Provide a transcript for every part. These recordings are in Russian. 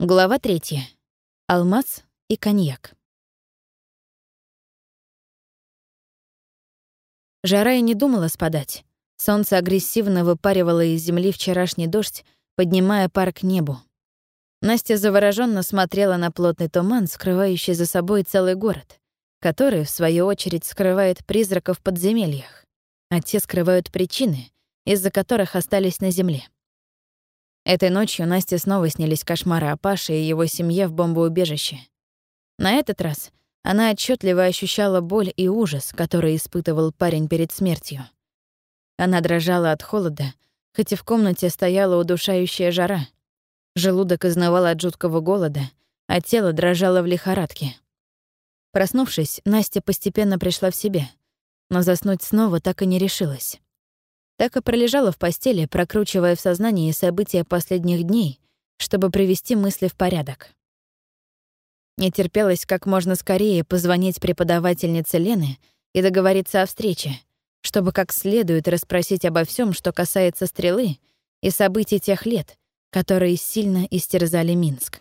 Глава третья. Алмаз и коньяк. Жара и не думала спадать. Солнце агрессивно выпаривало из земли вчерашний дождь, поднимая пар к небу. Настя завороженно смотрела на плотный туман, скрывающий за собой целый город, который, в свою очередь, скрывает призраков в подземельях, а те скрывают причины, из-за которых остались на земле. Этой ночью Насте снова снились кошмары о Паше и его семье в бомбоубежище. На этот раз она отчетливо ощущала боль и ужас, который испытывал парень перед смертью. Она дрожала от холода, хоть и в комнате стояла удушающая жара. Желудок изнывал от жуткого голода, а тело дрожало в лихорадке. Проснувшись, Настя постепенно пришла в себя, но заснуть снова так и не решилась так и пролежала в постели, прокручивая в сознании события последних дней, чтобы привести мысли в порядок. Не терпелось как можно скорее позвонить преподавательнице Лены и договориться о встрече, чтобы как следует расспросить обо всем, что касается стрелы и событий тех лет, которые сильно истерзали Минск.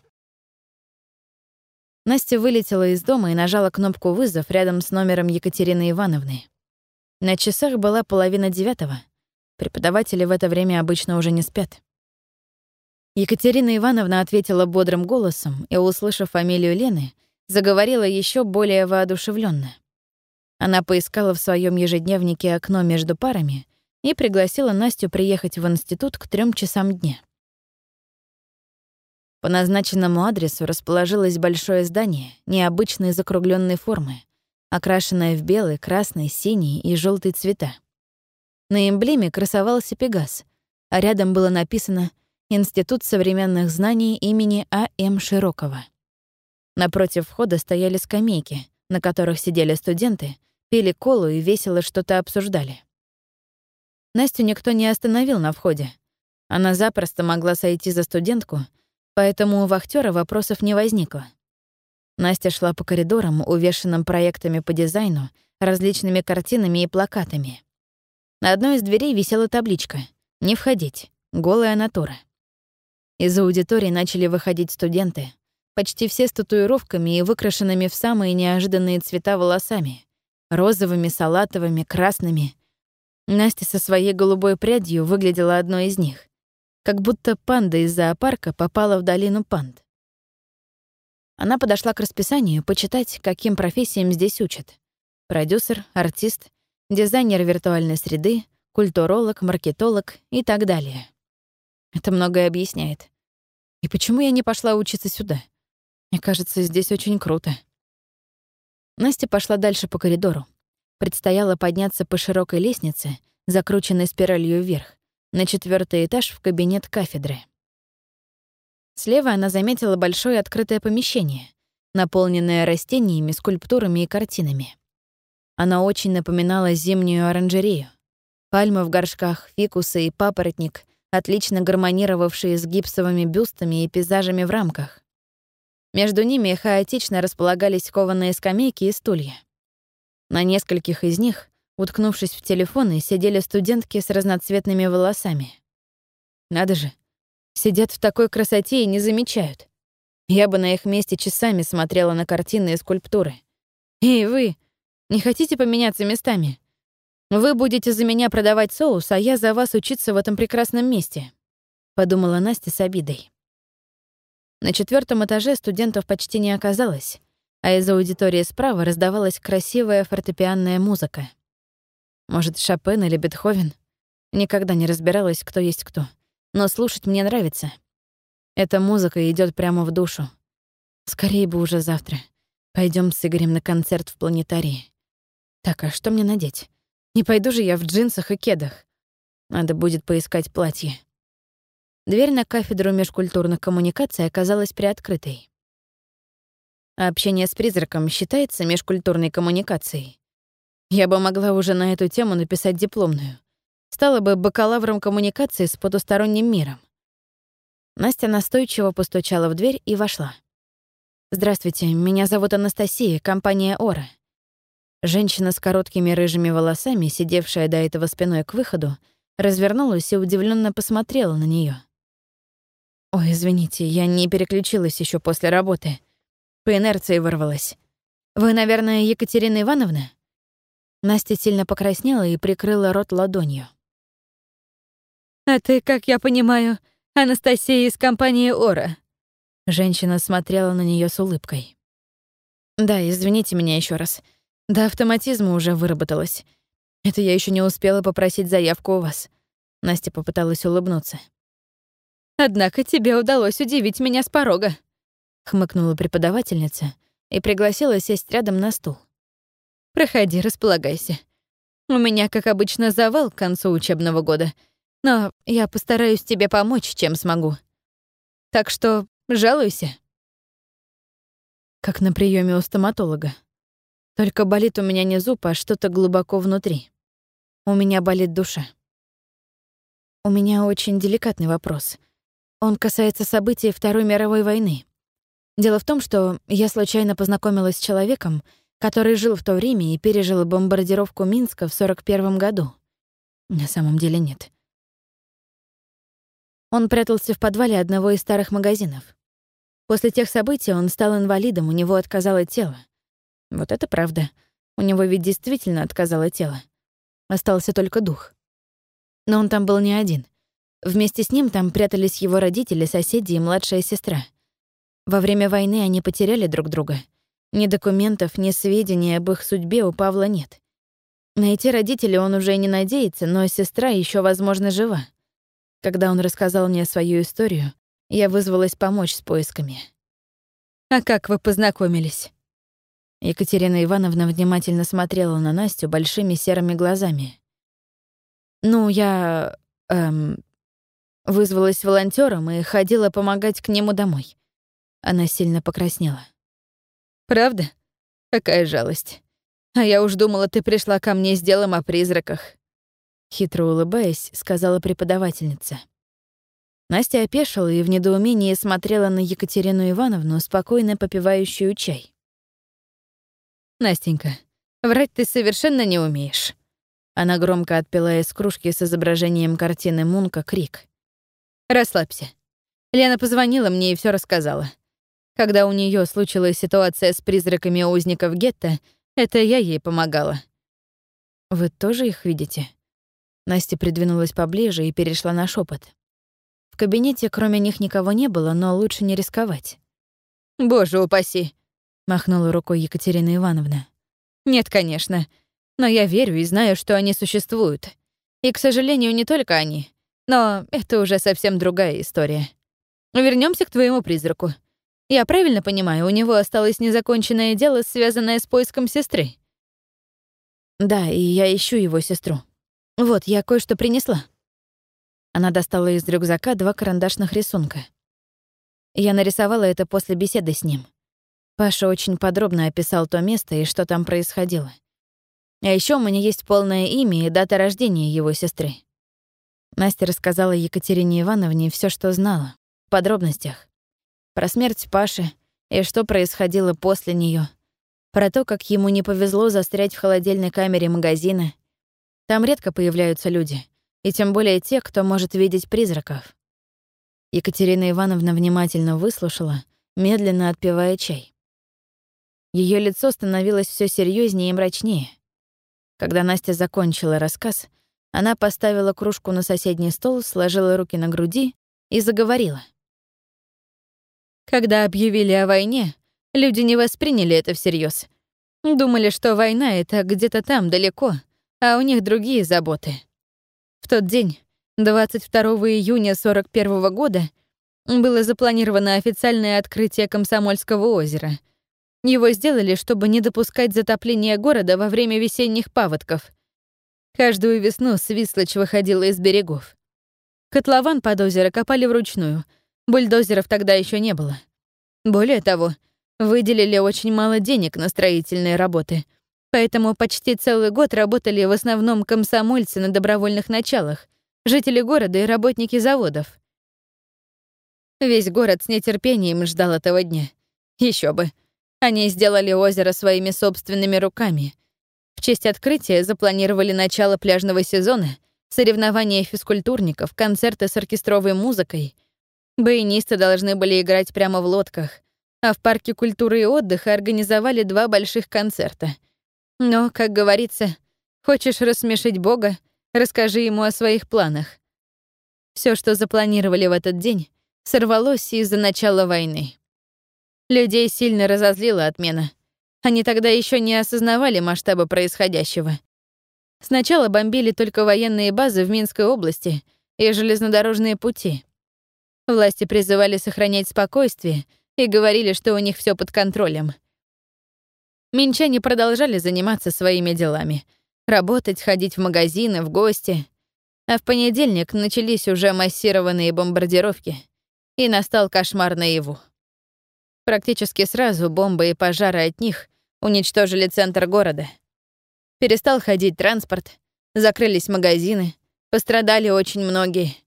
Настя вылетела из дома и нажала кнопку «Вызов» рядом с номером Екатерины Ивановны. На часах была половина девятого — Преподаватели в это время обычно уже не спят. Екатерина Ивановна ответила бодрым голосом и, услышав фамилию Лены, заговорила еще более воодушевленно. Она поискала в своем ежедневнике окно между парами и пригласила Настю приехать в институт к трем часам дня. По назначенному адресу расположилось большое здание необычной закругленной формы, окрашенное в белый, красный, синий и желтый цвета. На эмблеме красовался Пегас, а рядом было написано «Институт современных знаний имени А.М. Широкого». Напротив входа стояли скамейки, на которых сидели студенты, пили колу и весело что-то обсуждали. Настю никто не остановил на входе. Она запросто могла сойти за студентку, поэтому у вахтера вопросов не возникло. Настя шла по коридорам, увешанным проектами по дизайну, различными картинами и плакатами. На одной из дверей висела табличка «Не входить. Голая натура». Из аудитории начали выходить студенты, почти все с татуировками и выкрашенными в самые неожиданные цвета волосами — розовыми, салатовыми, красными. Настя со своей голубой прядью выглядела одной из них, как будто панда из зоопарка попала в долину панд. Она подошла к расписанию почитать, каким профессиям здесь учат. Продюсер, артист, дизайнер виртуальной среды, культуролог, маркетолог и так далее. Это многое объясняет. И почему я не пошла учиться сюда? Мне кажется, здесь очень круто. Настя пошла дальше по коридору. Предстояло подняться по широкой лестнице, закрученной спиралью вверх, на четвертый этаж в кабинет кафедры. Слева она заметила большое открытое помещение, наполненное растениями, скульптурами и картинами. Она очень напоминала зимнюю оранжерею. Пальмы в горшках, фикусы и папоротник, отлично гармонировавшие с гипсовыми бюстами и пейзажами в рамках. Между ними хаотично располагались кованые скамейки и стулья. На нескольких из них, уткнувшись в телефоны, сидели студентки с разноцветными волосами. Надо же, сидят в такой красоте и не замечают. Я бы на их месте часами смотрела на картины и скульптуры. И вы, не хотите поменяться местами? Вы будете за меня продавать соус, а я за вас учиться в этом прекрасном месте», — подумала Настя с обидой. На четвертом этаже студентов почти не оказалось, а из аудитории справа раздавалась красивая фортепианная музыка. Может, Шопен или Бетховен? Никогда не разбиралась, кто есть кто. Но слушать мне нравится. Эта музыка идет прямо в душу. Скорее бы уже завтра. Пойдем с Игорем на концерт в планетарии. Так, а что мне надеть? Не пойду же я в джинсах и кедах. Надо будет поискать платье. Дверь на кафедру межкультурных коммуникаций оказалась приоткрытой. общение с призраком считается межкультурной коммуникацией. Я бы могла уже на эту тему написать дипломную. Стала бы бакалавром коммуникации с потусторонним миром. Настя настойчиво постучала в дверь и вошла. «Здравствуйте, меня зовут Анастасия, компания «Ора». Женщина с короткими рыжими волосами, сидевшая до этого спиной к выходу, развернулась и удивленно посмотрела на нее. Ой, извините, я не переключилась еще после работы. По инерции вырвалась. Вы, наверное, Екатерина Ивановна? Настя сильно покраснела и прикрыла рот ладонью. «А ты, как я понимаю, Анастасия из компании «Ора». Женщина смотрела на нее с улыбкой. «Да, извините меня еще раз. До автоматизма уже выработалась. Это я еще не успела попросить заявку у вас». Настя попыталась улыбнуться. «Однако тебе удалось удивить меня с порога», — хмыкнула преподавательница и пригласила сесть рядом на стул. «Проходи, располагайся. У меня, как обычно, завал к концу учебного года — но я постараюсь тебе помочь, чем смогу. Так что жалуйся. Как на приеме у стоматолога. Только болит у меня не зуб, а что-то глубоко внутри. У меня болит душа. У меня очень деликатный вопрос. Он касается событий Второй мировой войны. Дело в том, что я случайно познакомилась с человеком, который жил в то время и пережил бомбардировку Минска в 41 году. На самом деле нет. Он прятался в подвале одного из старых магазинов. После тех событий он стал инвалидом, у него отказало тело. Вот это правда. У него ведь действительно отказало тело. Остался только дух. Но он там был не один. Вместе с ним там прятались его родители, соседи и младшая сестра. Во время войны они потеряли друг друга. Ни документов, ни сведений об их судьбе у Павла нет. Найти родителей он уже не надеется, но сестра еще, возможно, жива. Когда он рассказал мне свою историю, я вызвалась помочь с поисками. «А как вы познакомились?» Екатерина Ивановна внимательно смотрела на Настю большими серыми глазами. «Ну, я... Эм, вызвалась волонтером и ходила помогать к нему домой». Она сильно покраснела. «Правда? Какая жалость. А я уж думала, ты пришла ко мне с делом о призраках». Хитро улыбаясь, сказала преподавательница. Настя опешила и в недоумении смотрела на Екатерину Ивановну, спокойно попивающую чай. «Настенька, врать ты совершенно не умеешь». Она громко отпила из кружки с изображением картины Мунка крик. «Расслабься. Лена позвонила мне и все рассказала. Когда у нее случилась ситуация с призраками узников гетто, это я ей помогала». «Вы тоже их видите?» Настя придвинулась поближе и перешла на шепот. В кабинете кроме них никого не было, но лучше не рисковать. «Боже упаси!» — махнула рукой Екатерина Ивановна. «Нет, конечно. Но я верю и знаю, что они существуют. И, к сожалению, не только они. Но это уже совсем другая история. Вернемся к твоему призраку. Я правильно понимаю, у него осталось незаконченное дело, связанное с поиском сестры?» «Да, и я ищу его сестру», «Вот, я кое-что принесла». Она достала из рюкзака два карандашных рисунка. Я нарисовала это после беседы с ним. Паша очень подробно описал то место и что там происходило. А еще у меня есть полное имя и дата рождения его сестры. Настя рассказала Екатерине Ивановне все, что знала, в подробностях. Про смерть Паши и что происходило после нее, Про то, как ему не повезло застрять в холодильной камере магазина — там редко появляются люди, и тем более те, кто может видеть призраков. Екатерина Ивановна внимательно выслушала, медленно отпивая чай. Ее лицо становилось все серьезнее и мрачнее. Когда Настя закончила рассказ, она поставила кружку на соседний стол, сложила руки на груди и заговорила. Когда объявили о войне, люди не восприняли это всерьез. Думали, что война — это где-то там, далеко, а у них другие заботы. В тот день, 22 июня 41 года, было запланировано официальное открытие Комсомольского озера. Его сделали, чтобы не допускать затопления города во время весенних паводков. Каждую весну Свислочь выходила из берегов. Котлован под озеро копали вручную. Бульдозеров тогда еще не было. Более того, выделили очень мало денег на строительные работы — Поэтому почти целый год работали в основном комсомольцы на добровольных началах, жители города и работники заводов. Весь город с нетерпением ждал этого дня. Еще бы. Они сделали озеро своими собственными руками. В честь открытия запланировали начало пляжного сезона, соревнования физкультурников, концерты с оркестровой музыкой. Баянисты должны были играть прямо в лодках, а в парке культуры и отдыха организовали два больших концерта. Но, как говорится, хочешь рассмешить Бога, расскажи ему о своих планах. Все, что запланировали в этот день, сорвалось из-за начала войны. Людей сильно разозлила отмена. Они тогда еще не осознавали масштаба происходящего. Сначала бомбили только военные базы в Минской области и железнодорожные пути. Власти призывали сохранять спокойствие и говорили, что у них все под контролем. Минчане продолжали заниматься своими делами. Работать, ходить в магазины, в гости. А в понедельник начались уже массированные бомбардировки, и настал кошмар наяву. Практически сразу бомбы и пожары от них уничтожили центр города. Перестал ходить транспорт, закрылись магазины, пострадали очень многие.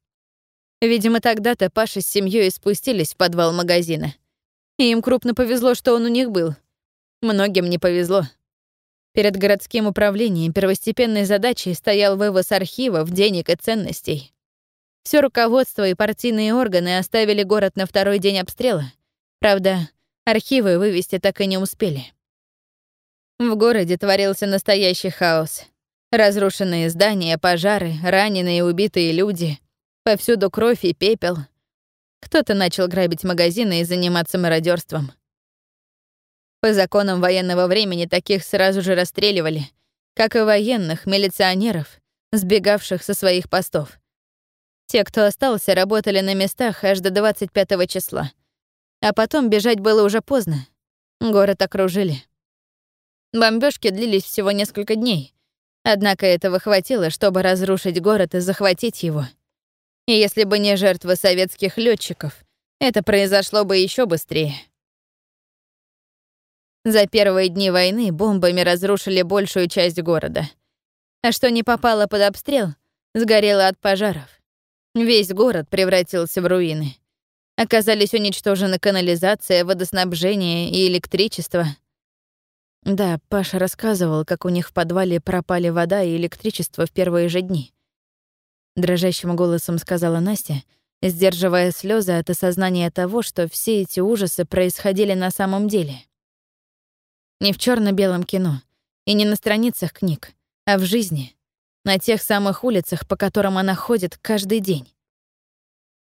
Видимо, тогда-то Паша с семьей спустились в подвал магазина. И им крупно повезло, что он у них был. Многим не повезло. Перед городским управлением первостепенной задачей стоял вывоз архивов, денег и ценностей. Все руководство и партийные органы оставили город на второй день обстрела — Правда, архивы вывести так и не успели. В городе творился настоящий хаос. Разрушенные здания, пожары, раненые и убитые люди. Повсюду кровь и пепел. Кто-то начал грабить магазины и заниматься мародерством. По законам военного времени таких сразу же расстреливали, как и военных, милиционеров, сбегавших со своих постов. Те, кто остался, работали на местах аж до 25 числа. А потом бежать было уже поздно. Город окружили. Бомбежки длились всего несколько дней. Однако этого хватило, чтобы разрушить город и захватить его. И если бы не жертвы советских летчиков, это произошло бы еще быстрее. За первые дни войны бомбами разрушили большую часть города. А что не попало под обстрел, сгорело от пожаров. Весь город превратился в руины. Оказались уничтожены канализация, водоснабжение и электричество. Да, Паша рассказывал, как у них в подвале пропали вода и электричество в первые же дни. Дрожащим голосом сказала Настя, сдерживая слезы от осознания того, что все эти ужасы происходили на самом деле. Не в черно белом кино и не на страницах книг, а в жизни, на тех самых улицах, по которым она ходит каждый день.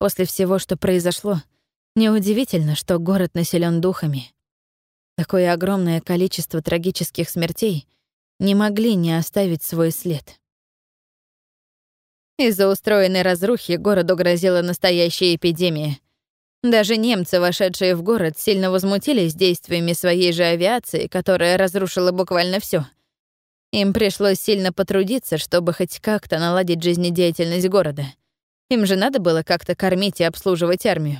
После всего, что произошло, неудивительно, что город населен духами. Такое огромное количество трагических смертей не могли не оставить свой след. Из-за устроенной разрухи городу грозила настоящая эпидемия. Даже немцы, вошедшие в город, сильно возмутились действиями своей же авиации, которая разрушила буквально все. Им пришлось сильно потрудиться, чтобы хоть как-то наладить жизнедеятельность города — им же надо было как-то кормить и обслуживать армию.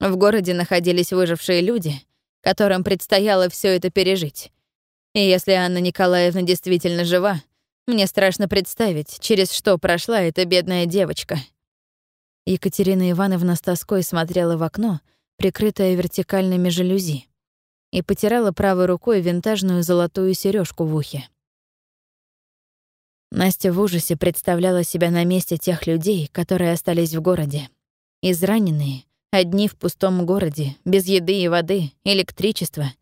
В городе находились выжившие люди, которым предстояло все это пережить. И если Анна Николаевна действительно жива, мне страшно представить, через что прошла эта бедная девочка. Екатерина Ивановна с тоской смотрела в окно, прикрытое вертикальными жалюзи, и потирала правой рукой винтажную золотую сережку в ухе. Настя в ужасе представляла себя на месте тех людей, которые остались в городе. Израненные, одни в пустом городе, без еды и воды, электричества,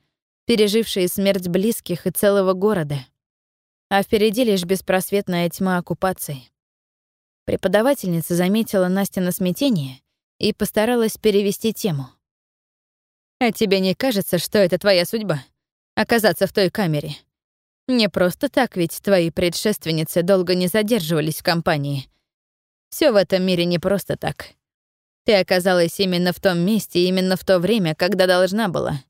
пережившие смерть близких и целого города. А впереди лишь беспросветная тьма оккупации. Преподавательница заметила Настя на смятение и постаралась перевести тему. «А тебе не кажется, что это твоя судьба — оказаться в той камере?» Не просто так ведь твои предшественницы долго не задерживались в компании. Все в этом мире не просто так. Ты оказалась именно в том месте, именно в то время, когда должна была.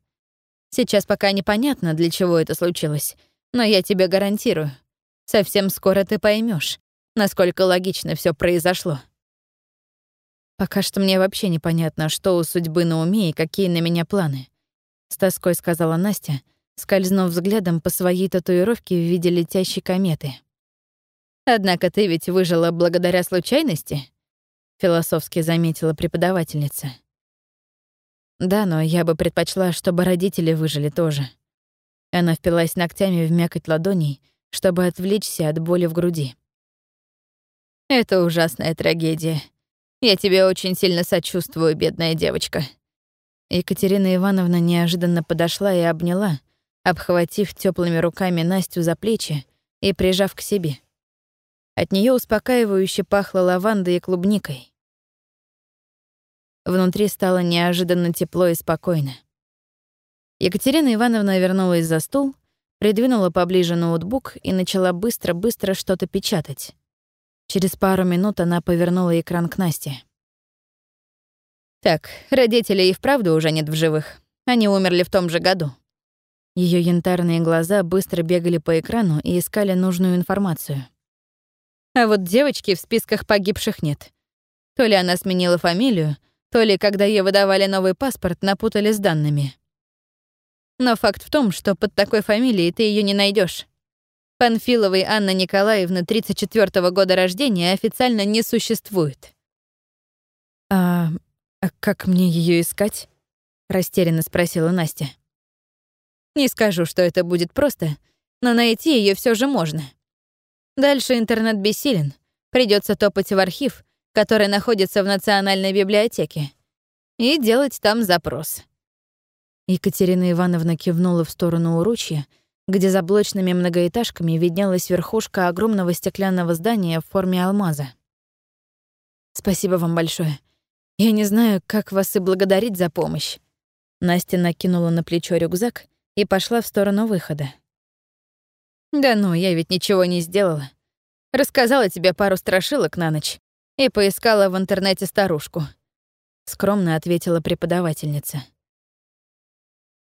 Сейчас пока непонятно, для чего это случилось, но я тебе гарантирую, совсем скоро ты поймешь, насколько логично все произошло. Пока что мне вообще непонятно, что у судьбы на уме и какие на меня планы. С тоской сказала Настя — скользнув взглядом по своей татуировке в виде летящей кометы. «Однако ты ведь выжила благодаря случайности?» — философски заметила преподавательница. «Да, но я бы предпочла, чтобы родители выжили тоже». Она впилась ногтями в мякоть ладоней, чтобы отвлечься от боли в груди. «Это ужасная трагедия. Я тебе очень сильно сочувствую, бедная девочка». Екатерина Ивановна неожиданно подошла и обняла, обхватив теплыми руками Настю за плечи и прижав к себе. От нее успокаивающе пахло лавандой и клубникой. Внутри стало неожиданно тепло и спокойно. Екатерина Ивановна вернулась за стул, придвинула поближе ноутбук и начала быстро-быстро что-то печатать. Через пару минут она повернула экран к Насте. «Так, родителей и вправду уже нет в живых. Они умерли в том же году». Ее янтарные глаза быстро бегали по экрану и искали нужную информацию. А вот девочки в списках погибших нет. То ли она сменила фамилию, то ли, когда ей выдавали новый паспорт, напутали с данными. Но факт в том, что под такой фамилией ты ее не найдешь. Панфиловой Анна Николаевна 34 -го года рождения официально не существует. «А, а как мне ее искать?» — растерянно спросила Настя. «Не скажу, что это будет просто, но найти ее все же можно. Дальше интернет бессилен, придется топать в архив, который находится в Национальной библиотеке, и делать там запрос». Екатерина Ивановна кивнула в сторону уручья, где за блочными многоэтажками виднелась верхушка огромного стеклянного здания в форме алмаза. «Спасибо вам большое. Я не знаю, как вас и благодарить за помощь». Настя накинула на плечо рюкзак и пошла в сторону выхода. «Да ну, я ведь ничего не сделала. Рассказала тебе пару страшилок на ночь и поискала в интернете старушку», — скромно ответила преподавательница.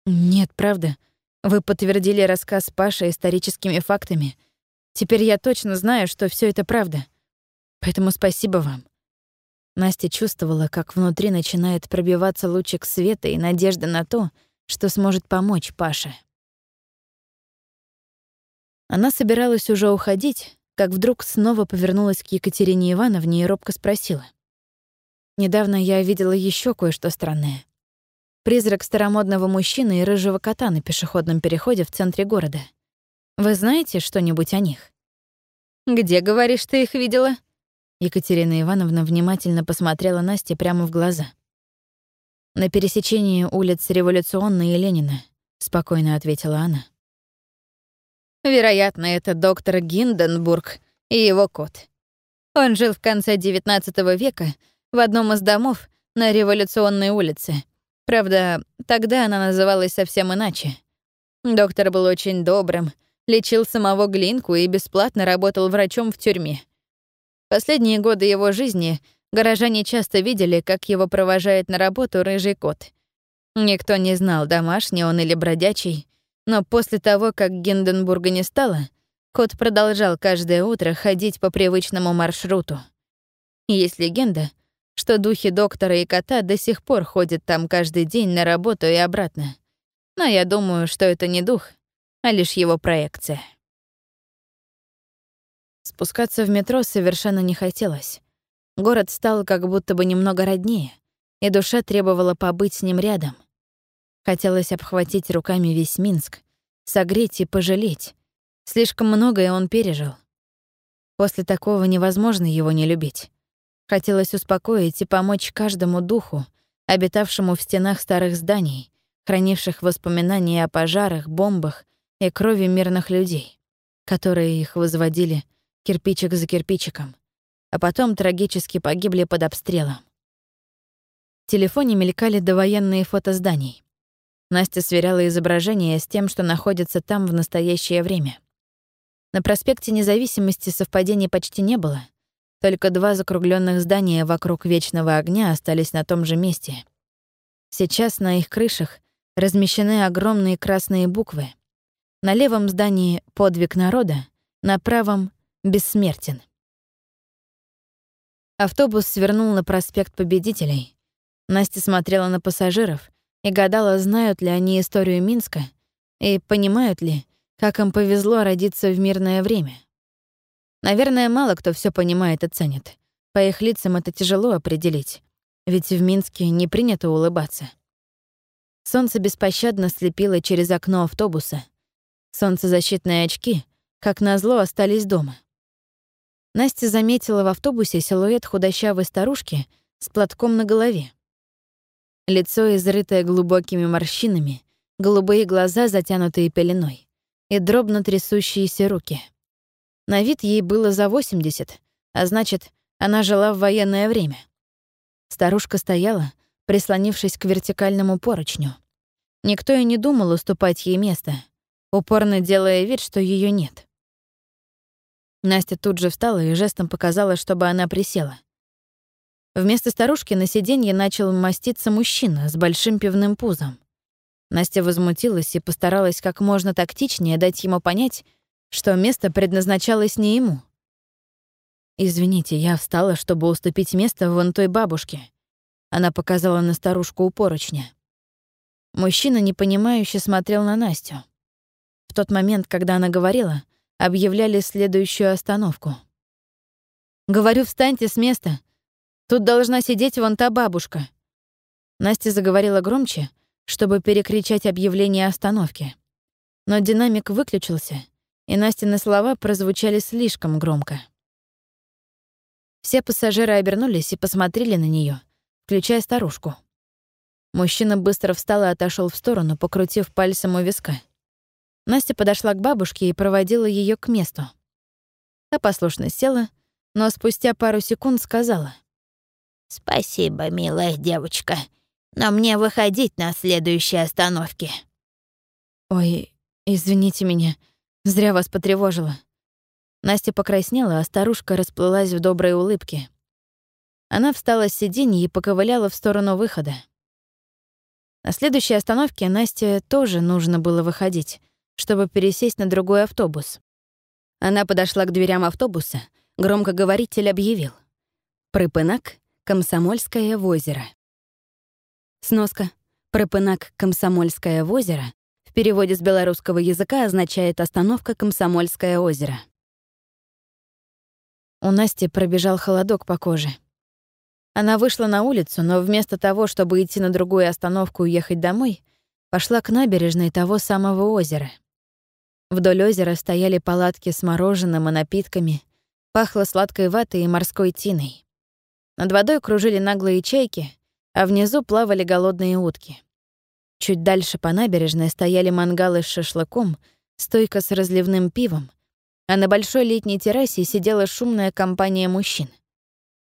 «Нет, правда. Вы подтвердили рассказ Паши историческими фактами. Теперь я точно знаю, что все это правда. Поэтому спасибо вам». Настя чувствовала, как внутри начинает пробиваться лучик света и надежда на то, что сможет помочь Паше. Она собиралась уже уходить, как вдруг снова повернулась к Екатерине Ивановне и робко спросила. «Недавно я видела еще кое-что странное. Призрак старомодного мужчины и рыжего кота на пешеходном переходе в центре города. Вы знаете что-нибудь о них? Где, говоришь, ты их видела? Екатерина Ивановна внимательно посмотрела Насте прямо в глаза. На пересечении улиц Революционной и Ленина, спокойно ответила она. Вероятно, это доктор Гинденбург и его кот. Он жил в конце XIX века в одном из домов на Революционной улице — Правда, тогда она называлась совсем иначе. Доктор был очень добрым, лечил самого Глинку и бесплатно работал врачом в тюрьме. Последние годы его жизни горожане часто видели, как его провожает на работу рыжий кот. Никто не знал, домашний он или бродячий, но после того, как Гинденбурга не стало, кот продолжал каждое утро ходить по привычному маршруту. Есть легенда, что духи доктора и кота до сих пор ходят там каждый день на работу и обратно. Но я думаю, что это не дух, а лишь его проекция. Спускаться в метро совершенно не хотелось. Город стал как будто бы немного роднее, и душа требовала побыть с ним рядом. Хотелось обхватить руками весь Минск, согреть и пожалеть. Слишком многое он пережил. После такого невозможно его не любить. Хотелось успокоить и помочь каждому духу, обитавшему в стенах старых зданий, хранивших воспоминания о пожарах, бомбах и крови мирных людей, которые их возводили кирпичик за кирпичиком, а потом трагически погибли под обстрелом. В телефоне мелькали довоенные фото зданий. Настя сверяла изображение с тем, что находится там в настоящее время. На проспекте Независимости совпадений почти не было, только два закругленных здания вокруг Вечного огня остались на том же месте. Сейчас на их крышах размещены огромные красные буквы. На левом здании «Подвиг народа», на правом «Бессмертен». Автобус свернул на проспект Победителей. Настя смотрела на пассажиров и гадала, знают ли они историю Минска и понимают ли, как им повезло родиться в мирное время. Наверное, мало кто все понимает и ценит. По их лицам это тяжело определить, ведь в Минске не принято улыбаться. Солнце беспощадно слепило через окно автобуса. Солнцезащитные очки, как назло, остались дома. Настя заметила в автобусе силуэт худощавой старушки с платком на голове. Лицо, изрытое глубокими морщинами, голубые глаза, затянутые пеленой, и дробно трясущиеся руки. На вид ей было за 80, а значит, она жила в военное время. Старушка стояла, прислонившись к вертикальному поручню. Никто и не думал уступать ей место, упорно делая вид, что ее нет. Настя тут же встала и жестом показала, чтобы она присела. Вместо старушки на сиденье начал маститься мужчина с большим пивным пузом. Настя возмутилась и постаралась как можно тактичнее дать ему понять, что место предназначалось не ему. «Извините, я встала, чтобы уступить место вон той бабушке». Она показала на старушку у поручня. Мужчина непонимающе смотрел на Настю. В тот момент, когда она говорила, объявляли следующую остановку. «Говорю, встаньте с места. Тут должна сидеть вон та бабушка». Настя заговорила громче, чтобы перекричать объявление остановки. Но динамик выключился, и Настины слова прозвучали слишком громко. Все пассажиры обернулись и посмотрели на нее, включая старушку. Мужчина быстро встал и отошел в сторону, покрутив пальцем у виска. Настя подошла к бабушке и проводила ее к месту. Та послушно села, но спустя пару секунд сказала. «Спасибо, милая девочка, но мне выходить на следующей остановке». «Ой, извините меня, зря вас потревожила». Настя покраснела, а старушка расплылась в доброй улыбке. Она встала с сиденья и поковыляла в сторону выхода. На следующей остановке Насте тоже нужно было выходить, чтобы пересесть на другой автобус. Она подошла к дверям автобуса, громкоговоритель объявил. Прыпынак, Комсомольское озеро. Сноска. Прыпынак, Комсомольское озеро в переводе с белорусского языка означает «остановка Комсомольское озеро». У Насти пробежал холодок по коже. Она вышла на улицу, но вместо того, чтобы идти на другую остановку и ехать домой, пошла к набережной того самого озера. Вдоль озера стояли палатки с мороженым и напитками, пахло сладкой ватой и морской тиной. Над водой кружили наглые чайки, а внизу плавали голодные утки. Чуть дальше по набережной стояли мангалы с шашлыком, стойка с разливным пивом, а на большой летней террасе сидела шумная компания мужчин.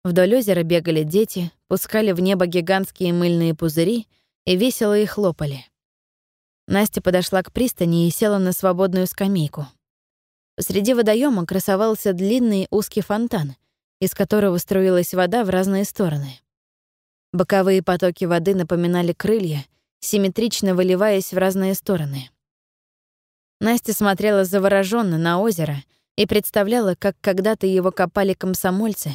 Вдоль озера бегали дети, пускали в небо гигантские мыльные пузыри и весело их хлопали. Настя подошла к пристани и села на свободную скамейку. Посреди водоема красовался длинный узкий фонтан, из которого струилась вода в разные стороны. Боковые потоки воды напоминали крылья, симметрично выливаясь в разные стороны. Настя смотрела завороженно на озеро и представляла, как когда-то его копали комсомольцы,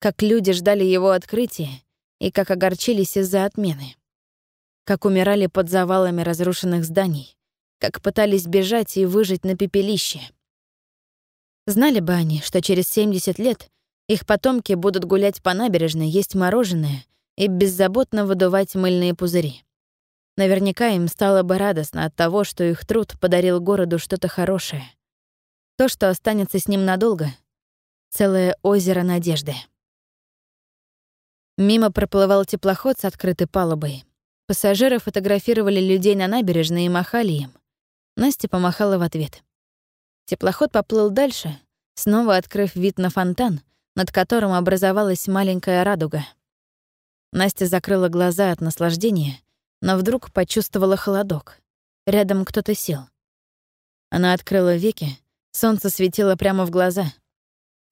как люди ждали его открытия и как огорчились из-за отмены. Как умирали под завалами разрушенных зданий, как пытались бежать и выжить на пепелище. Знали бы они, что через 70 лет их потомки будут гулять по набережной, есть мороженое и беззаботно выдувать мыльные пузыри. Наверняка им стало бы радостно от того, что их труд подарил городу что-то хорошее — то, что останется с ним надолго — целое озеро надежды. Мимо проплывал теплоход с открытой палубой. Пассажиры фотографировали людей на набережной и махали им. Настя помахала в ответ. Теплоход поплыл дальше, снова открыв вид на фонтан, над которым образовалась маленькая радуга. Настя закрыла глаза от наслаждения, но вдруг почувствовала холодок. Рядом кто-то сел. Она открыла веки, Солнце светило прямо в глаза.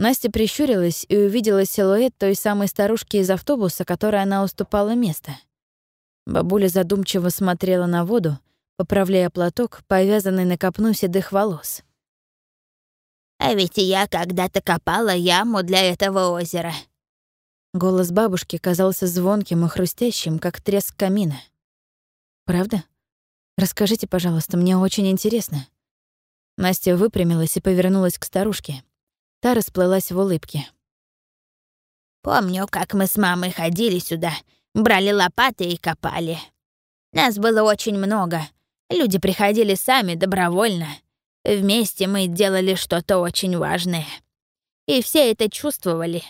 Настя прищурилась и увидела силуэт той самой старушки из автобуса, которой она уступала место. Бабуля задумчиво смотрела на воду, поправляя платок, повязанный на копну седых волос. «А ведь я когда-то копала яму для этого озера». Голос бабушки казался звонким и хрустящим, как треск камина. «Правда? Расскажите, пожалуйста, мне очень интересно». Настя выпрямилась и повернулась к старушке. Та расплылась в улыбке. «Помню, как мы с мамой ходили сюда, брали лопаты и копали. Нас было очень много. Люди приходили сами добровольно. Вместе мы делали что-то очень важное. И все это чувствовали.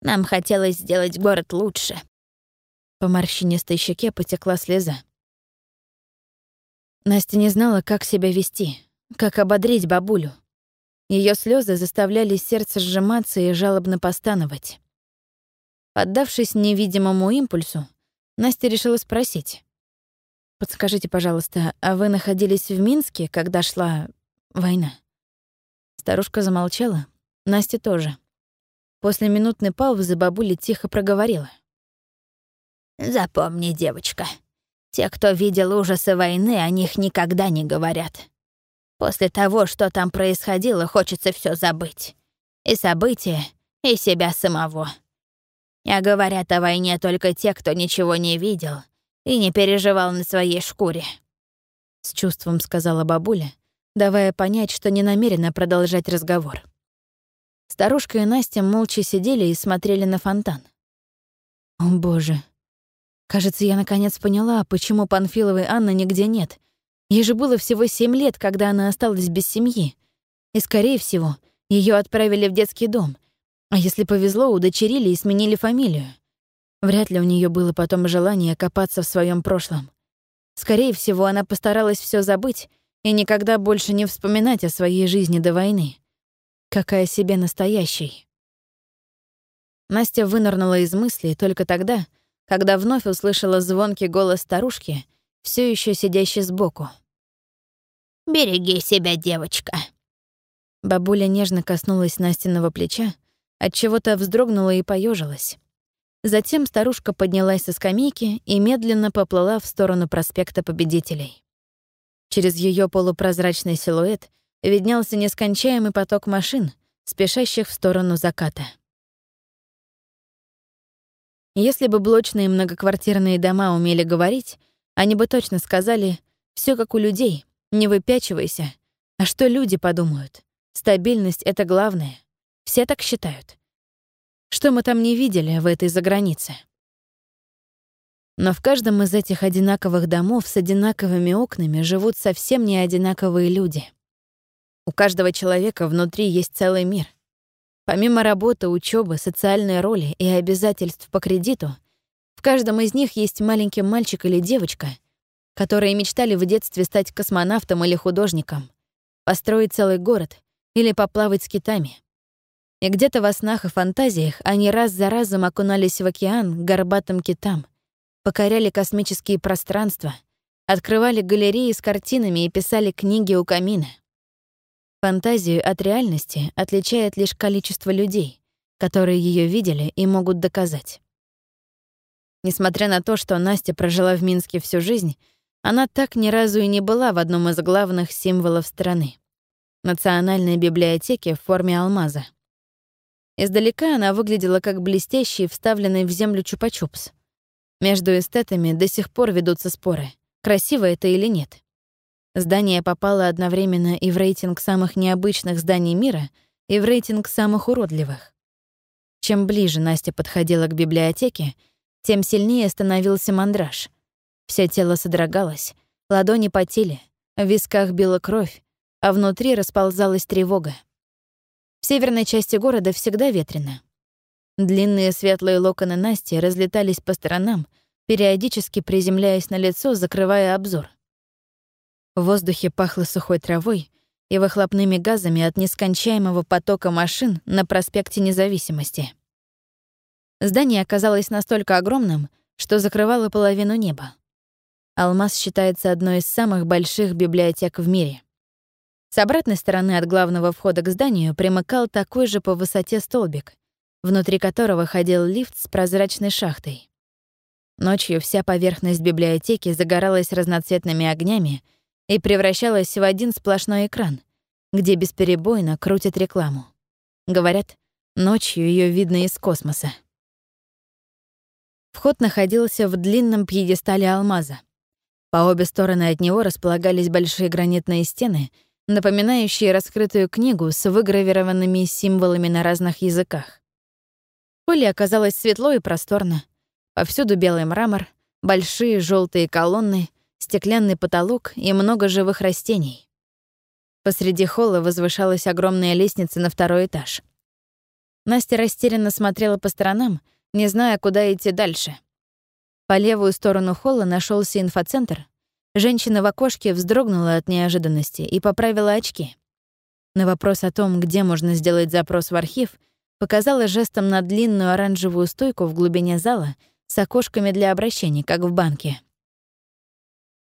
Нам хотелось сделать город лучше. По морщинистой щеке потекла слеза. Настя не знала, как себя вести, как ободрить бабулю. Ее слезы заставляли сердце сжиматься и жалобно постановать. Поддавшись невидимому импульсу, Настя решила спросить. «Подскажите, пожалуйста, а вы находились в Минске, когда шла война?» Старушка замолчала, Настя тоже. После минутной паузы бабуля тихо проговорила. «Запомни, девочка, те, кто видел ужасы войны, о них никогда не говорят. После того, что там происходило, хочется все забыть. И события, и себя самого. А говорят о войне только те, кто ничего не видел и не переживал на своей шкуре. С чувством сказала бабуля, давая понять, что не намерена продолжать разговор. Старушка и Настя молча сидели и смотрели на фонтан. О, боже. Кажется, я наконец поняла, почему Панфиловой Анны нигде нет. Ей же было всего семь лет, когда она осталась без семьи. И, скорее всего, ее отправили в детский дом. А если повезло, удочерили и сменили фамилию. Вряд ли у нее было потом желание копаться в своем прошлом. Скорее всего, она постаралась все забыть и никогда больше не вспоминать о своей жизни до войны как о себе настоящей. Настя вынырнула из мыслей только тогда, когда вновь услышала звонкий голос старушки, все еще сидящей сбоку. «Береги себя, девочка». Бабуля нежно коснулась Настиного плеча, от чего то вздрогнула и поежилась. Затем старушка поднялась со скамейки и медленно поплыла в сторону проспекта Победителей. Через ее полупрозрачный силуэт — виднелся нескончаемый поток машин, спешащих в сторону заката. Если бы блочные многоквартирные дома умели говорить, они бы точно сказали все как у людей, не выпячивайся. А что люди подумают? Стабильность — это главное. Все так считают. Что мы там не видели в этой загранице? Но в каждом из этих одинаковых домов с одинаковыми окнами живут совсем не одинаковые люди. У каждого человека внутри есть целый мир. Помимо работы, учебы, социальной роли и обязательств по кредиту, в каждом из них есть маленький мальчик или девочка, которые мечтали в детстве стать космонавтом или художником, построить целый город или поплавать с китами. И где-то во снах и фантазиях они раз за разом окунались в океан горбатым китам, покоряли космические пространства, открывали галереи с картинами и писали книги у камина. Фантазию от реальности отличает лишь количество людей, которые ее видели и могут доказать. Несмотря на то, что Настя прожила в Минске всю жизнь, она так ни разу и не была в одном из главных символов страны — Национальной библиотеке в форме алмаза. Издалека она выглядела как блестящий, вставленный в землю чупа-чупс. Между эстетами до сих пор ведутся споры, красиво это или нет. Здание попало одновременно и в рейтинг самых необычных зданий мира, и в рейтинг самых уродливых. Чем ближе Настя подходила к библиотеке, тем сильнее становился мандраж. Всё тело содрогалось, ладони потели, в висках била кровь, а внутри расползалась тревога. В северной части города всегда ветрено. Длинные светлые локоны Насти разлетались по сторонам, периодически приземляясь на лицо, закрывая обзор — в воздухе пахло сухой травой и выхлопными газами от нескончаемого потока машин на проспекте Независимости. Здание оказалось настолько огромным, что закрывало половину неба. Алмаз считается одной из самых больших библиотек в мире. С обратной стороны от главного входа к зданию примыкал такой же по высоте столбик, внутри которого ходил лифт с прозрачной шахтой. Ночью вся поверхность библиотеки загоралась разноцветными огнями и превращалась в один сплошной экран, где бесперебойно крутят рекламу. Говорят, ночью ее видно из космоса. Вход находился в длинном пьедестале алмаза. По обе стороны от него располагались большие гранитные стены, напоминающие раскрытую книгу с выгравированными символами на разных языках. В поле оказалось светло и просторно. Повсюду белый мрамор, большие желтые колонны — стеклянный потолок и много живых растений. Посреди холла возвышалась огромная лестница на второй этаж. Настя растерянно смотрела по сторонам, не зная, куда идти дальше. По левую сторону холла нашелся инфоцентр. Женщина в окошке вздрогнула от неожиданности и поправила очки. На вопрос о том, где можно сделать запрос в архив, показала жестом на длинную оранжевую стойку в глубине зала с окошками для обращений, как в банке.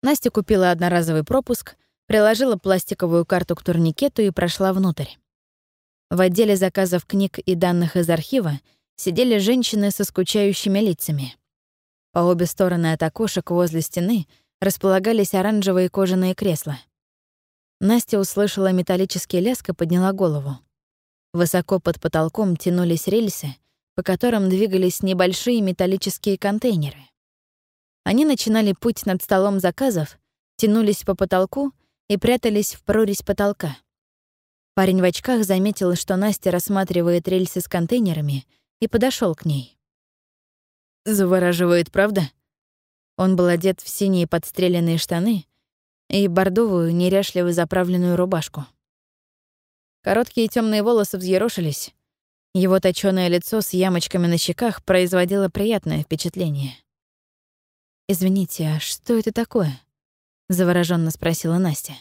Настя купила одноразовый пропуск, приложила пластиковую карту к турникету и прошла внутрь. В отделе заказов книг и данных из архива сидели женщины со скучающими лицами. По обе стороны от окошек возле стены располагались оранжевые кожаные кресла. Настя услышала металлический лязг и подняла голову. Высоко под потолком тянулись рельсы, по которым двигались небольшие металлические контейнеры. Они начинали путь над столом заказов, тянулись по потолку и прятались в прорезь потолка. Парень в очках заметил, что Настя рассматривает рельсы с контейнерами, и подошел к ней. «Завораживает, правда?» Он был одет в синие подстреленные штаны и бордовую, неряшливо заправленную рубашку. Короткие темные волосы взъерошились. Его точёное лицо с ямочками на щеках производило приятное впечатление. «Извините, а что это такое?» — завороженно спросила Настя.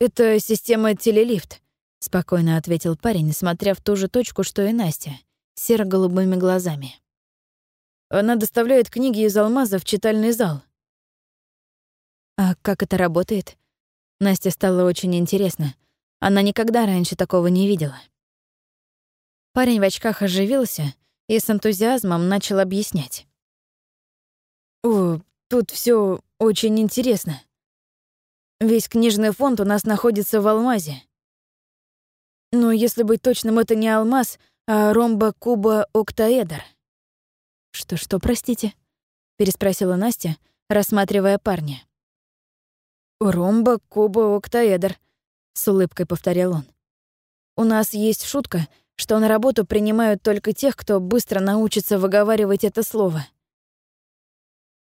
«Это система телелифт», — спокойно ответил парень, смотря в ту же точку, что и Настя, серо-голубыми глазами. «Она доставляет книги из алмаза в читальный зал. А как это работает? Насте стало очень интересно. Она никогда раньше такого не видела. Парень в очках оживился и с энтузиазмом начал объяснять. «О, тут все очень интересно. Весь книжный фонд у нас находится в алмазе. Но если быть точным, это не алмаз, а ромбо-куба-октаэдр». «Что-что, простите?» — переспросила Настя, рассматривая парня. «Ромба, куба, октаэдр», — с улыбкой повторял он. «У нас есть шутка, что на работу принимают только тех, кто быстро научится выговаривать это слово».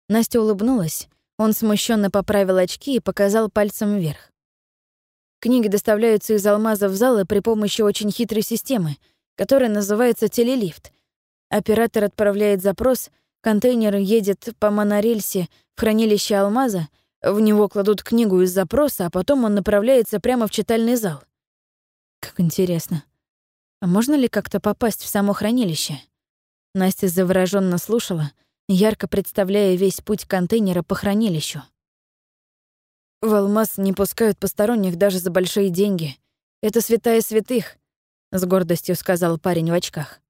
Настя улыбнулась, он смущенно поправил очки и показал пальцем вверх. Книги доставляются из алмаза в залы при помощи очень хитрой системы, которая называется телелифт. Оператор отправляет запрос, контейнер едет по монорельсе в хранилище алмаза — в него кладут книгу из запроса, а потом он направляется прямо в читальный зал. Как интересно. А можно ли как-то попасть в само хранилище? Настя завороженно слушала, ярко представляя весь путь контейнера по хранилищу. В алмаз не пускают посторонних даже за большие деньги. Это святая святых, с гордостью сказал парень в очках.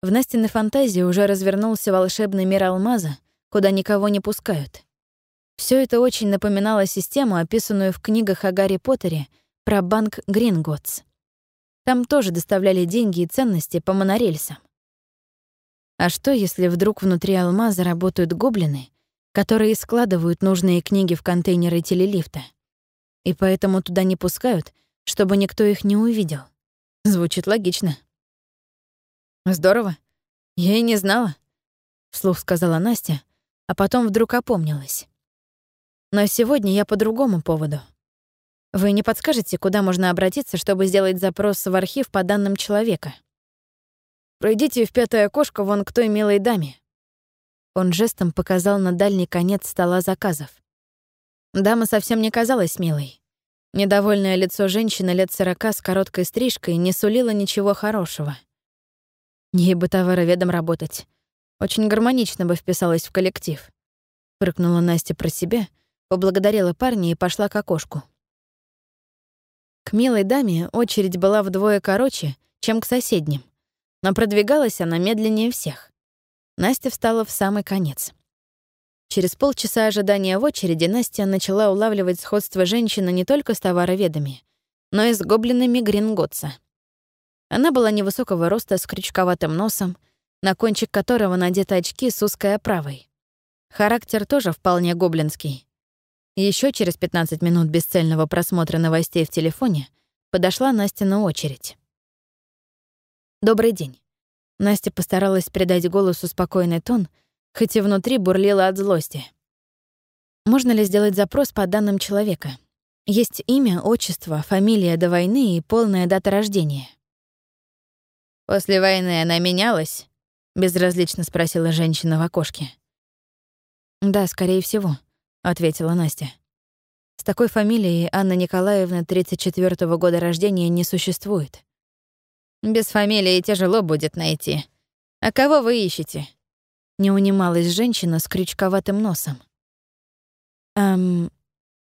В Настиной фантазии уже развернулся волшебный мир алмаза, куда никого не пускают. Все это очень напоминало систему, описанную в книгах о Гарри Поттере про банк Гринготс. Там тоже доставляли деньги и ценности по монорельсам. А что, если вдруг внутри алмаза работают гоблины, которые складывают нужные книги в контейнеры телелифта? И поэтому туда не пускают, чтобы никто их не увидел. Звучит логично. «Здорово. Я и не знала», — вслух сказала Настя, а потом вдруг опомнилась. Но сегодня я по другому поводу. Вы не подскажете, куда можно обратиться, чтобы сделать запрос в архив по данным человека? Пройдите в пятое окошко вон к той милой даме. Он жестом показал на дальний конец стола заказов. Дама совсем не казалась милой. Недовольное лицо женщины лет сорока с короткой стрижкой не сулило ничего хорошего. Ей бы товароведом работать. Очень гармонично бы вписалась в коллектив. Прыкнула Настя про себя поблагодарила парня и пошла к окошку. К милой даме очередь была вдвое короче, чем к соседним, но продвигалась она медленнее всех. Настя встала в самый конец. Через полчаса ожидания в очереди Настя начала улавливать сходство женщины не только с товароведами, но и с гоблинами Гринготса. Она была невысокого роста с крючковатым носом, на кончик которого надеты очки с узкой оправой. Характер тоже вполне гоблинский. Еще через 15 минут бесцельного просмотра новостей в телефоне подошла Настя на очередь. «Добрый день». Настя постаралась придать голосу спокойный тон, хоть и внутри бурлила от злости. «Можно ли сделать запрос по данным человека? Есть имя, отчество, фамилия до войны и полная дата рождения». «После войны она менялась?» — безразлично спросила женщина в окошке. «Да, скорее всего», — ответила Настя. «С такой фамилией Анна Николаевна 34-го года рождения не существует». «Без фамилии тяжело будет найти. А кого вы ищете?» Не унималась женщина с крючковатым носом. «Эм...»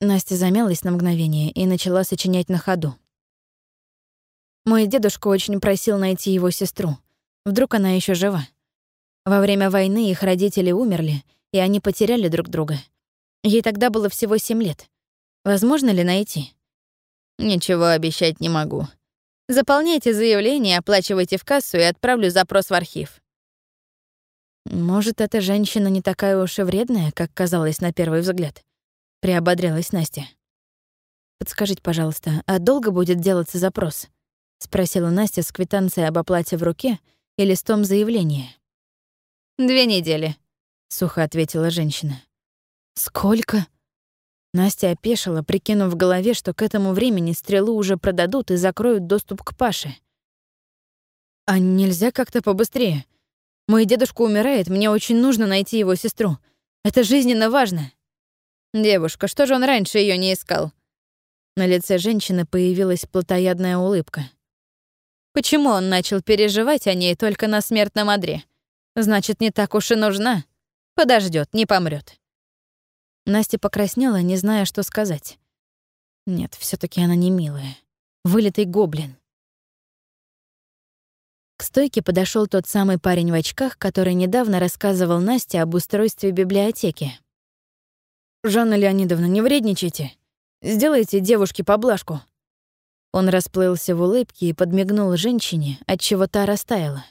Настя замялась на мгновение и начала сочинять на ходу. Мой дедушка очень просил найти его сестру. Вдруг она еще жива. Во время войны их родители умерли, и они потеряли друг друга. Ей тогда было всего семь лет. Возможно ли найти? Ничего обещать не могу. Заполняйте заявление, оплачивайте в кассу и отправлю запрос в архив. Может, эта женщина не такая уж и вредная, как казалось на первый взгляд. Приободрилась Настя. Подскажите, пожалуйста, а долго будет делаться запрос? — спросила Настя с квитанцией об оплате в руке и листом заявления. «Две недели», — сухо ответила женщина. «Сколько?» Настя опешила, прикинув в голове, что к этому времени стрелу уже продадут и закроют доступ к Паше. «А нельзя как-то побыстрее? Мой дедушка умирает, мне очень нужно найти его сестру. Это жизненно важно». «Девушка, что же он раньше ее не искал?» На лице женщины появилась плотоядная улыбка. Почему он начал переживать о ней только на смертном одре? Значит, не так уж и нужна. Подождет, не помрет. Настя покраснела, не зная, что сказать. Нет, все таки она не милая. Вылитый гоблин. К стойке подошел тот самый парень в очках, который недавно рассказывал Насте об устройстве библиотеки. «Жанна Леонидовна, не вредничайте. Сделайте девушке поблажку», он расплылся в улыбке и подмигнул женщине, от чего та растаяла.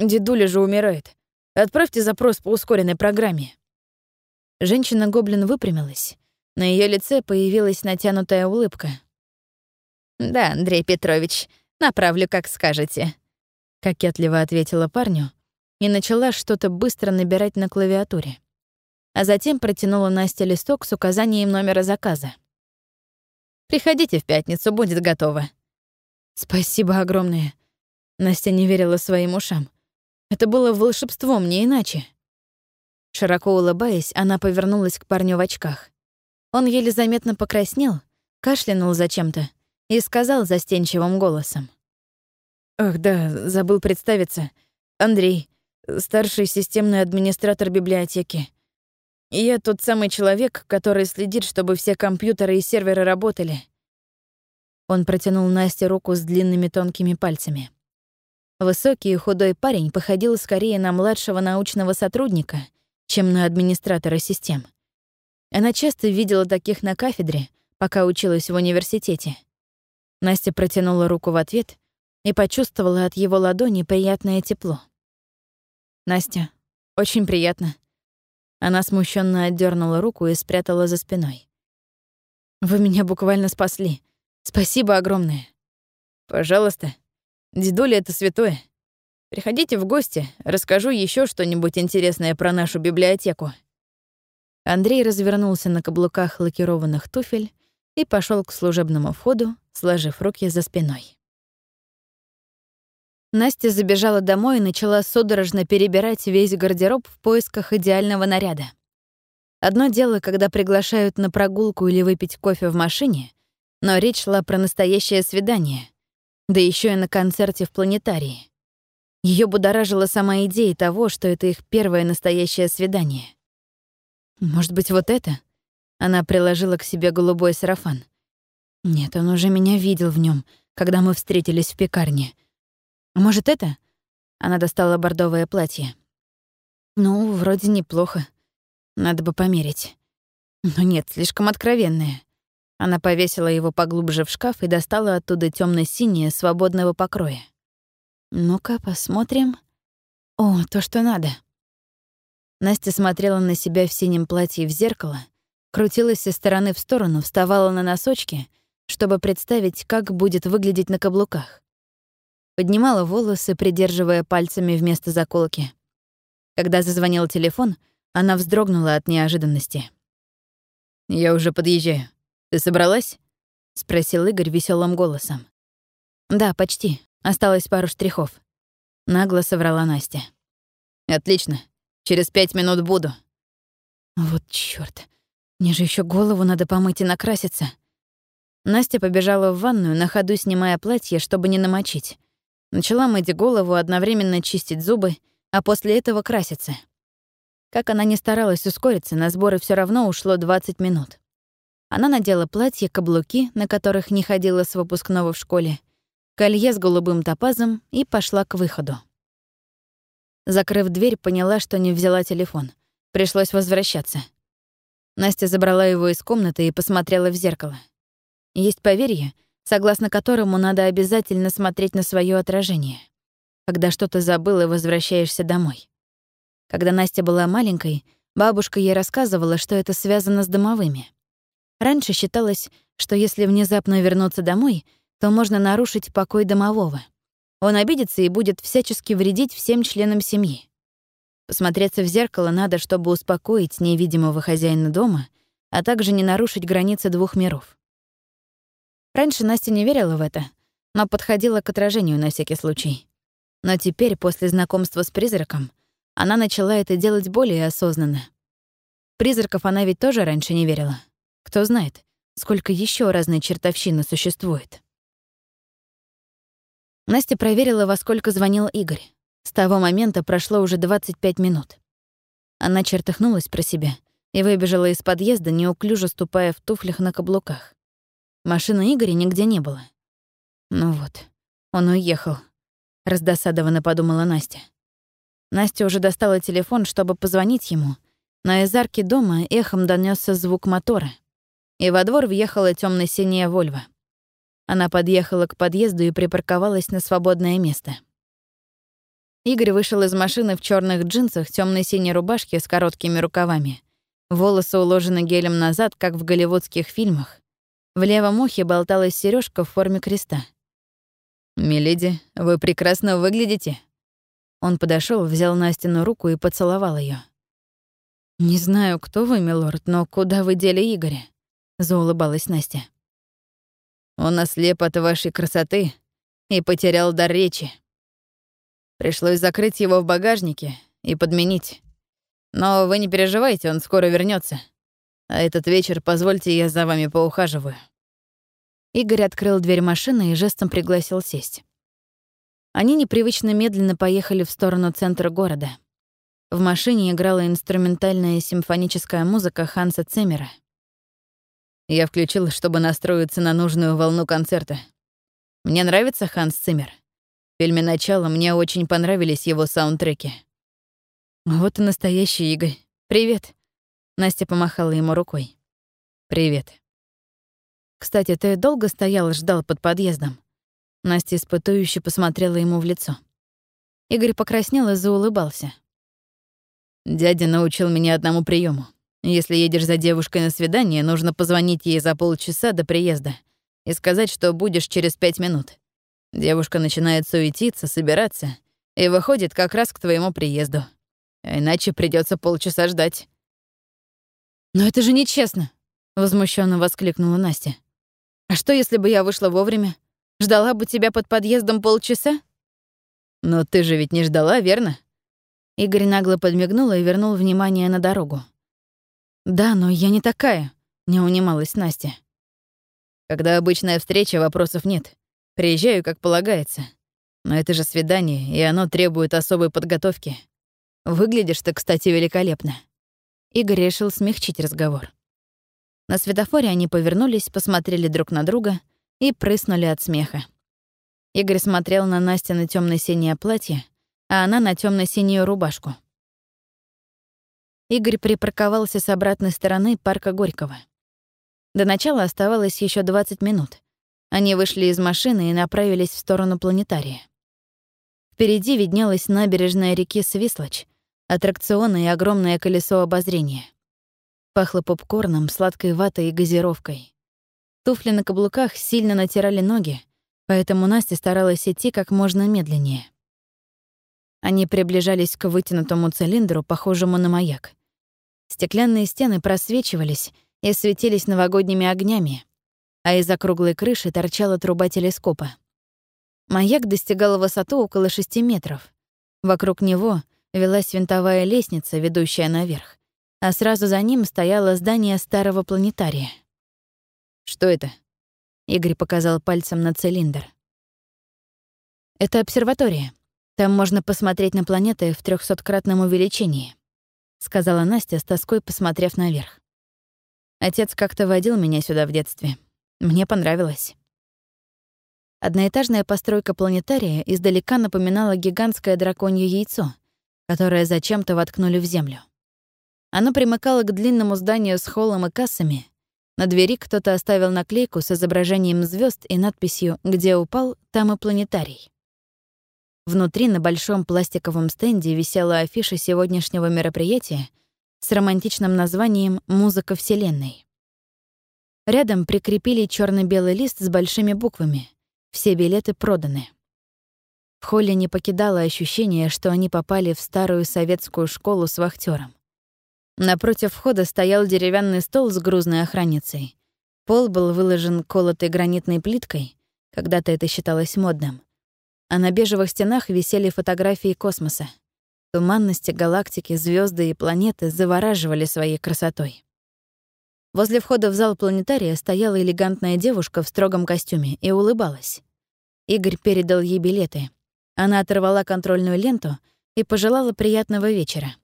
«Дедуля же умирает. Отправьте запрос по ускоренной программе». Женщина-гоблин выпрямилась. На ее лице появилась натянутая улыбка. «Да, Андрей Петрович, направлю, как скажете», — кокетливо ответила парню и начала что-то быстро набирать на клавиатуре. А затем протянула Насте листок с указанием номера заказа. Приходите в пятницу, будет готово». «Спасибо огромное». Настя не верила своим ушам. Это было волшебством, не иначе. Широко улыбаясь, она повернулась к парню в очках. Он еле заметно покраснел, кашлянул зачем-то и сказал застенчивым голосом. «Ах, да, забыл представиться. Андрей, старший системный администратор библиотеки. Я тот самый человек, который следит, чтобы все компьютеры и серверы работали. Он протянул Насте руку с длинными тонкими пальцами. Высокий и худой парень походил скорее на младшего научного сотрудника, чем на администратора систем. Она часто видела таких на кафедре, пока училась в университете. Настя протянула руку в ответ и почувствовала от его ладони приятное тепло. «Настя, очень приятно», она смущенно отдернула руку и спрятала за спиной. «Вы меня буквально спасли. Спасибо огромное. Пожалуйста. Дедуля — это святое. Приходите в гости, расскажу еще что-нибудь интересное про нашу библиотеку». Андрей развернулся на каблуках лакированных туфель и пошел к служебному входу, сложив руки за спиной. Настя забежала домой и начала судорожно перебирать весь гардероб в поисках идеального наряда. Одно дело, когда приглашают на прогулку или выпить кофе в машине, но речь шла про настоящее свидание, да еще и на концерте в планетарии. Ее будоражила сама идея того, что это их первое настоящее свидание. Может быть, вот это? Она приложила к себе голубой сарафан. Нет, он уже меня видел в нем, когда мы встретились в пекарне — может, это? Она достала бордовое платье. Ну, вроде неплохо. Надо бы померить. Но нет, слишком откровенное. Она повесила его поглубже в шкаф и достала оттуда темно синее свободного покроя. Ну-ка, посмотрим. О, то, что надо. Настя смотрела на себя в синем платье в зеркало, крутилась из стороны в сторону, вставала на носочки, чтобы представить, как будет выглядеть на каблуках поднимала волосы, придерживая пальцами вместо заколки. Когда зазвонил телефон, она вздрогнула от неожиданности. «Я уже подъезжаю. Ты собралась?» — спросил Игорь веселым голосом. «Да, почти. Осталось пару штрихов». Нагло соврала Настя. «Отлично. Через пять минут буду. Вот чёрт. Мне же ещё голову надо помыть и накраситься. Настя побежала в ванную, на ходу снимая платье, чтобы не намочить. Начала мыть голову, одновременно чистить зубы, а после этого краситься. Как она не старалась ускориться, на сборы все равно ушло 20 минут. Она надела платье, каблуки, на которых не ходила с выпускного в школе, колье с голубым топазом и пошла к выходу. Закрыв дверь, поняла, что не взяла телефон. Пришлось возвращаться. Настя забрала его из комнаты и посмотрела в зеркало. Есть поверье, согласно которому надо обязательно смотреть на свое отражение. Когда что-то забыл и возвращаешься домой. Когда Настя была маленькой, бабушка ей рассказывала, что это связано с домовыми. Раньше считалось, что если внезапно вернуться домой, то можно нарушить покой домового. Он обидится и будет всячески вредить всем членам семьи. Посмотреться в зеркало надо, чтобы успокоить невидимого хозяина дома, а также не нарушить границы двух миров. Раньше Настя не верила в это, но подходила к отражению на всякий случай. Но теперь, после знакомства с призраком, она начала это делать более осознанно. Призраков она ведь тоже раньше не верила. Кто знает, сколько еще разной чертовщины существует. Настя проверила, во сколько звонил Игорь. С того момента прошло уже 25 минут. Она чертыхнулась про себя и выбежала из подъезда, неуклюже ступая в туфлях на каблуках. Машины Игоря нигде не было. Ну вот, он уехал. Раздосадованно подумала Настя. Настя уже достала телефон, чтобы позвонить ему, но из арки дома эхом донесся звук мотора — и во двор въехала темно синяя Вольва. Она подъехала к подъезду и припарковалась на свободное место. Игорь вышел из машины в черных джинсах, темно синей рубашке с короткими рукавами. Волосы уложены гелем назад, как в голливудских фильмах. В левом ухе болталась сережка в форме креста. «Миледи, вы прекрасно выглядите». Он подошел, взял Настину руку и поцеловал ее. «Не знаю, кто вы, милорд, но куда вы дели Игоря?» заулыбалась Настя. Он ослеп от вашей красоты и потерял дар речи. Пришлось закрыть его в багажнике и подменить. Но вы не переживайте, он скоро вернется. А этот вечер позвольте, я за вами поухаживаю. Игорь открыл дверь машины и жестом пригласил сесть. Они непривычно медленно поехали в сторону центра города. В машине играла инструментальная симфоническая музыка Ханса Цемера — я включил, чтобы настроиться на нужную волну концерта. Мне нравится Ханс Циммер. В фильме «Начало» мне очень понравились его саундтреки. Вот и настоящий Игорь. Привет. Настя помахала ему рукой. Привет. Кстати, ты долго стоял и ждал под подъездом? Настя испытующе посмотрела ему в лицо. Игорь покраснел и заулыбался. Дядя научил меня одному приему. Если едешь за девушкой на свидание, нужно позвонить ей за полчаса до приезда и сказать, что будешь через пять минут. Девушка начинает суетиться, собираться и выходит как раз к твоему приезду. А иначе придется полчаса ждать. «Но это же нечестно!» — возмущенно воскликнула Настя. «А что, если бы я вышла вовремя? Ждала бы тебя под подъездом полчаса?» «Но ты же ведь не ждала, верно?» Игорь нагло подмигнул и вернул внимание на дорогу. «Да, но я не такая», — не унималась Настя. «Когда обычная встреча, вопросов нет. Приезжаю, как полагается. Но это же свидание, и оно требует особой подготовки. Выглядишь ты, кстати, великолепно». Игорь решил смягчить разговор. На светофоре они повернулись, посмотрели друг на друга и прыснули от смеха. Игорь смотрел на Настя на темно синее платье, а она на темно синюю рубашку. Игорь припарковался с обратной стороны парка Горького. До начала оставалось еще 20 минут. Они вышли из машины и направились в сторону планетария. Впереди виднелась набережная реки Свислочь, аттракционы и огромное колесо обозрения. Пахло попкорном, сладкой ватой и газировкой. Туфли на каблуках сильно натирали ноги, поэтому Настя старалась идти как можно медленнее. Они приближались к вытянутому цилиндру, похожему на маяк. Стеклянные стены просвечивались и светились новогодними огнями, а из-за круглой крыши торчала труба телескопа. Маяк достигал высоту около шести метров. Вокруг него велась винтовая лестница, ведущая наверх, а сразу за ним стояло здание старого планетария. «Что это?» — Игорь показал пальцем на цилиндр. «Это обсерватория. Там можно посмотреть на планеты в трехсоткратном увеличении», — сказала Настя с тоской, посмотрев наверх. «Отец как-то водил меня сюда в детстве. Мне понравилось». Одноэтажная постройка планетария издалека напоминала гигантское драконье яйцо, которое зачем-то воткнули в землю. Оно примыкало к длинному зданию с холлом и кассами. На двери кто-то оставил наклейку с изображением звезд и надписью «Где упал, там и планетарий». Внутри на большом пластиковом стенде висела афиша сегодняшнего мероприятия с романтичным названием «Музыка Вселенной». Рядом прикрепили черно белый лист с большими буквами все билеты проданы. В холле не покидало ощущение, что они попали в старую советскую школу с вахтером. Напротив входа стоял деревянный стол с грузной охранницей. Пол был выложен колотой гранитной плиткой, когда-то это считалось модным. А на бежевых стенах висели фотографии космоса. Туманности, галактики, звезды и планеты завораживали своей красотой. Возле входа в зал планетария стояла элегантная девушка в строгом костюме и улыбалась. Игорь передал ей билеты. Она оторвала контрольную ленту и пожелала приятного вечера.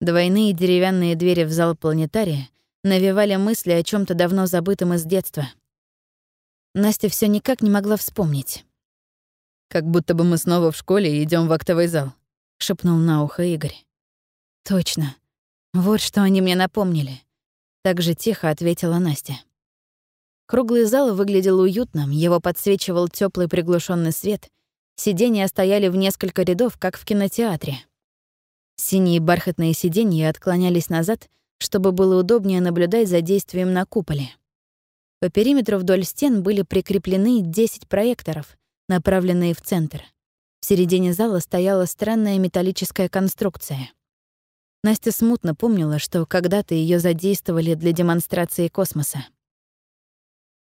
Двойные деревянные двери в зал планетария навевали мысли о чем то давно забытом из детства. Настя все никак не могла вспомнить. «Как будто бы мы снова в школе и идем в актовый зал», — шепнул на ухо Игорь. «Точно. Вот что они мне напомнили. Так же тихо ответила Настя. Круглый зал выглядел уютным, его подсвечивал теплый приглушенный свет. Сиденья стояли в несколько рядов, как в кинотеатре. Синие бархатные сиденья отклонялись назад, чтобы было удобнее наблюдать за действием на куполе. По периметру вдоль стен были прикреплены 10 проекторов, направленные в центр. В середине зала стояла странная металлическая конструкция — Настя смутно помнила, что когда-то ее задействовали для демонстрации космоса.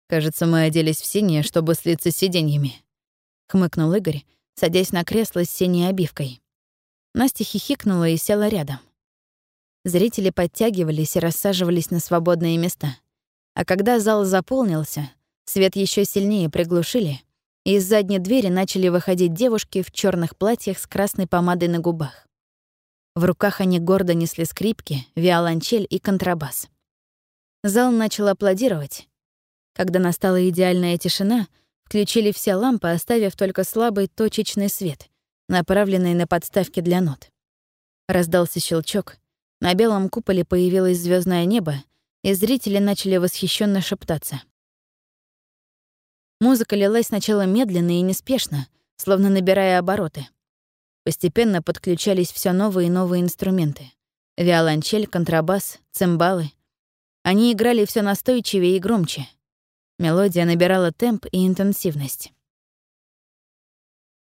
«Кажется, мы оделись в синее, чтобы слиться с сиденьями», — хмыкнул Игорь, садясь на кресло с синей обивкой. Настя хихикнула и села рядом. Зрители подтягивались и рассаживались на свободные места. А когда зал заполнился, свет еще сильнее приглушили, и из задней двери начали выходить девушки в черных платьях с красной помадой на губах. В руках они гордо несли скрипки, виолончель и контрабас. Зал начал аплодировать. Когда настала идеальная тишина, включили все лампы, оставив только слабый точечный свет, направленный на подставки для нот. Раздался щелчок, на белом куполе появилось звездное небо, и зрители начали восхищенно шептаться. Музыка лилась сначала медленно и неспешно, словно набирая обороты — Постепенно подключались все новые и новые инструменты. Виолончель, контрабас, цимбалы. Они играли все настойчивее и громче. Мелодия набирала темп и интенсивность.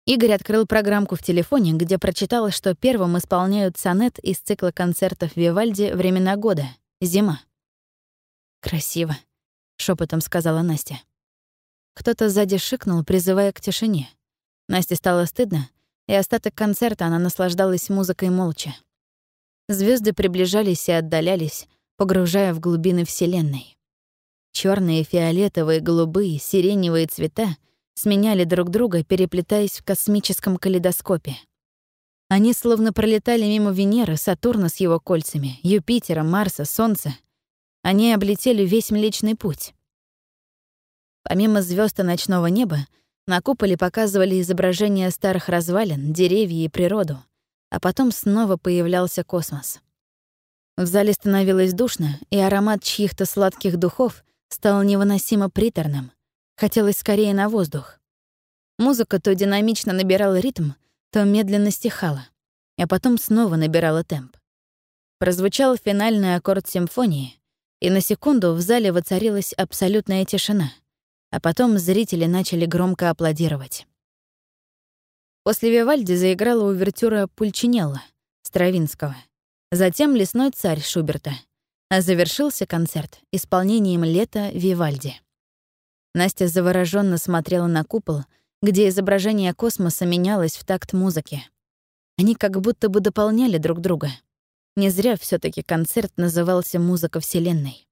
Игорь открыл программку в телефоне, где прочитал, что первым исполняют сонет из цикла концертов Вивальди «Времена года. Зима». «Красиво», — шепотом сказала Настя. Кто-то сзади шикнул, призывая к тишине. Насте стало стыдно, и остаток концерта она наслаждалась музыкой молча. Звезды приближались и отдалялись, погружая в глубины Вселенной. Черные, фиолетовые, голубые, сиреневые цвета сменяли друг друга, переплетаясь в космическом калейдоскопе. Они словно пролетали мимо Венеры, Сатурна с его кольцами, Юпитера, Марса, Солнца. Они облетели весь Млечный Путь. Помимо звезд и ночного неба, на куполе показывали изображения старых развалин, деревья и природу, а потом снова появлялся космос. В зале становилось душно, и аромат чьих-то сладких духов стал невыносимо приторным. Хотелось скорее на воздух. Музыка то динамично набирала ритм, то медленно стихала, а потом снова набирала темп. Прозвучал финальный аккорд симфонии, и на секунду в зале воцарилась абсолютная тишина — а потом зрители начали громко аплодировать. После Вивальди заиграла увертюра Пульчинелла Стравинского, затем «Лесной царь» Шуберта, а завершился концерт исполнением «Лето» Вивальди. Настя завороженно смотрела на купол, где изображение космоса менялось в такт музыки. Они как будто бы дополняли друг друга. Не зря все таки концерт назывался «Музыка Вселенной».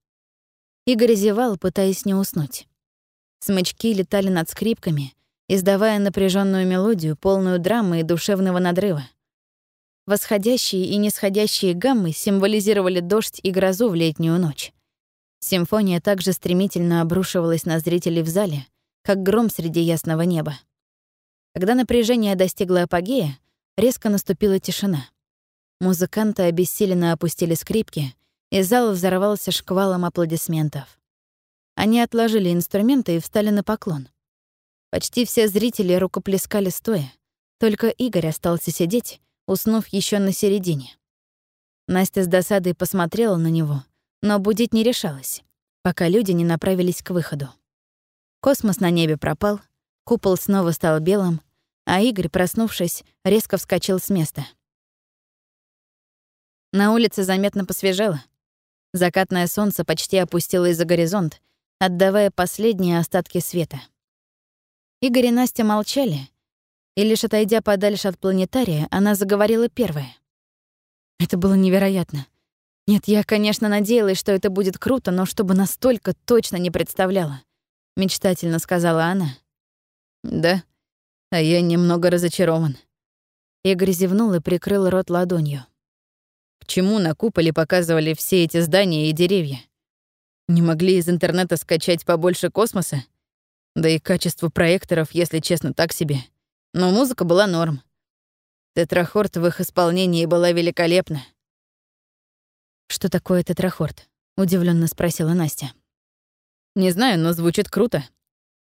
Игорь зевал, пытаясь не уснуть. Смычки летали над скрипками, издавая напряженную мелодию, полную драмы и душевного надрыва. Восходящие и нисходящие гаммы символизировали дождь и грозу в летнюю ночь. Симфония также стремительно обрушивалась на зрителей в зале, как гром среди ясного неба. Когда напряжение достигло апогея, резко наступила тишина. Музыканты обессиленно опустили скрипки, и зал взорвался шквалом аплодисментов. Они отложили инструменты и встали на поклон. Почти все зрители рукоплескали стоя, только Игорь остался сидеть, уснув еще на середине. Настя с досадой посмотрела на него, но будить не решалась, пока люди не направились к выходу. Космос на небе пропал, купол снова стал белым, а Игорь, проснувшись, резко вскочил с места — на улице заметно посвежело. Закатное солнце почти опустилось за горизонт, отдавая последние остатки света. Игорь и Настя молчали, и лишь отойдя подальше от планетария, она заговорила первая. Это было невероятно. Нет, я, конечно, надеялась, что это будет круто, но чтобы настолько точно не представляла. Мечтательно сказала она. Да, а я немного разочарован. Игорь зевнул и прикрыл рот ладонью. К чему на куполе показывали все эти здания и деревья? Не могли из интернета скачать побольше космоса? Да и качество проекторов, если честно, так себе. Но музыка была норм. Тетрахорд в их исполнении была великолепна. «Что такое тетрахорд?» — удивленно спросила Настя. «Не знаю, но звучит круто.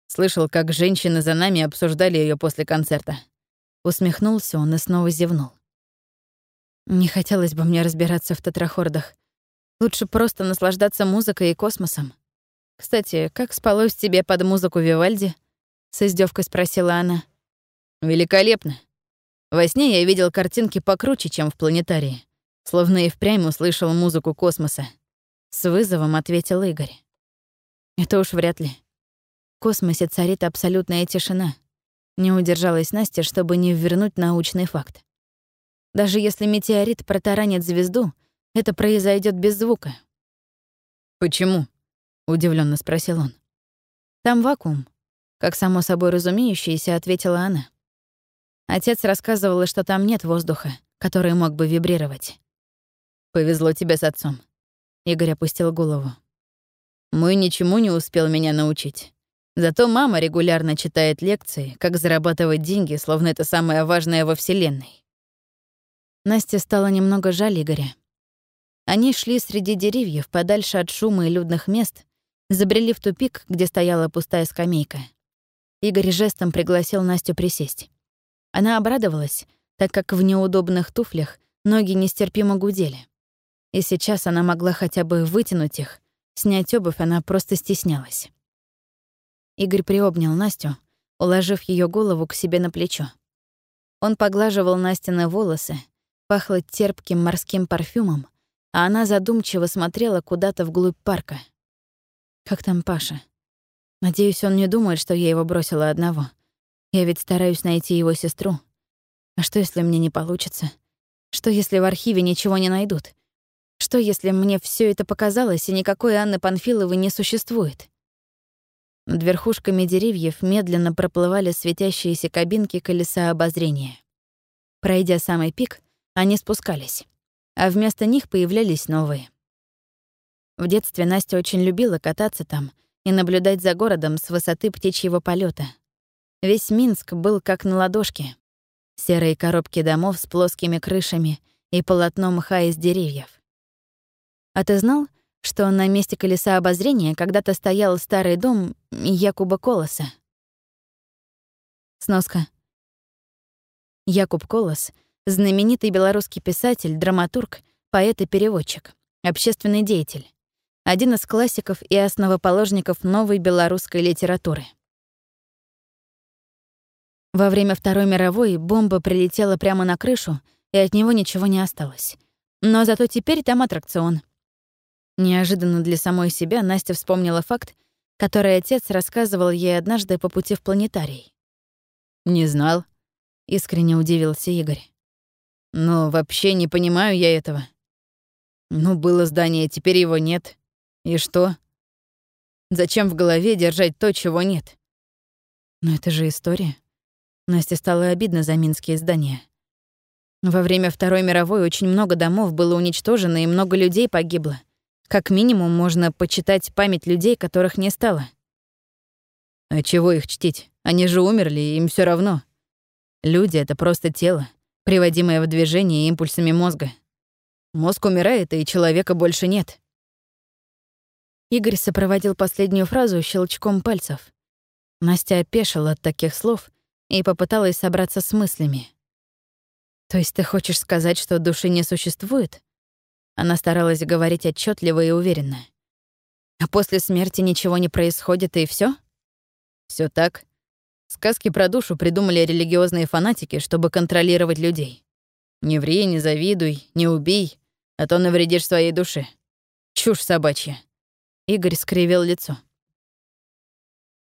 Слышал, как женщины за нами обсуждали ее после концерта». Усмехнулся он и снова зевнул. Не хотелось бы мне разбираться в тетрахордах. Лучше просто наслаждаться музыкой и космосом. Кстати, как спалось тебе под музыку Вивальди? С издевкой спросила она. Великолепно. Во сне я видел картинки покруче, чем в планетарии. Словно и впрямь услышал музыку космоса. С вызовом ответил Игорь. Это уж вряд ли. В космосе царит абсолютная тишина. Не удержалась Настя, чтобы не ввернуть научный факт. Даже если метеорит протаранит звезду, это произойдет без звука. «Почему?» — удивленно спросил он. «Там вакуум», — как само собой разумеющееся, ответила она. Отец рассказывал, что там нет воздуха, который мог бы вибрировать. «Повезло тебе с отцом», — Игорь опустил голову. «Мой ничему не успел меня научить. Зато мама регулярно читает лекции, как зарабатывать деньги, словно это самое важное во Вселенной. Насте стало немного жаль Игоря. Они шли среди деревьев, подальше от шума и людных мест, забрели в тупик, где стояла пустая скамейка. Игорь жестом пригласил Настю присесть. Она обрадовалась, так как в неудобных туфлях ноги нестерпимо гудели. И сейчас она могла хотя бы вытянуть их, снять обувь она просто стеснялась. Игорь приобнял Настю, уложив ее голову к себе на плечо. Он поглаживал Настины волосы, Пахло терпким морским парфюмом, а она задумчиво смотрела куда-то вглубь парка. Как там Паша? Надеюсь, он не думает, что я его бросила одного. Я ведь стараюсь найти его сестру. А что, если мне не получится? Что, если в архиве ничего не найдут? Что, если мне все это показалось, и никакой Анны Панфиловой не существует? Над верхушками деревьев медленно проплывали светящиеся кабинки колеса обозрения. Пройдя самый пик, они спускались, а вместо них появлялись новые. В детстве Настя очень любила кататься там и наблюдать за городом с высоты птичьего полета. Весь Минск был как на ладошке. Серые коробки домов с плоскими крышами и полотно мха из деревьев. А ты знал, что на месте колеса обозрения когда-то стоял старый дом Якуба Колоса? Сноска. Якуб Колос — Знаменитый белорусский писатель, драматург, поэт и переводчик, общественный деятель. Один из классиков и основоположников новой белорусской литературы. Во время Второй мировой бомба прилетела прямо на крышу, и от него ничего не осталось. Но зато теперь там аттракцион. Неожиданно для самой себя Настя вспомнила факт, который отец рассказывал ей однажды по пути в планетарий. «Не знал», — искренне удивился Игорь. Но вообще не понимаю я этого. Ну, было здание, теперь его нет. И что? Зачем в голове держать то, чего нет? Но это же история. Насте стало обидно за минские здания. Во время Второй мировой очень много домов было уничтожено и много людей погибло. Как минимум можно почитать память людей, которых не стало. А чего их чтить? Они же умерли, им все равно. Люди — это просто тело, приводимое в движение импульсами мозга. Мозг умирает, и человека больше нет. Игорь сопроводил последнюю фразу щелчком пальцев. Настя опешила от таких слов и попыталась собраться с мыслями. «То есть ты хочешь сказать, что души не существует?» Она старалась говорить отчетливо и уверенно. «А после смерти ничего не происходит, и все? Все так. Сказки про душу придумали религиозные фанатики, чтобы контролировать людей. Не ври, не завидуй, не убей, а то навредишь своей душе. Чушь собачья. Игорь скривил лицо.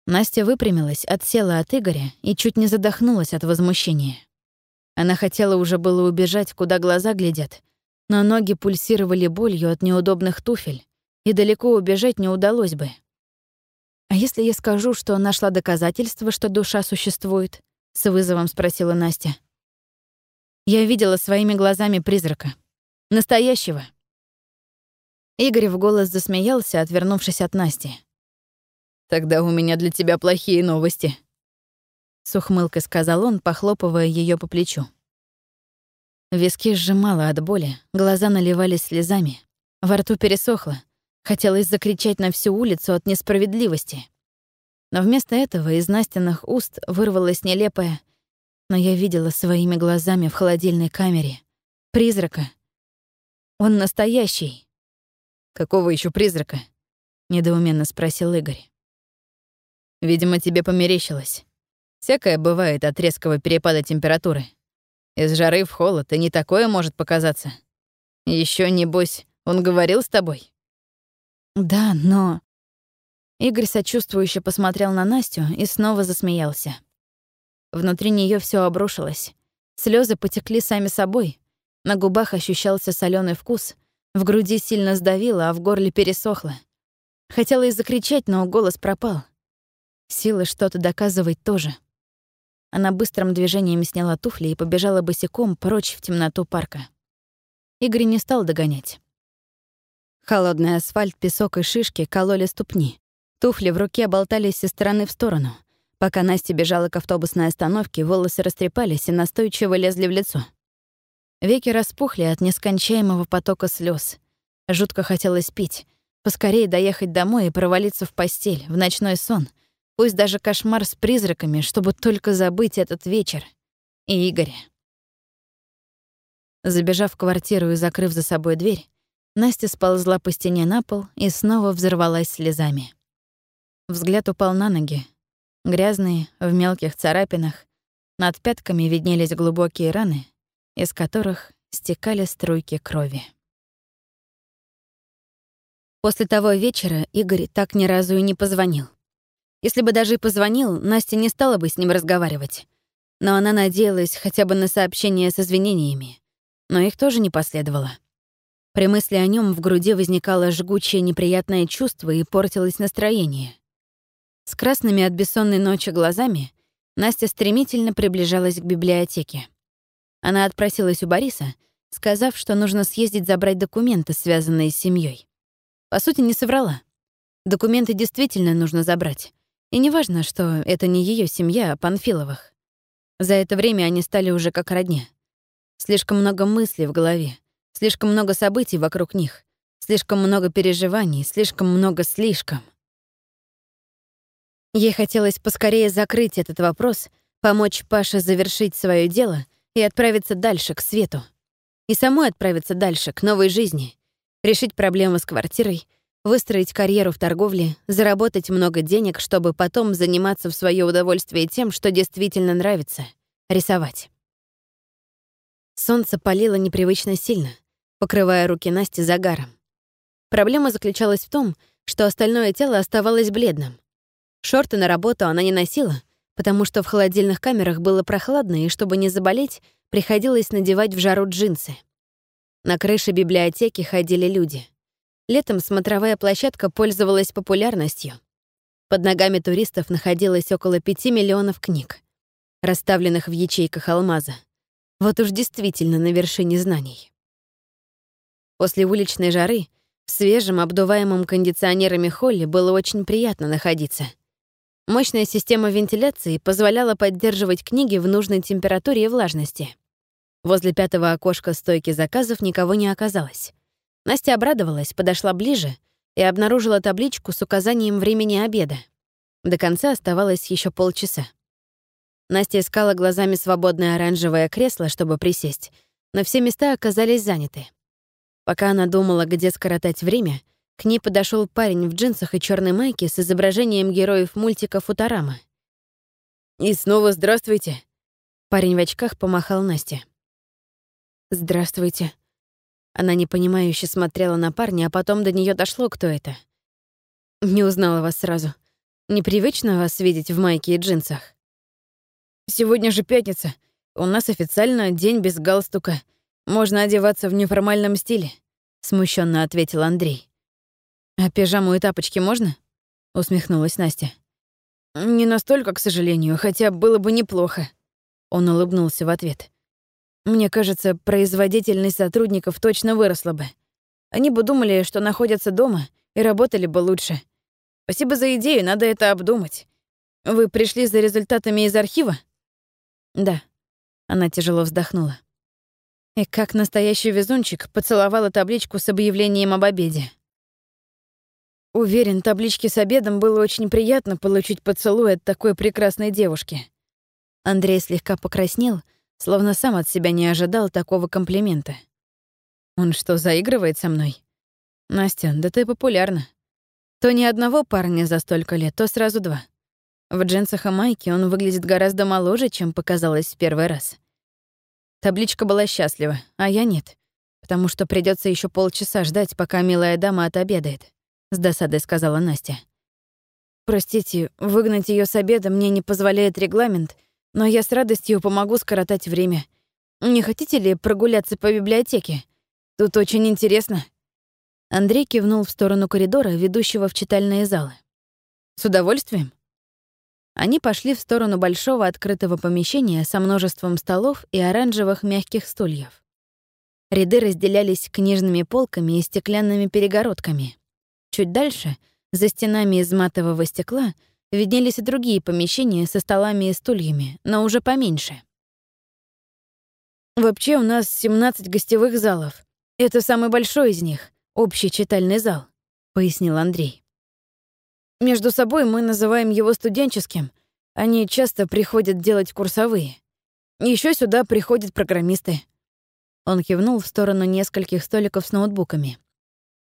Настя выпрямилась, отсела от Игоря и чуть не задохнулась от возмущения. Она хотела уже было убежать, куда глаза глядят, но ноги пульсировали болью от неудобных туфель, и далеко убежать не удалось бы. «А если я скажу, что нашла доказательства, что душа существует?» — с вызовом спросила Настя. «Я видела своими глазами призрака. Настоящего». Игорь в голос засмеялся, отвернувшись от Насти. «Тогда у меня для тебя плохие новости», — с ухмылкой сказал он, похлопывая ее по плечу. Виски сжимало от боли, глаза наливались слезами, во рту пересохло, хотелось закричать на всю улицу от несправедливости. Но вместо этого из Настиных уст вырвалось нелепое «но я видела своими глазами в холодильной камере. Призрака. Он настоящий». «Какого еще призрака?» — недоуменно спросил Игорь. «Видимо, тебе померещилось. Всякое бывает от резкого перепада температуры. Из жары в холод, и не такое может показаться. Еще небось, он говорил с тобой?» «Да, но...» Игорь сочувствующе посмотрел на Настю и снова засмеялся. Внутри нее все обрушилось. Слезы потекли сами собой. На губах ощущался соленый вкус, в груди сильно сдавило, а в горле пересохло. Хотела и закричать, но голос пропал. Силы что-то доказывать тоже. Она быстрым движением сняла туфли и побежала босиком прочь в темноту парка. Игорь не стал догонять. Холодный асфальт, песок и шишки кололи ступни. Туфли в руке болтались из стороны в сторону. Пока Настя бежала к автобусной остановке, волосы растрепались и настойчиво лезли в лицо. Веки распухли от нескончаемого потока слез. Жутко хотелось пить, поскорее доехать домой и провалиться в постель, в ночной сон, пусть даже кошмар с призраками, чтобы только забыть этот вечер. И Игоря. Забежав в квартиру и закрыв за собой дверь, Настя сползла по стене на пол и снова взорвалась слезами. Взгляд упал на ноги. Грязные, в мелких царапинах, над пятками виднелись глубокие раны, из которых стекали струйки крови. После того вечера Игорь так ни разу и не позвонил. Если бы даже и позвонил, Настя не стала бы с ним разговаривать. Но она надеялась хотя бы на сообщение с извинениями. Но их тоже не последовало. При мысли о нем в груди возникало жгучее неприятное чувство и портилось настроение. С красными от бессонной ночи глазами Настя стремительно приближалась к библиотеке. Она отпросилась у Бориса, сказав, что нужно съездить забрать документы, связанные с семьей. По сути, не соврала. Документы действительно нужно забрать. И неважно, что это не ее семья, а Панфиловых. За это время они стали уже как родня. Слишком много мыслей в голове, слишком много событий вокруг них, слишком много переживаний, слишком много слишком. Ей хотелось поскорее закрыть этот вопрос, помочь Паше завершить свое дело и отправиться дальше, к свету. И самой отправиться дальше, к новой жизни. Решить проблемы с квартирой, выстроить карьеру в торговле, заработать много денег, чтобы потом заниматься в свое удовольствие тем, что действительно нравится — рисовать. Солнце палило непривычно сильно, покрывая руки Насти загаром. Проблема заключалась в том, что остальное тело оставалось бледным. Шорты на работу она не носила, потому что в холодильных камерах было прохладно, и чтобы не заболеть, приходилось надевать в жару джинсы. На крыше библиотеки ходили люди. Летом смотровая площадка пользовалась популярностью. Под ногами туристов находилось около пяти миллионов книг, расставленных в ячейках алмаза. Вот уж действительно на вершине знаний. После уличной жары в свежем, обдуваемом кондиционерами холле было очень приятно находиться. Мощная система вентиляции позволяла поддерживать книги в нужной температуре и влажности. Возле пятого окошка стойки заказов никого не оказалось. Настя обрадовалась, подошла ближе и обнаружила табличку с указанием времени обеда. До конца оставалось еще полчаса. Настя искала глазами свободное оранжевое кресло, чтобы присесть, но все места оказались заняты. Пока она думала, где скоротать время, к ней подошел парень в джинсах и черной майке с изображением героев мультика «Футурама». «И снова здравствуйте!» Парень в очках помахал Насте. «Здравствуйте», она непонимающе смотрела на парня, а потом до нее дошло, кто это. Не узнала вас сразу. Непривычно вас видеть в майке и джинсах. Сегодня же пятница. У нас официально день без галстука. Можно одеваться в неформальном стиле, смущенно ответил Андрей. А пижаму и тапочки можно? усмехнулась Настя. Не настолько, к сожалению, хотя было бы неплохо. Он улыбнулся в ответ. Мне кажется, производительность сотрудников точно выросла бы. Они бы думали, что находятся дома, и работали бы лучше. Спасибо за идею, надо это обдумать. Вы пришли за результатами из архива? Да. Она тяжело вздохнула. И как настоящий везунчик поцеловала табличку с объявлением об обеде. Уверен, табличке с обедом было очень приятно получить поцелуй от такой прекрасной девушки. Андрей слегка покраснел, словно сам от себя не ожидал такого комплимента. Он что, заигрывает со мной? Настя, да ты популярна. То ни одного парня за столько лет, то сразу два. В джинсах и майке он выглядит гораздо моложе, чем показалось в первый раз. Табличка была счастлива, а я нет, потому что придется еще полчаса ждать, пока милая дама отобедает, с досадой сказала Настя. Простите, выгнать ее с обеда мне не позволяет регламент — но я с радостью помогу скоротать время. Не хотите ли прогуляться по библиотеке? Тут очень интересно». Андрей кивнул в сторону коридора, ведущего в читальные залы. «С удовольствием?» Они пошли в сторону большого открытого помещения со множеством столов и оранжевых мягких стульев. Ряды разделялись книжными полками и стеклянными перегородками. Чуть дальше, за стенами из матового стекла, виднелись и другие помещения со столами и стульями, но уже поменьше. «Вообще у нас 17 гостевых залов. Это самый большой из них, общий читальный зал», — пояснил Андрей. «Между собой мы называем его студенческим. Они часто приходят делать курсовые. Еще сюда приходят программисты». Он кивнул в сторону нескольких столиков с ноутбуками.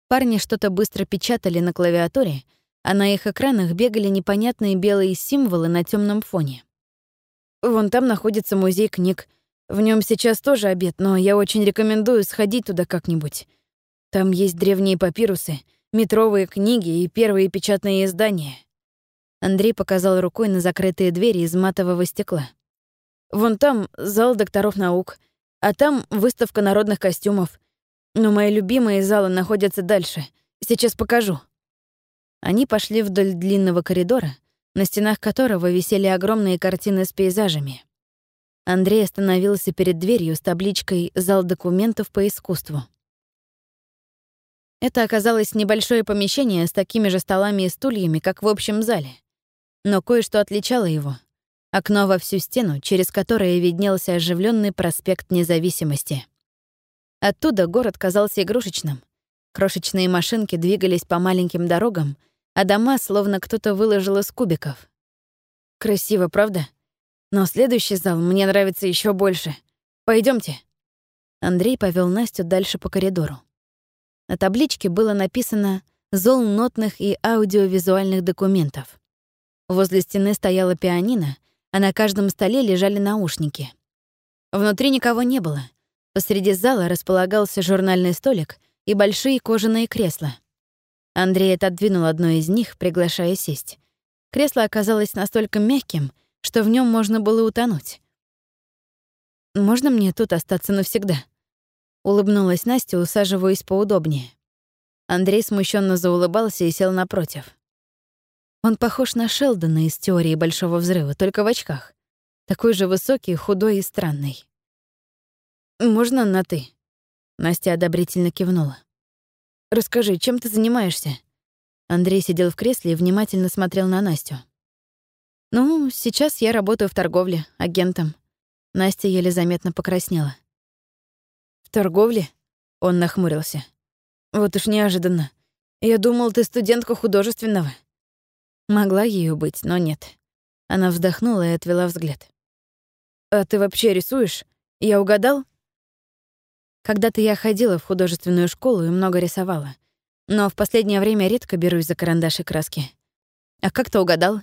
Парни что-то быстро печатали на клавиатуре, а на их экранах бегали непонятные белые символы на темном фоне. Вон там находится музей книг. В нем сейчас тоже обед, но я очень рекомендую сходить туда как-нибудь. Там есть древние папирусы, метровые книги и первые печатные издания. Андрей показал рукой на закрытые двери из матового стекла. Вон там зал докторов наук, а там выставка народных костюмов. Но мои любимые залы находятся дальше. Сейчас покажу. Они пошли вдоль длинного коридора, на стенах которого висели огромные картины с пейзажами. Андрей остановился перед дверью с табличкой «Зал документов по искусству». Это оказалось небольшое помещение с такими же столами и стульями, как в общем зале. Но кое-что отличало его. Окно во всю стену, через которое виднелся оживленный проспект Независимости. Оттуда город казался игрушечным. Крошечные машинки двигались по маленьким дорогам — а дома словно кто-то выложил из кубиков. Красиво, правда? Но следующий зал мне нравится еще больше. Пойдемте. Андрей повел Настю дальше по коридору. На табличке было написано «Зол нотных и аудиовизуальных документов». Возле стены стояла пианино, а на каждом столе лежали наушники. Внутри никого не было. Посреди зала располагался журнальный столик и большие кожаные кресла. Андрей отодвинул одно из них, приглашая сесть. Кресло оказалось настолько мягким, что в нем можно было утонуть. «Можно мне тут остаться навсегда?» Улыбнулась Настя, усаживаясь поудобнее. Андрей смущенно заулыбался и сел напротив. Он похож на Шелдона из теории Большого взрыва, только в очках. Такой же высокий, худой и странный. «Можно на «ты»?» Настя одобрительно кивнула. «Расскажи, чем ты занимаешься?» Андрей сидел в кресле и внимательно смотрел на Настю. «Ну, сейчас я работаю в торговле, агентом». Настя еле заметно покраснела. «В торговле?» Он нахмурился. «Вот уж неожиданно. Я думал, ты студентка художественного». Могла ею быть, но нет. Она вздохнула и отвела взгляд. «А ты вообще рисуешь? Я угадал?» Когда-то я ходила в художественную школу и много рисовала. Но в последнее время редко берусь за карандаш и краски. А как ты угадал?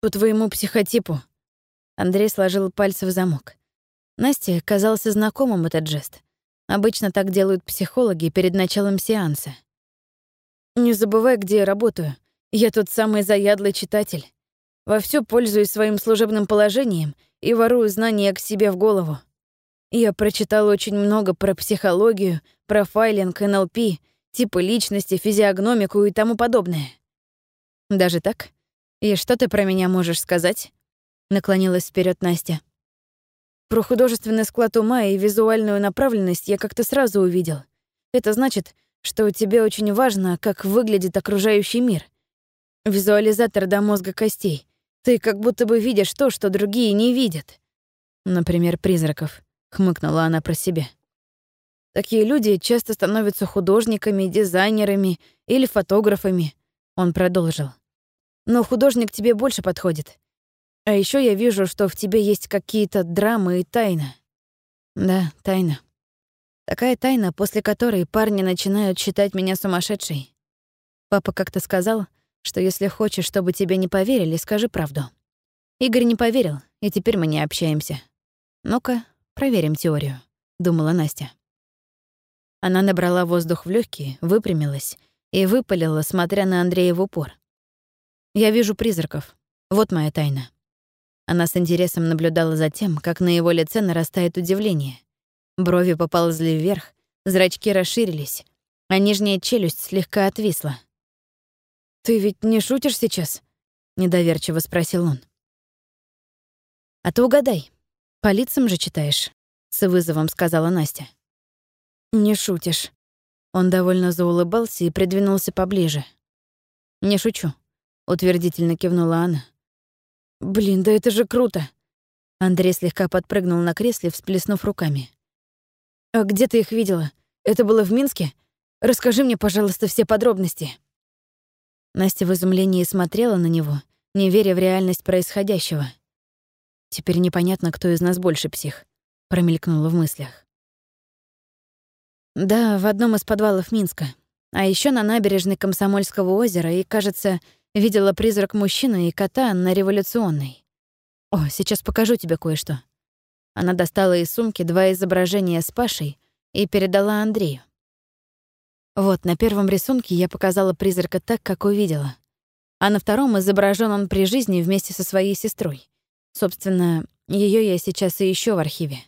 По твоему психотипу. Андрей сложил пальцы в замок. Насте казался знакомым этот жест. Обычно так делают психологи перед началом сеанса. «Не забывай, где я работаю. Я тут самый заядлый читатель. Вовсю пользуюсь своим служебным положением и ворую знания к себе в голову. Я прочитал очень много про психологию, профайлинг, НЛП, типы личности, физиогномику и тому подобное. Даже так? И что ты про меня можешь сказать? Наклонилась вперед Настя. Про художественный склад ума и визуальную направленность я как-то сразу увидел. Это значит, что тебе очень важно, как выглядит окружающий мир, Визуализатор до мозга костей. Ты как будто бы видишь то, что другие не видят. Например, призраков, хмыкнула она про себя. Такие люди часто становятся художниками, дизайнерами или фотографами, он продолжил. Но художник тебе больше подходит. А еще я вижу, что в тебе есть какие-то драмы и тайна. Да, тайна. Такая тайна, после которой парни начинают считать меня сумасшедшей. Папа как-то сказал, что если хочешь, чтобы тебе не поверили, скажи правду. Игорь не поверил, и теперь мы не общаемся. Ну-ка, проверим теорию, думала Настя. Она набрала воздух в легкие, выпрямилась и выпалила, смотря на Андрея в упор. «Я вижу призраков. Вот моя тайна». Она с интересом наблюдала за тем, как на его лице нарастает удивление. Брови поползли вверх, зрачки расширились, а нижняя челюсть слегка отвисла. «Ты ведь не шутишь сейчас?» — недоверчиво спросил он. «А ты угадай. По лицам же читаешь», — с вызовом сказала Настя. «Не шутишь». Он довольно заулыбался и придвинулся поближе. «Не шучу», — утвердительно кивнула она. «Блин, да это же круто!» Андрей слегка подпрыгнул на кресле, всплеснув руками. «А где ты их видела? Это было в Минске? Расскажи мне, пожалуйста, все подробности». Настя в изумлении смотрела на него, не веря в реальность происходящего. «Теперь непонятно, кто из нас больше псих», — промелькнула в мыслях. Да, в одном из подвалов Минска. А еще на набережной Комсомольского озера и, кажется, видела призрак мужчины и кота на революционной. О, сейчас покажу тебе кое-что. Она достала из сумки два изображения с Пашей и передала Андрею. Вот, на первом рисунке я показала призрака так, как увидела. А на втором изображен он при жизни вместе со своей сестрой. Собственно, ее я сейчас и ищу в архиве.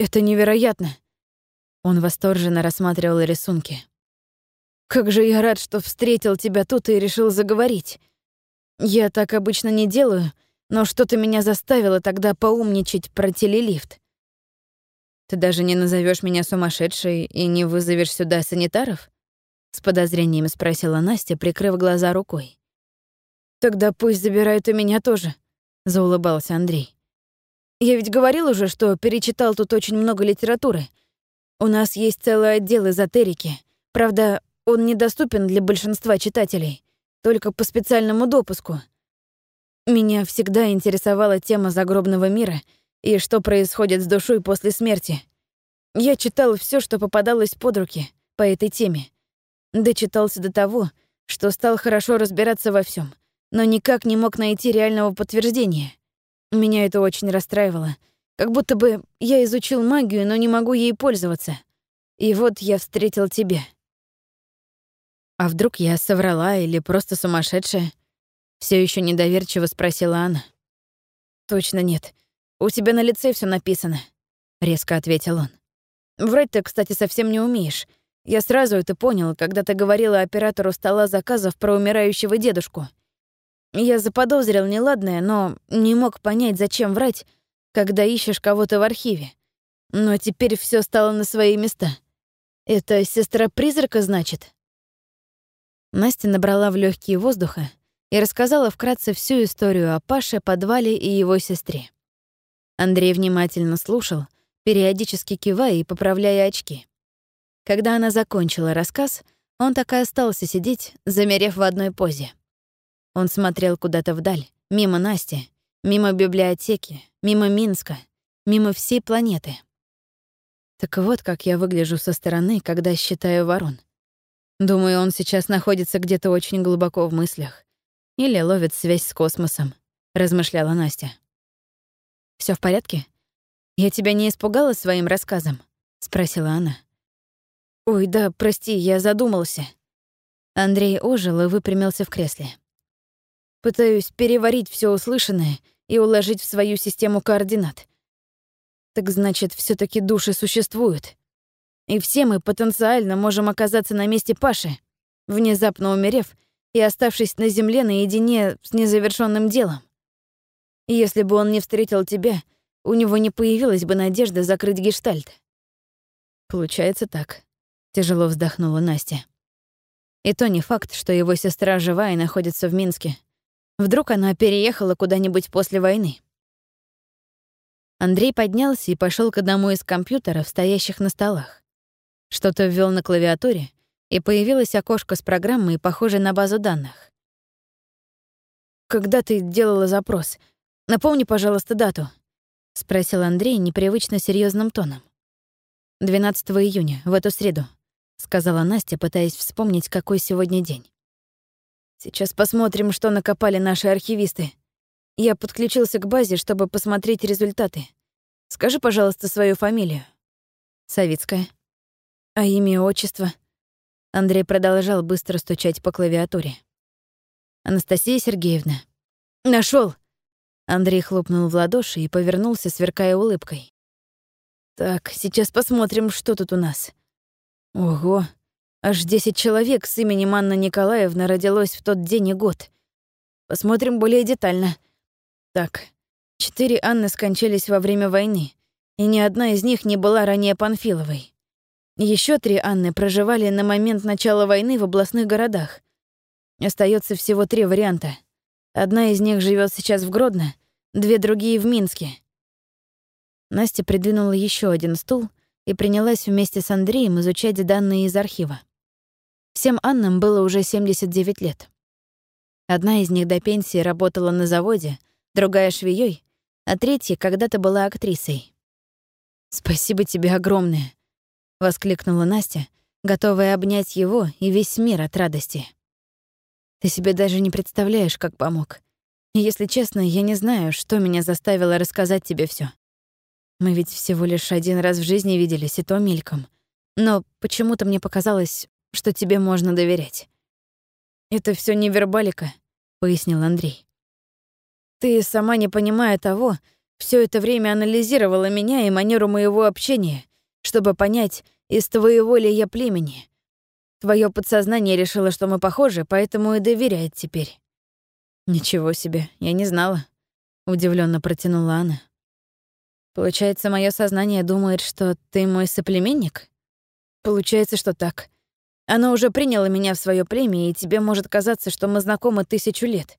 «Это невероятно!» Он восторженно рассматривал рисунки. «Как же я рад, что встретил тебя тут и решил заговорить. Я так обычно не делаю, но что-то меня заставило тогда поумничать про телелифт. Ты даже не назовешь меня сумасшедшей и не вызовешь сюда санитаров? С подозрением спросила Настя, прикрыв глаза рукой. Тогда пусть забирают и меня тоже, заулыбался Андрей. Я ведь говорил уже, что перечитал тут очень много литературы. У нас есть целый отдел эзотерики. Правда, он недоступен для большинства читателей, только по специальному допуску. Меня всегда интересовала тема загробного мира — и что происходит с душой после смерти. Я читал все, что попадалось под руки по этой теме. Дочитался до того, что стал хорошо разбираться во всем, но никак не мог найти реального подтверждения. Меня это очень расстраивало. Как будто бы я изучил магию, но не могу ей пользоваться. И вот я встретил тебя. А вдруг я соврала или просто сумасшедшая? Все еще недоверчиво спросила она. Точно нет. «У тебя на лице все написано», — резко ответил он. Врать ты, кстати, совсем не умеешь. Я сразу это понял, когда ты говорила оператору стола заказов про умирающего дедушку. Я заподозрил неладное, но не мог понять, зачем врать, когда ищешь кого-то в архиве. Но теперь все стало на свои места. Это сестра призрака, значит? Настя набрала в легкие воздуха и рассказала вкратце всю историю о Паше, подвале и его сестре. Андрей внимательно слушал, периодически кивая и поправляя очки. Когда она закончила рассказ, он так и остался сидеть, замерев в одной позе. Он смотрел куда-то вдаль, мимо Насти, мимо библиотеки, мимо Минска, мимо всей планеты. Так вот, как я выгляжу со стороны, когда считаю ворон. Думаю, он сейчас находится где-то очень глубоко в мыслях. Или ловит связь с космосом, размышляла Настя. Все в порядке? Я тебя не испугала своим рассказом? спросила она. «Ой, да, прости, я задумался». Андрей ожил и выпрямился в кресле. «Пытаюсь переварить все услышанное и уложить в свою систему координат. Так значит, все таки души существуют. И все мы потенциально можем оказаться на месте Паши, внезапно умерев и оставшись на земле наедине с незавершенным делом. Если бы он не встретил тебя, у него не появилась бы надежда закрыть гештальт. Получается так. Тяжело вздохнула Настя. И то не факт, что его сестра жива и находится в Минске. Вдруг она переехала куда-нибудь после войны. Андрей поднялся и пошел к одному из компьютеров, стоящих на столах. Что-то ввел на клавиатуре, и появилось окошко с программой, похожей на базу данных. «Когда ты делала запрос? Напомни, пожалуйста, дату», — спросил Андрей непривычно серьезным тоном. «12 июня, в эту среду», — сказала Настя, пытаясь вспомнить, какой сегодня день. «Сейчас посмотрим, что накопали наши архивисты. Я подключился к базе, чтобы посмотреть результаты. Скажи, пожалуйста, свою фамилию». «Савицкая». «А имя, отчество?» Андрей продолжал быстро стучать по клавиатуре. «Анастасия Сергеевна». Нашел. Андрей хлопнул в ладоши и повернулся, сверкая улыбкой. «Так, сейчас посмотрим, что тут у нас». Ого, аж 10 человек с именем Анна Николаевна родилось в тот день и год. Посмотрим более детально. Так, четыре Анны скончались во время войны, и ни одна из них не была ранее Панфиловой. Еще три Анны проживали на момент начала войны в областных городах. Остается всего три варианта. Одна из них живет сейчас в Гродно, две другие — в Минске. Настя придвинула еще один стул и принялась вместе с Андреем изучать данные из архива. Всем Аннам было уже 79 лет. Одна из них до пенсии работала на заводе, другая — швеей, а третья когда-то была актрисой. «Спасибо тебе огромное!» — воскликнула Настя, готовая обнять его и весь мир от радости. «Ты себе даже не представляешь, как помог. Если честно, я не знаю, что меня заставило рассказать тебе все. Мы ведь всего лишь один раз в жизни виделись, и то мельком. Но почему-то мне показалось, что тебе можно доверять. «Это все не вербалика», — пояснил Андрей. «Ты, сама не понимая того, все это время анализировала меня и манеру моего общения, чтобы понять, из твоего ли я племени. Твое подсознание решило, что мы похожи, поэтому и доверяет теперь». «Ничего себе, я не знала», — удивленно протянула она. Получается, мое сознание думает, что ты мой соплеменник? Получается, что так. Оно уже приняло меня в свое племя, и тебе может казаться, что мы знакомы тысячу лет.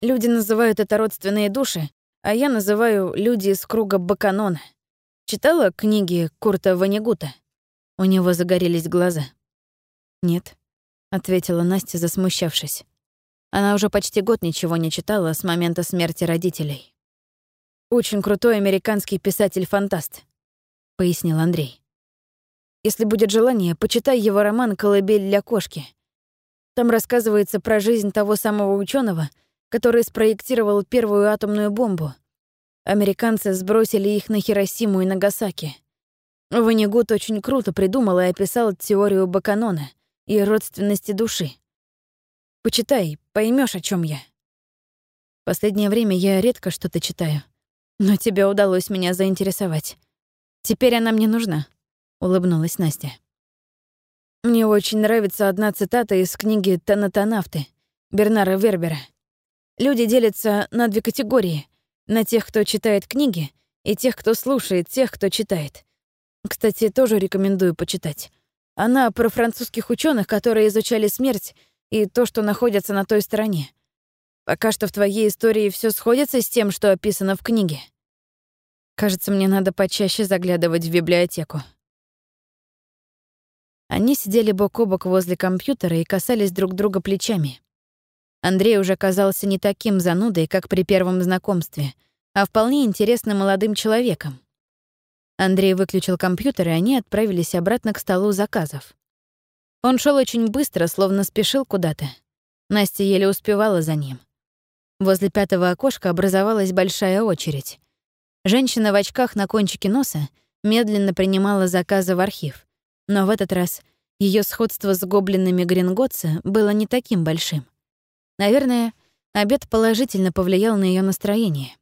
Люди называют это родственные души, а я называю люди из круга Баканона. Читала книги Курта Ванигута? У него загорелись глаза. «Нет», — ответила Настя, засмущавшись. Она уже почти год ничего не читала с момента смерти родителей. Очень крутой американский писатель-фантаст», — пояснил Андрей. «Если будет желание, почитай его роман «Колыбель для кошки». Там рассказывается про жизнь того самого ученого, который спроектировал первую атомную бомбу. Американцы сбросили их на Хиросиму и Нагасаки. Ванигут очень круто придумал и описал теорию Баканона и родственности души. Почитай, поймешь, о чем я. Последнее время я редко что-то читаю. Но тебе удалось меня заинтересовать. Теперь она мне нужна. Улыбнулась Настя. Мне очень нравится одна цитата из книги «Танатонавты» Бернара Вербера. Люди делятся на две категории — на тех, кто читает книги, и тех, кто слушает тех, кто читает. Кстати, тоже рекомендую почитать. Она про французских ученых, которые изучали смерть и то, что находится на той стороне. Пока что в твоей истории все сходится с тем, что описано в книге. Кажется, мне надо почаще заглядывать в библиотеку. Они сидели бок о бок возле компьютера и касались друг друга плечами. Андрей уже казался не таким занудой, как при первом знакомстве, а вполне интересным молодым человеком. Андрей выключил компьютер, и они отправились обратно к столу заказов. Он шел очень быстро, словно спешил куда-то. Настя еле успевала за ним. Возле пятого окошка образовалась большая очередь. Женщина в очках на кончике носа медленно принимала заказы в архив, но в этот раз ее сходство с гоблинами Гринготса было не таким большим. Наверное, обед положительно повлиял на ее настроение.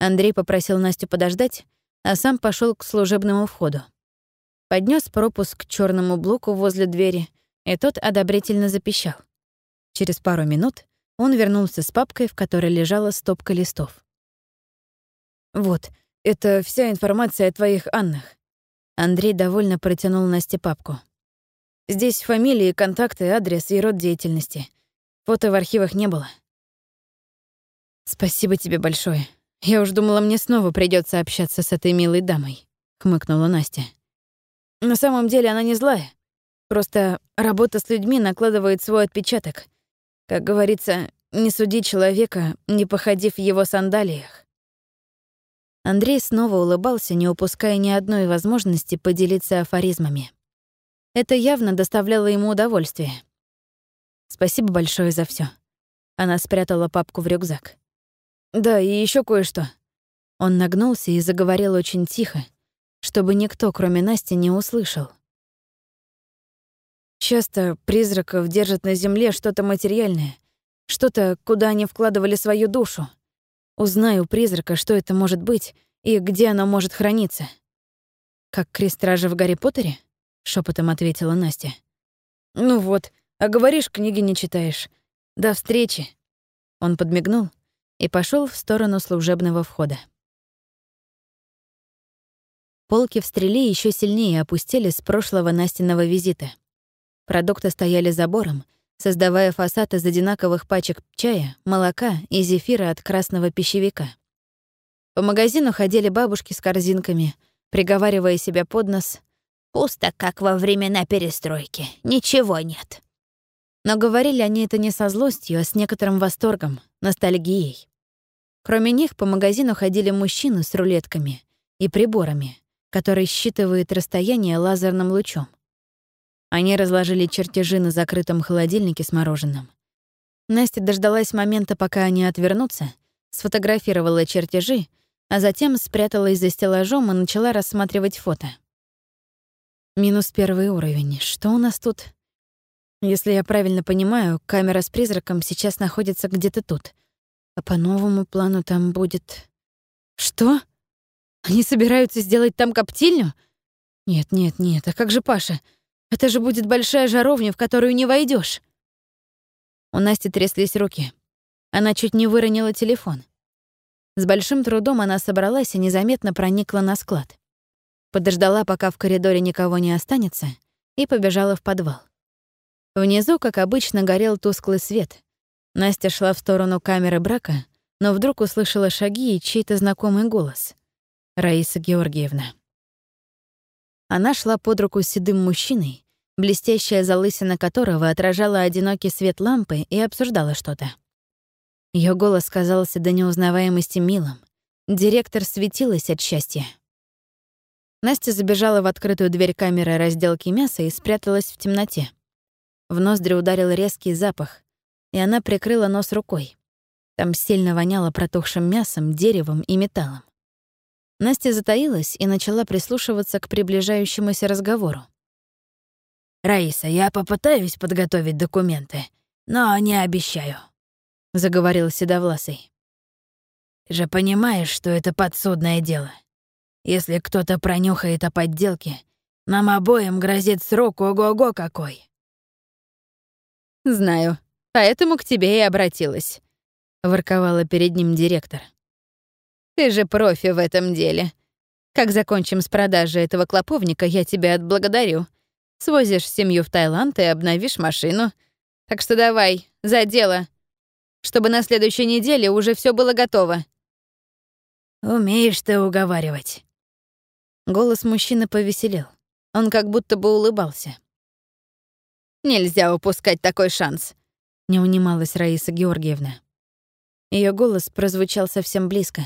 Андрей попросил Настю подождать, а сам пошел к служебному входу. Поднес пропуск к черному блоку возле двери, и тот одобрительно запищал. Через пару минут он вернулся с папкой, в которой лежала стопка листов. «Вот, это вся информация о твоих Аннах. Андрей довольно протянул Насте папку. «Здесь фамилии, контакты, адрес и род деятельности. Фото в архивах не было». «Спасибо тебе большое. Я уж думала, мне снова придется общаться с этой милой дамой», — хмыкнула Настя. «На самом деле она не злая. Просто работа с людьми накладывает свой отпечаток. Как говорится, не суди человека, не походив в его сандалиях. Андрей снова улыбался, не упуская ни одной возможности поделиться афоризмами. Это явно доставляло ему удовольствие. «Спасибо большое за все. Она спрятала папку в рюкзак. «Да, и еще кое-что». Он нагнулся и заговорил очень тихо, чтобы никто, кроме Насти, не услышал. Часто призраков держат на земле что-то материальное, что-то, куда они вкладывали свою душу. Узнаю призрака, что это может быть и где оно может храниться. «Как крест-стража в Гарри Поттере?» — шепотом ответила Настя. «Ну вот, а говоришь, книги не читаешь. До встречи!» Он подмигнул и пошел в сторону служебного входа. Полки в стреле еще сильнее опустили с прошлого Настиного визита. Продукты стояли забором, создавая фасад из одинаковых пачек чая, молока и зефира от красного пищевика. По магазину ходили бабушки с корзинками, приговаривая себя под нос «Пусто, как во времена перестройки. Ничего нет». Но говорили они это не со злостью, а с некоторым восторгом, ностальгией. Кроме них по магазину ходили мужчины с рулетками и приборами, которые считывают расстояние лазерным лучом. Они разложили чертежи на закрытом холодильнике с мороженым. Настя дождалась момента, пока они отвернутся, сфотографировала чертежи, а затем спряталась за стеллажом и начала рассматривать фото. Минус первый уровень. Что у нас тут? Если я правильно понимаю, камера с призраком сейчас находится где-то тут. А по новому плану там будет... Что? Они собираются сделать там коптильню? Нет, нет, нет, а как же Паша? Это же будет большая жаровня, в которую не войдешь. У Насти тряслись руки. Она чуть не выронила телефон. С большим трудом она собралась и незаметно проникла на склад. Подождала, пока в коридоре никого не останется, и побежала в подвал. Внизу, как обычно, горел тусклый свет. Настя шла в сторону камеры брака, но вдруг услышала шаги и чей-то знакомый голос. Раиса Георгиевна. Она шла под руку с седым мужчиной, блестящая залысина которого отражала одинокий свет лампы и обсуждала что-то. Ее голос казался до неузнаваемости милым. Директор светилась от счастья. Настя забежала в открытую дверь камеры разделки мяса и спряталась в темноте. В ноздри ударил резкий запах, и она прикрыла нос рукой. Там сильно воняло протухшим мясом, деревом и металлом. Настя затаилась и начала прислушиваться к приближающемуся разговору. «Раиса, я попытаюсь подготовить документы, но не обещаю», — заговорил Седовласый. «Ты же понимаешь, что это подсудное дело. Если кто-то пронюхает о подделке, Нам обоим грозит срок ого-го какой». «Знаю, поэтому к тебе и обратилась», — ворковала перед ним директор. «Ты же профи в этом деле. Как закончим с продажей этого клоповника, я тебя отблагодарю. Свозишь семью в Таиланд и обновишь машину. Так что давай, за дело. Чтобы на следующей неделе уже все было готово». «Умеешь ты уговаривать». Голос мужчины повеселел. Он как будто бы улыбался. «Нельзя упускать такой шанс», — не унималась Раиса Георгиевна. Ее голос прозвучал совсем близко.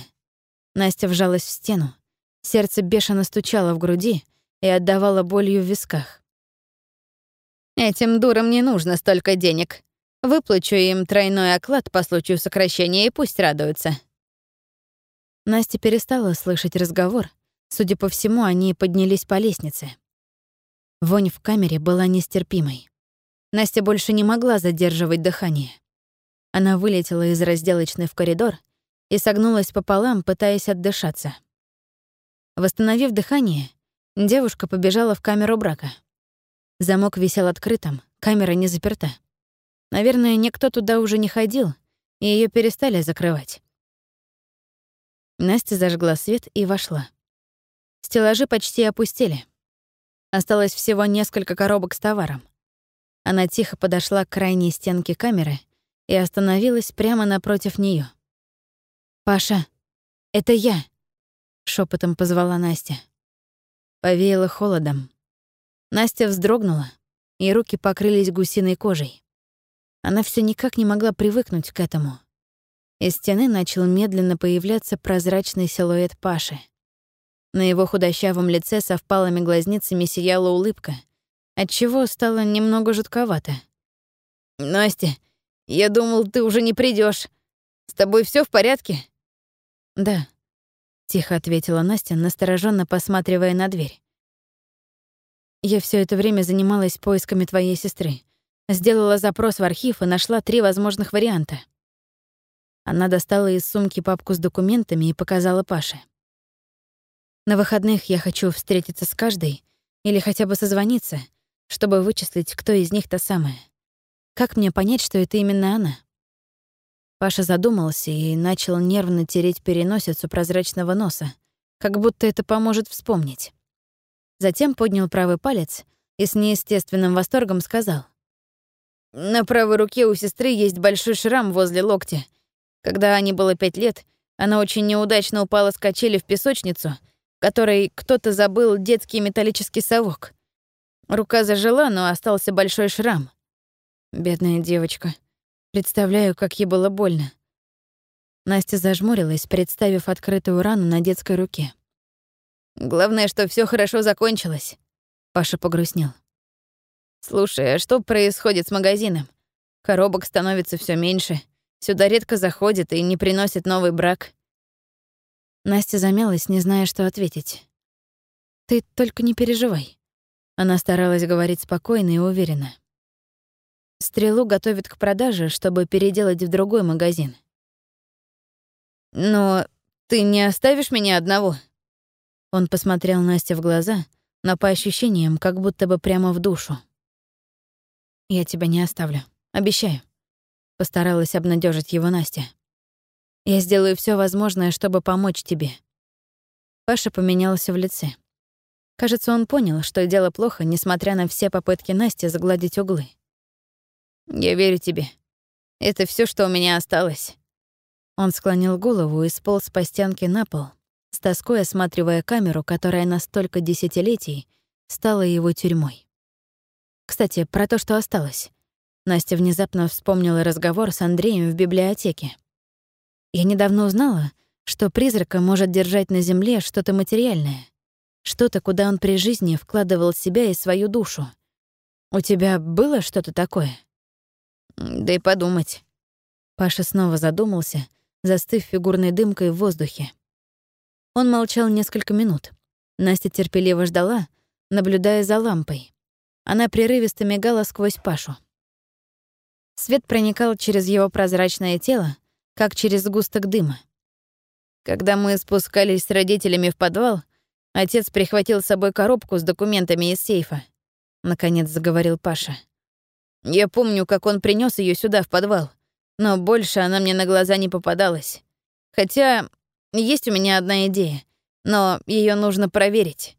Настя вжалась в стену. Сердце бешено стучало в груди и отдавало болью в висках. «Этим дурам не нужно столько денег. Выплачу им тройной оклад по случаю сокращения и пусть радуются». Настя перестала слышать разговор. Судя по всему, они поднялись по лестнице. Вонь в камере была нестерпимой. Настя больше не могла задерживать дыхание. Она вылетела из разделочной в коридор и согнулась пополам, пытаясь отдышаться. Восстановив дыхание, девушка побежала в камеру брака. Замок висел открытым, камера не заперта. Наверное, никто туда уже не ходил, и ее перестали закрывать. Настя зажгла свет и вошла. Стеллажи почти опустели. Осталось всего несколько коробок с товаром. Она тихо подошла к крайней стенке камеры и остановилась прямо напротив нее. «Паша, это я!» — шепотом позвала Настя. Повеяло холодом. Настя вздрогнула, и руки покрылись гусиной кожей. Она все никак не могла привыкнуть к этому. Из стены начал медленно появляться прозрачный силуэт Паши. На его худощавом лице со впалыми глазницами сияла улыбка, отчего стало немного жутковато. «Настя, я думал, ты уже не придешь. С тобой все в порядке?» «Да», — тихо ответила Настя, настороженно посматривая на дверь. «Я все это время занималась поисками твоей сестры. Сделала запрос в архив и нашла три возможных варианта». Она достала из сумки папку с документами и показала Паше. «На выходных я хочу встретиться с каждой или хотя бы созвониться, чтобы вычислить, кто из них та самая. Как мне понять, что это именно она?» Паша задумался и начал нервно тереть переносицу прозрачного носа, как будто это поможет вспомнить. Затем поднял правый палец и с неестественным восторгом сказал. «На правой руке у сестры есть большой шрам возле локтя. Когда Ане было пять лет, она очень неудачно упала с качели в песочницу, которой кто-то забыл детский металлический совок. Рука зажила, но остался большой шрам. Бедная девочка. Представляю, как ей было больно. Настя зажмурилась, представив открытую рану на детской руке. Главное, что все хорошо закончилось. Паша погрустнел. Слушай, а что происходит с магазином? Коробок становится все меньше. Сюда редко заходит и не приносит новый брак. Настя замялась, не зная, что ответить. «Ты только не переживай». Она старалась говорить спокойно и уверенно. Стрелу готовят к продаже, чтобы переделать в другой магазин. «Но ты не оставишь меня одного?» Он посмотрел Насте в глаза, но по ощущениям, как будто бы прямо в душу. «Я тебя не оставлю. Обещаю», — постаралась обнадежить его Настя. «Я сделаю все возможное, чтобы помочь тебе». Паша поменялся в лице. Кажется, он понял, что дело плохо, несмотря на все попытки Насти загладить углы. Я верю тебе. Это все, что у меня осталось». Он склонил голову и сполз по стенке на пол, с тоской осматривая камеру, которая на столько десятилетий стала его тюрьмой. Кстати, про то, что осталось. Настя внезапно вспомнила разговор с Андреем в библиотеке. Я недавно узнала, что призрака может держать на земле что-то материальное, что-то, куда он при жизни вкладывал себя и свою душу. У тебя было что-то такое? Да и подумать. Паша снова задумался, застыв фигурной дымкой в воздухе. Он молчал несколько минут. Настя терпеливо ждала, наблюдая за лампой. Она прерывисто мигала сквозь Пашу. Свет проникал через его прозрачное тело, как через сгусток дыма. Когда мы спускались с родителями в подвал, Отец прихватил с собой коробку с документами из сейфа. Наконец заговорил Паша. Я помню, как он принес ее сюда, в подвал. Но больше она мне на глаза не попадалась. Хотя есть у меня одна идея, но ее нужно проверить.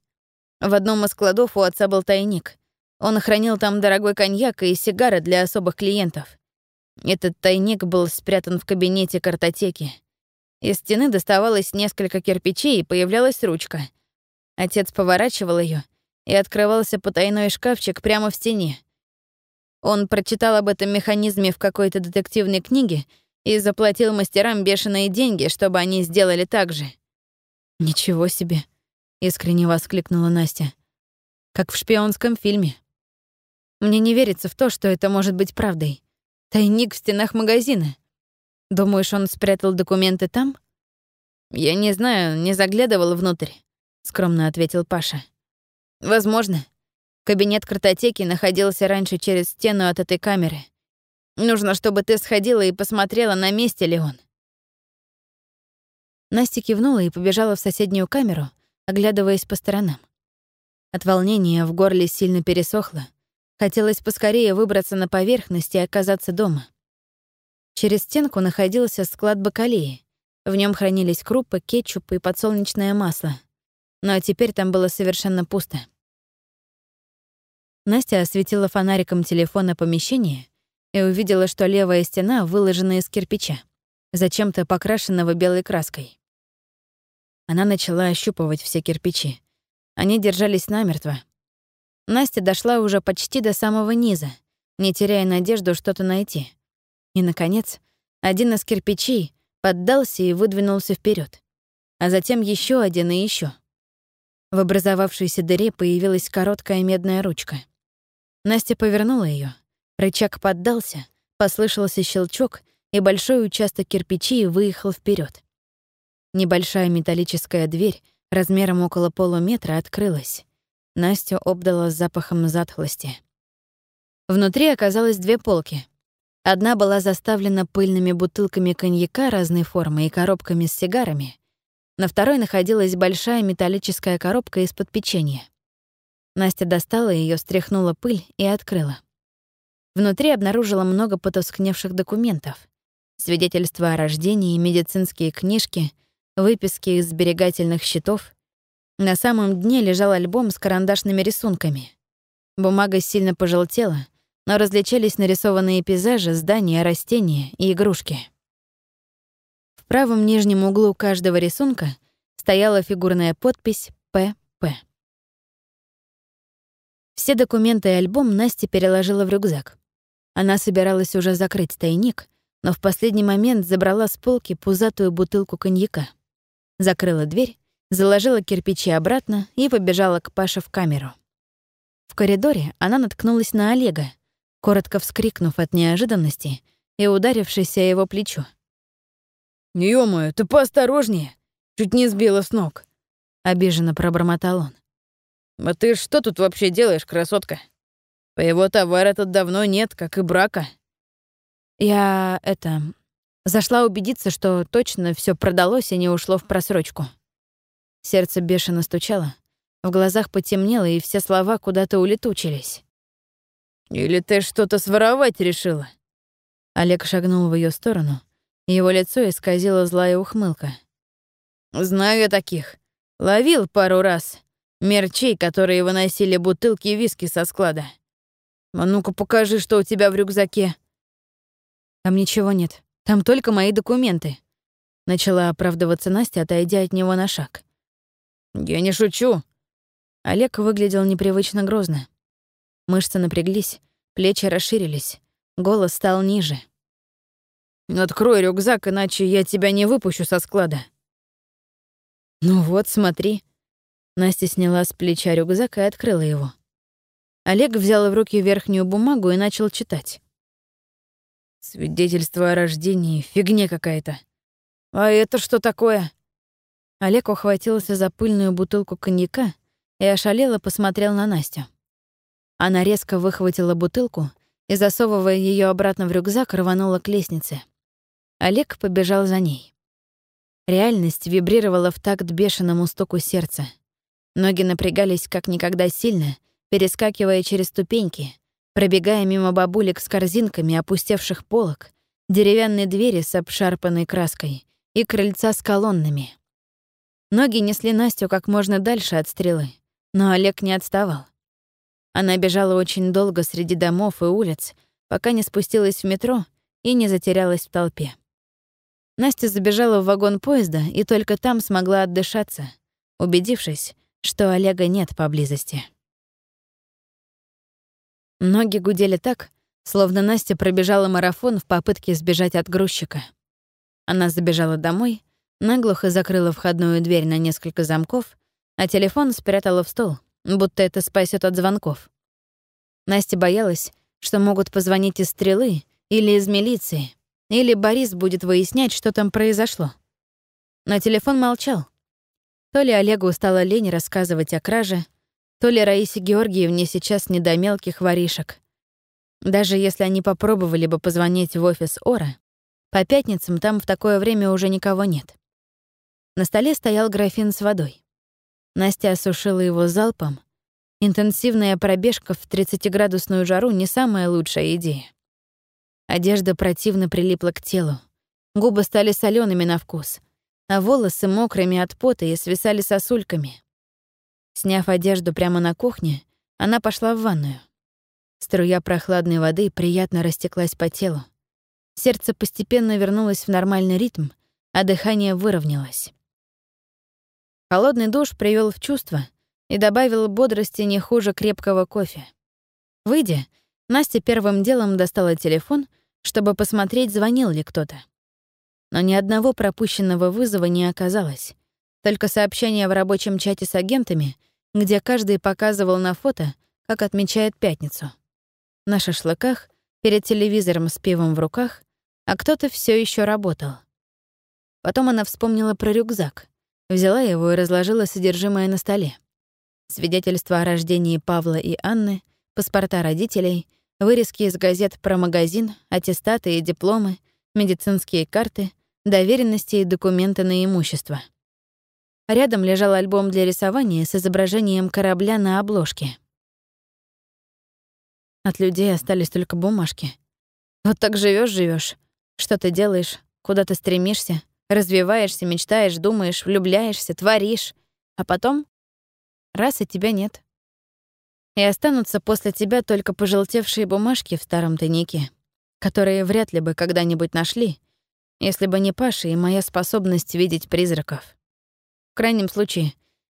В одном из складов у отца был тайник. Он хранил там дорогой коньяк и сигары для особых клиентов. Этот тайник был спрятан в кабинете картотеки. Из стены доставалось несколько кирпичей и появлялась ручка. Отец поворачивал ее, и открывался потайной шкафчик прямо в стене. Он прочитал об этом механизме в какой-то детективной книге и заплатил мастерам бешеные деньги, чтобы они сделали так же. «Ничего себе!» — искренне воскликнула Настя. «Как в шпионском фильме. Мне не верится в то, что это может быть правдой. Тайник в стенах магазина. Думаешь, он спрятал документы там?» «Я не знаю, не заглядывал внутрь», — скромно ответил Паша. «Возможно. Кабинет картотеки находился раньше через стену от этой камеры. Нужно, чтобы ты сходила и посмотрела, на месте ли он». Настя кивнула и побежала в соседнюю камеру, оглядываясь по сторонам. От волнения в горле сильно пересохло. Хотелось поскорее выбраться на поверхность и оказаться дома. Через стенку находился склад бакалеи. В нем хранились крупы, кетчуп и подсолнечное масло. Но теперь там было совершенно пусто. Настя осветила фонариком телефона помещение и увидела, что левая стена выложена из кирпича, зачем-то покрашенного белой краской. Она начала ощупывать все кирпичи. Они держались намертво. Настя дошла уже почти до самого низа, не теряя надежду что-то найти. И, наконец, один из кирпичей поддался и выдвинулся вперед, а затем еще один и еще. В образовавшейся дыре появилась короткая медная ручка — Настя повернула ее. Рычаг поддался, послышался щелчок, и большой участок кирпичей выехал вперед. Небольшая металлическая дверь размером около полуметра открылась. Настю обдала запахом затхлости. Внутри оказалось две полки. Одна была заставлена пыльными бутылками коньяка разной формы и коробками с сигарами. На второй находилась большая металлическая коробка из-под печенья. Настя достала ее, стряхнула пыль и открыла. Внутри обнаружила много потускневших документов. Свидетельства о рождении, медицинские книжки, выписки из сберегательных счетов. На самом дне лежал альбом с карандашными рисунками. Бумага сильно пожелтела, но различались нарисованные пейзажи, здания, растения и игрушки. В правом нижнем углу каждого рисунка стояла фигурная подпись «П.П». Все документы и альбом Настя переложила в рюкзак. Она собиралась уже закрыть тайник, но в последний момент забрала с полки пузатую бутылку коньяка. Закрыла дверь, заложила кирпичи обратно и побежала к Паше в камеру. В коридоре она наткнулась на Олега, коротко вскрикнув от неожиданности и ударившись о его плечо. «Ё-моё, ты поосторожнее! Чуть не сбила с ног!» — обиженно пробормотал он. «А ты что тут вообще делаешь, красотка? Твоего товара тут давно нет, как и брака». «Я, это, зашла убедиться, что точно все продалось и не ушло в просрочку». Сердце бешено стучало, в глазах потемнело, и все слова куда-то улетучились. «Или ты что-то своровать решила?» Олег шагнул в ее сторону, и его лицо исказило злая ухмылка. «Знаю я таких. Ловил пару раз мерчей, которые выносили бутылки виски со склада. А ну-ка покажи, что у тебя в рюкзаке. Там ничего нет. Там только мои документы. Начала оправдываться Настя, отойдя от него на шаг. Я не шучу. Олег выглядел непривычно грозно. Мышцы напряглись, плечи расширились, голос стал ниже. «Открой рюкзак, иначе я тебя не выпущу со склада». «Ну вот, смотри», Настя сняла с плеча рюкзак и открыла его. Олег взял в руки верхнюю бумагу и начал читать. «Свидетельство о рождении, фигня какая-то. А это что такое?» Олег ухватился за пыльную бутылку коньяка и ошалело посмотрел на Настю. Она резко выхватила бутылку и, засовывая ее обратно в рюкзак, рванула к лестнице. Олег побежал за ней. Реальность вибрировала в такт бешеному стуку сердца. Ноги напрягались как никогда сильно, перескакивая через ступеньки, пробегая мимо бабулек с корзинками опустевших полок, деревянной двери с обшарпанной краской и крыльца с колоннами. Ноги несли Настю как можно дальше от стрелы, но Олег не отставал. Она бежала очень долго среди домов и улиц, пока не спустилась в метро и не затерялась в толпе. Настя забежала в вагон поезда и только там смогла отдышаться, убедившись, что Олега нет поблизости. Ноги гудели так, словно Настя пробежала марафон в попытке сбежать от грузчика. Она забежала домой, наглухо закрыла входную дверь на несколько замков, а телефон спрятала в стол, будто это спасет от звонков. Настя боялась, что могут позвонить из стрелы или из милиции, или Борис будет выяснять, что там произошло. Но телефон молчал. То ли Олегу стало лень рассказывать о краже, то ли Раисе Георгиевне сейчас не до мелких воришек. Даже если они попробовали бы позвонить в офис Ора, по пятницам там в такое время уже никого нет. На столе стоял графин с водой. Настя осушила его залпом. Интенсивная пробежка в 30-градусную жару не самая лучшая идея. Одежда противно прилипла к телу. Губы стали солеными на вкус, а волосы мокрыми от пота и свисали сосульками. Сняв одежду прямо на кухне, она пошла в ванную. Струя прохладной воды приятно растеклась по телу. Сердце постепенно вернулось в нормальный ритм, а дыхание выровнялось. Холодный душ привел в чувство и добавил бодрости не хуже крепкого кофе. Выйдя, Настя первым делом достала телефон, чтобы посмотреть, звонил ли кто-то. Но ни одного пропущенного вызова не оказалось. Только сообщение в рабочем чате с агентами, где каждый показывал на фото, как отмечает пятницу. На шашлыках, перед телевизором с пивом в руках, а кто-то все еще работал. Потом она вспомнила про рюкзак, взяла его и разложила содержимое на столе. Свидетельства о рождении Павла и Анны, паспорта родителей, вырезки из газет про магазин, аттестаты и дипломы, медицинские карты, доверенности и документы на имущество. Рядом лежал альбом для рисования с изображением корабля на обложке. От людей остались только бумажки. Вот так живешь, живешь. Что ты делаешь, куда ты стремишься, развиваешься, мечтаешь, думаешь, влюбляешься, творишь. А потом — раз и тебя нет. И останутся после тебя только пожелтевшие бумажки в старом тайнике, которые вряд ли бы когда-нибудь нашли, если бы не Паша и моя способность видеть призраков. В крайнем случае,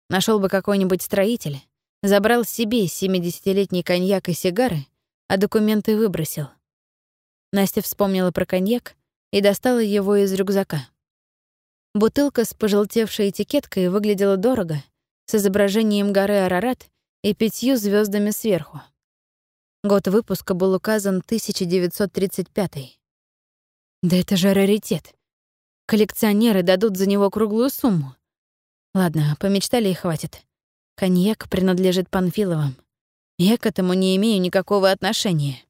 нашел бы какой-нибудь строитель, забрал себе 70-летний коньяк и сигары, а документы выбросил. Настя вспомнила про коньяк и достала его из рюкзака. Бутылка с пожелтевшей этикеткой выглядела дорого, с изображением горы Арарат и пятью звездами сверху. Год выпуска был указан 1935. Да это же раритет. Коллекционеры дадут за него круглую сумму. Ладно, помечтали и хватит. Коньяк принадлежит Панфиловым. Я к этому не имею никакого отношения.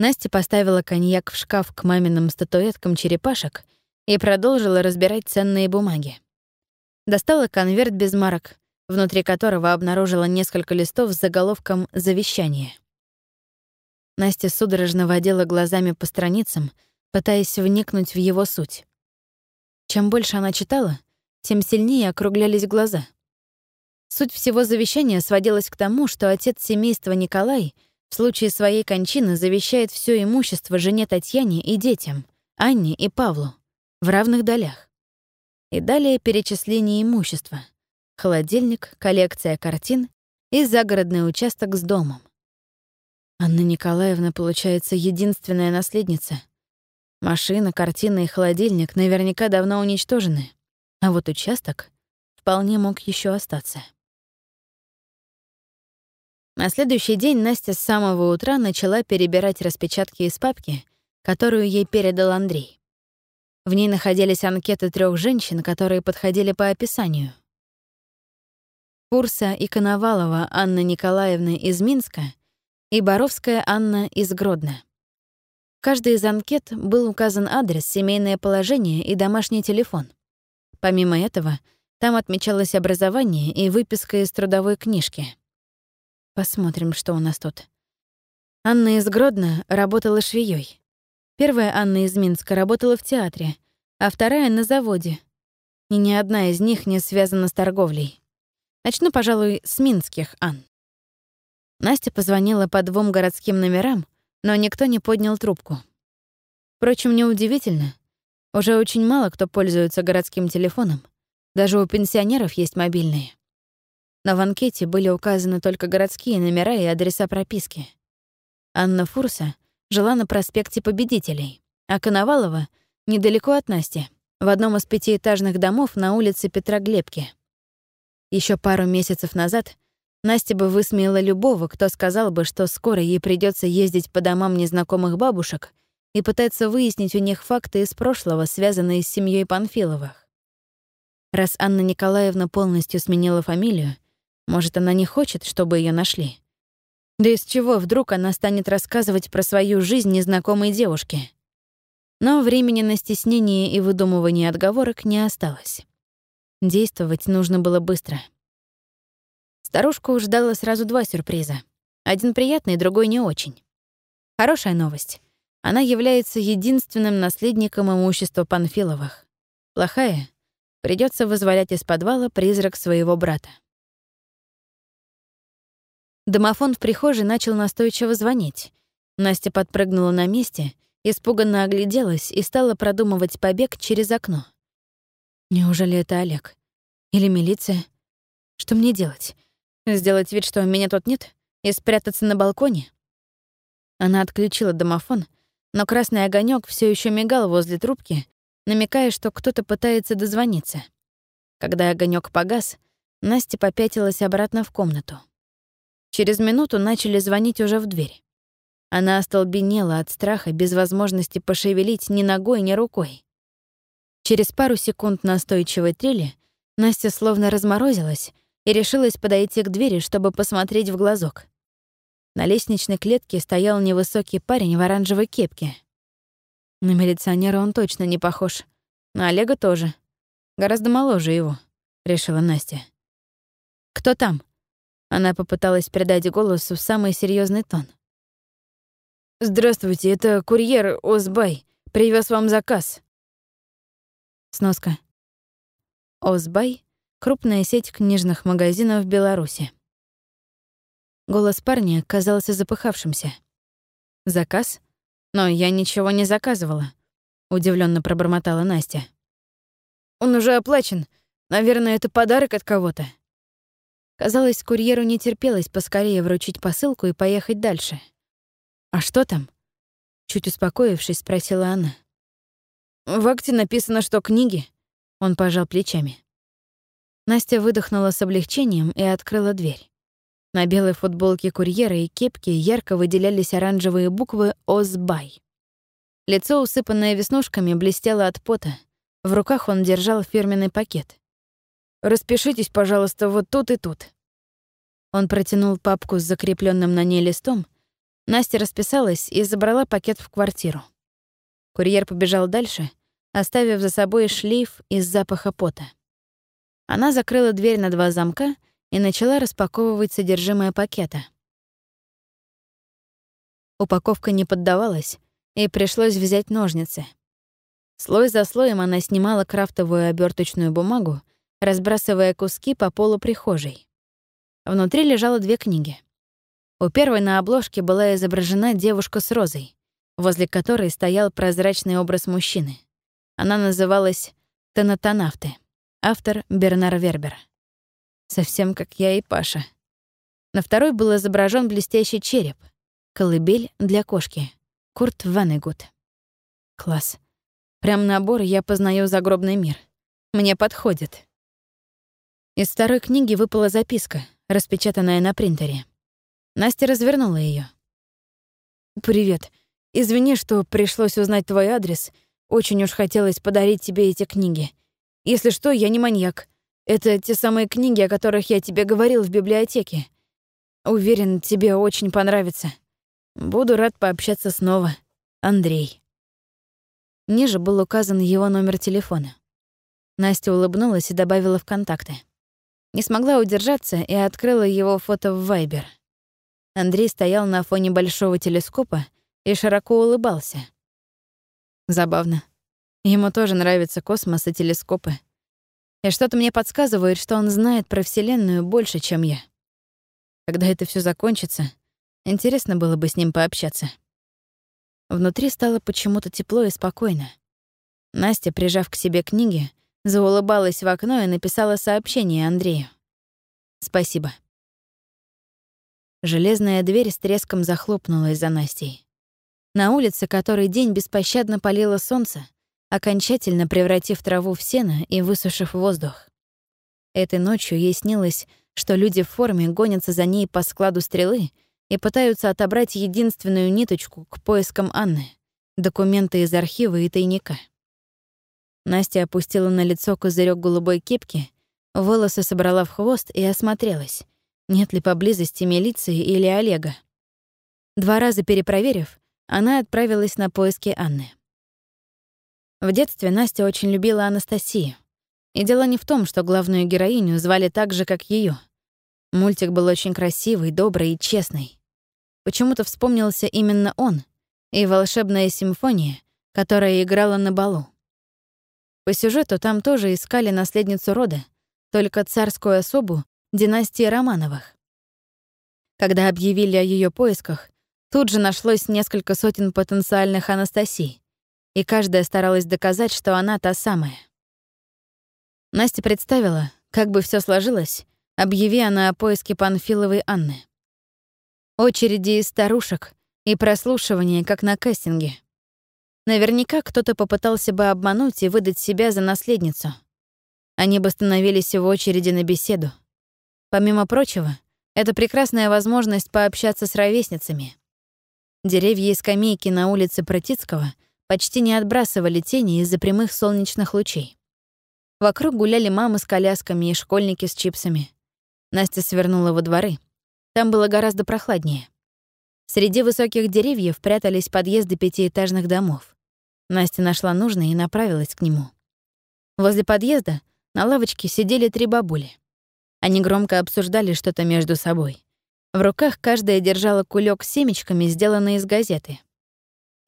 Настя поставила коньяк в шкаф к маминым статуэткам черепашек и продолжила разбирать ценные бумаги. Достала конверт без марок, внутри которого обнаружила несколько листов с заголовком «Завещание». Настя судорожно водила глазами по страницам, пытаясь вникнуть в его суть. Чем больше она читала, тем сильнее округлялись глаза. Суть всего завещания сводилась к тому, что отец семейства Николай в случае своей кончины завещает все имущество жене Татьяне и детям, Анне и Павлу, в равных долях. И далее перечисление имущества. Холодильник, коллекция картин и загородный участок с домом. Анна Николаевна, получается, единственная наследница — Машина, картина и холодильник наверняка давно уничтожены, а вот участок вполне мог еще остаться. На следующий день Настя с самого утра начала перебирать распечатки из папки, которую ей передал Андрей. В ней находились анкеты трех женщин, которые подходили по описанию. Курса и Коновалова Анна Николаевна из Минска и Боровская Анна из Гродно каждой из анкет был указан адрес, семейное положение и домашний телефон. Помимо этого, Там отмечалось образование и выписка из трудовой книжки. Посмотрим, что у нас тут. Анна из Гродно работала швеей. Первая Анна из Минска работала в театре, а вторая — на заводе. И ни одна из них не связана с торговлей. Начну, пожалуй, с минских Ан. Настя позвонила по двум городским номерам, но никто не поднял трубку. Впрочем, неудивительно. Уже очень мало кто пользуется городским телефоном. Даже у пенсионеров есть мобильные. Но в анкете были указаны только городские номера и адреса прописки. Анна Фурса жила на проспекте Победителей, а Коновалова — недалеко от Насти, в одном из пятиэтажных домов на улице Петра Глебки. Еще пару месяцев назад Настя бы высмеяла любого, кто сказал бы, что скоро ей придется ездить по домам незнакомых бабушек и пытаться выяснить у них факты из прошлого, связанные с семьей Панфиловых. Раз Анна Николаевна полностью сменила фамилию, может, она не хочет, чтобы ее нашли? Да из чего вдруг она станет рассказывать про свою жизнь незнакомой девушке? Но времени на стеснение и выдумывание отговорок не осталось. Действовать нужно было быстро. Старушку ждала сразу два сюрприза. Один приятный, другой не очень. Хорошая новость. Она является единственным наследником имущества Панфиловых. Плохая Придется вызволять из подвала призрак своего брата. Домофон в прихожей начал настойчиво звонить. Настя подпрыгнула на месте, испуганно огляделась и стала продумывать побег через окно. Неужели это Олег? Или милиция? Что мне делать? Сделать вид, что меня тут нет, и спрятаться на балконе? Она отключила домофон, но красный огонек все еще мигал возле трубки, намекая, что кто-то пытается дозвониться. Когда огонек погас, Настя попятилась обратно в комнату. Через минуту начали звонить уже в дверь. Она остолбенела от страха без возможности пошевелить ни ногой, ни рукой. Через пару секунд настойчивой трели Настя словно разморозилась и решилась подойти к двери, чтобы посмотреть в глазок. На лестничной клетке стоял невысокий парень в оранжевой кепке. На милиционера он точно не похож. На Олега тоже. Гораздо моложе его, решила Настя. Кто там? Она попыталась придать голосу самый серьезный тон. Здравствуйте, это курьер Озбай. Привез вам заказ. Сноска. Озбай — крупная сеть книжных магазинов в Беларуси. Голос парня казался запыхавшимся. Заказ? Но я ничего не заказывала, удивленно пробормотала Настя. Он уже оплачен. Наверное, это подарок от кого-то. Казалось, курьеру не терпелось поскорее вручить посылку и поехать дальше. «А что там?» Чуть успокоившись, спросила она. «В акте написано, что книги». Он пожал плечами. Настя выдохнула с облегчением и открыла дверь. На белой футболке курьера и кепке ярко выделялись оранжевые буквы «Озбай». Лицо, усыпанное веснушками, блестело от пота. В руках он держал фирменный пакет. «Распишитесь, пожалуйста, вот тут и тут». Он протянул папку с закрепленным на ней листом. Настя расписалась и забрала пакет в квартиру. Курьер побежал дальше, оставив за собой шлейф из запаха пота. Она закрыла дверь на два замка и начала распаковывать содержимое пакета. Упаковка не поддавалась, и пришлось взять ножницы. Слой за слоем она снимала крафтовую оберточную бумагу, разбрасывая куски по полу прихожей. Внутри лежало две книги. У первой на обложке была изображена девушка с розой, возле которой стоял прозрачный образ мужчины. Она называлась «Танатанавты», автор Бернар Вербер. Совсем как я и Паша. На второй был изображен блестящий череп. Колыбель для кошки. Курт Ванегут. Класс. Прям набор «Я познаю загробный мир». Мне подходит. Из старой книги выпала записка, распечатанная на принтере. Настя развернула ее. «Привет. Извини, что пришлось узнать твой адрес. Очень уж хотелось подарить тебе эти книги. Если что, я не маньяк. Это те самые книги, о которых я тебе говорил в библиотеке. Уверен, тебе очень понравится. Буду рад пообщаться снова. Андрей. Ниже был указан его номер телефона. Настя улыбнулась и добавила в контакты. Не смогла удержаться и открыла его фото в Вайбер. Андрей стоял на фоне большого телескопа и широко улыбался. Забавно. Ему тоже нравится космос и телескопы. И что-то мне подсказывает, что он знает про Вселенную больше, чем я. Когда это все закончится, интересно было бы с ним пообщаться. Внутри стало почему-то тепло и спокойно. Настя, прижав к себе книги, заулыбалась в окно и написала сообщение Андрею. «Спасибо». Железная дверь с треском захлопнулась за Настей. На улице, который день беспощадно палило солнце, окончательно превратив траву в сено и высушив воздух. Этой ночью ей снилось, что люди в форме гонятся за ней по складу стрелы и пытаются отобрать единственную ниточку к поискам Анны — документы из архива и тайника. Настя опустила на лицо козырек голубой кепки, волосы собрала в хвост и осмотрелась, нет ли поблизости милиции или Олега. Два раза перепроверив, она отправилась на поиски Анны. В детстве Настя очень любила Анастасию. И дело не в том, что главную героиню звали так же, как ее. Мультик был очень красивый, добрый и честный. Почему-то вспомнился именно он и волшебная симфония, которая играла на балу. По сюжету там тоже искали наследницу рода, только царскую особу династии Романовых. Когда объявили о ее поисках, тут же нашлось несколько сотен потенциальных Анастасий, и каждая старалась доказать, что она та самая. Настя представила, как бы все сложилось, объяви она о поиске Панфиловой Анны. Очереди из старушек и прослушивание, как на кастинге. Наверняка кто-то попытался бы обмануть и выдать себя за наследницу. Они бы становились в очереди на беседу. Помимо прочего, это прекрасная возможность пообщаться с ровесницами. Деревья и скамейки на улице Протицкого — почти не отбрасывали тени из-за прямых солнечных лучей. Вокруг гуляли мамы с колясками и школьники с чипсами. Настя свернула во дворы. Там было гораздо прохладнее. Среди высоких деревьев прятались подъезды пятиэтажных домов. Настя нашла нужное и направилась к нему. Возле подъезда на лавочке сидели три бабули. Они громко обсуждали что-то между собой. В руках каждая держала кулек с семечками, сделанные из газеты.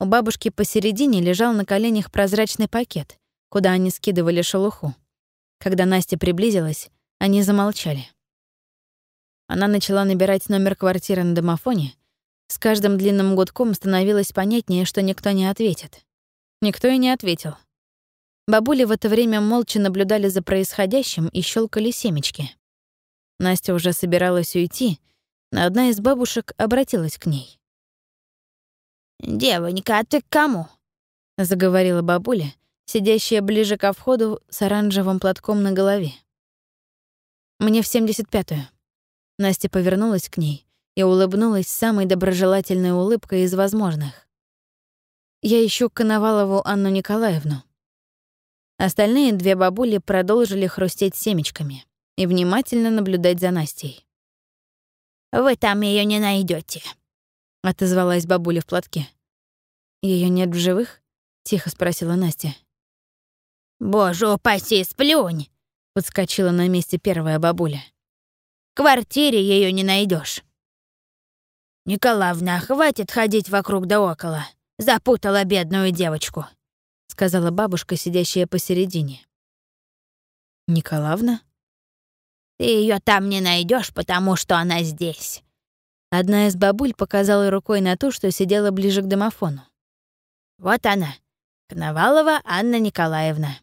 У бабушки посередине лежал на коленях прозрачный пакет, куда они скидывали шелуху. Когда Настя приблизилась, они замолчали. Она начала набирать номер квартиры на домофоне. С каждым длинным гудком становилось понятнее, что никто не ответит. Никто и не ответил. Бабули в это время молча наблюдали за происходящим и щелкали семечки. Настя уже собиралась уйти, но одна из бабушек обратилась к ней. «Девонька, а ты к кому?» — заговорила бабуля, сидящая ближе ко входу с оранжевым платком на голове. «Мне в 75-ю». Настя повернулась к ней и улыбнулась самой доброжелательной улыбкой из возможных. «Я ищу Коновалову Анну Николаевну». Остальные две бабули продолжили хрустеть семечками и внимательно наблюдать за Настей. «Вы там ее не найдете, — отозвалась бабуля в платке. Ее нет в живых?» — тихо спросила Настя. «Боже упаси, сплюнь!» — подскочила на месте первая бабуля. «В квартире ее не найдешь. «Николаевна, хватит ходить вокруг да около. Запутала бедную девочку», — сказала бабушка, сидящая посередине. «Николаевна?» «Ты ее там не найдешь, потому что она здесь. Одна из бабуль показала рукой на ту, что сидела ближе к домофону. «Вот она, Коновалова Анна Николаевна».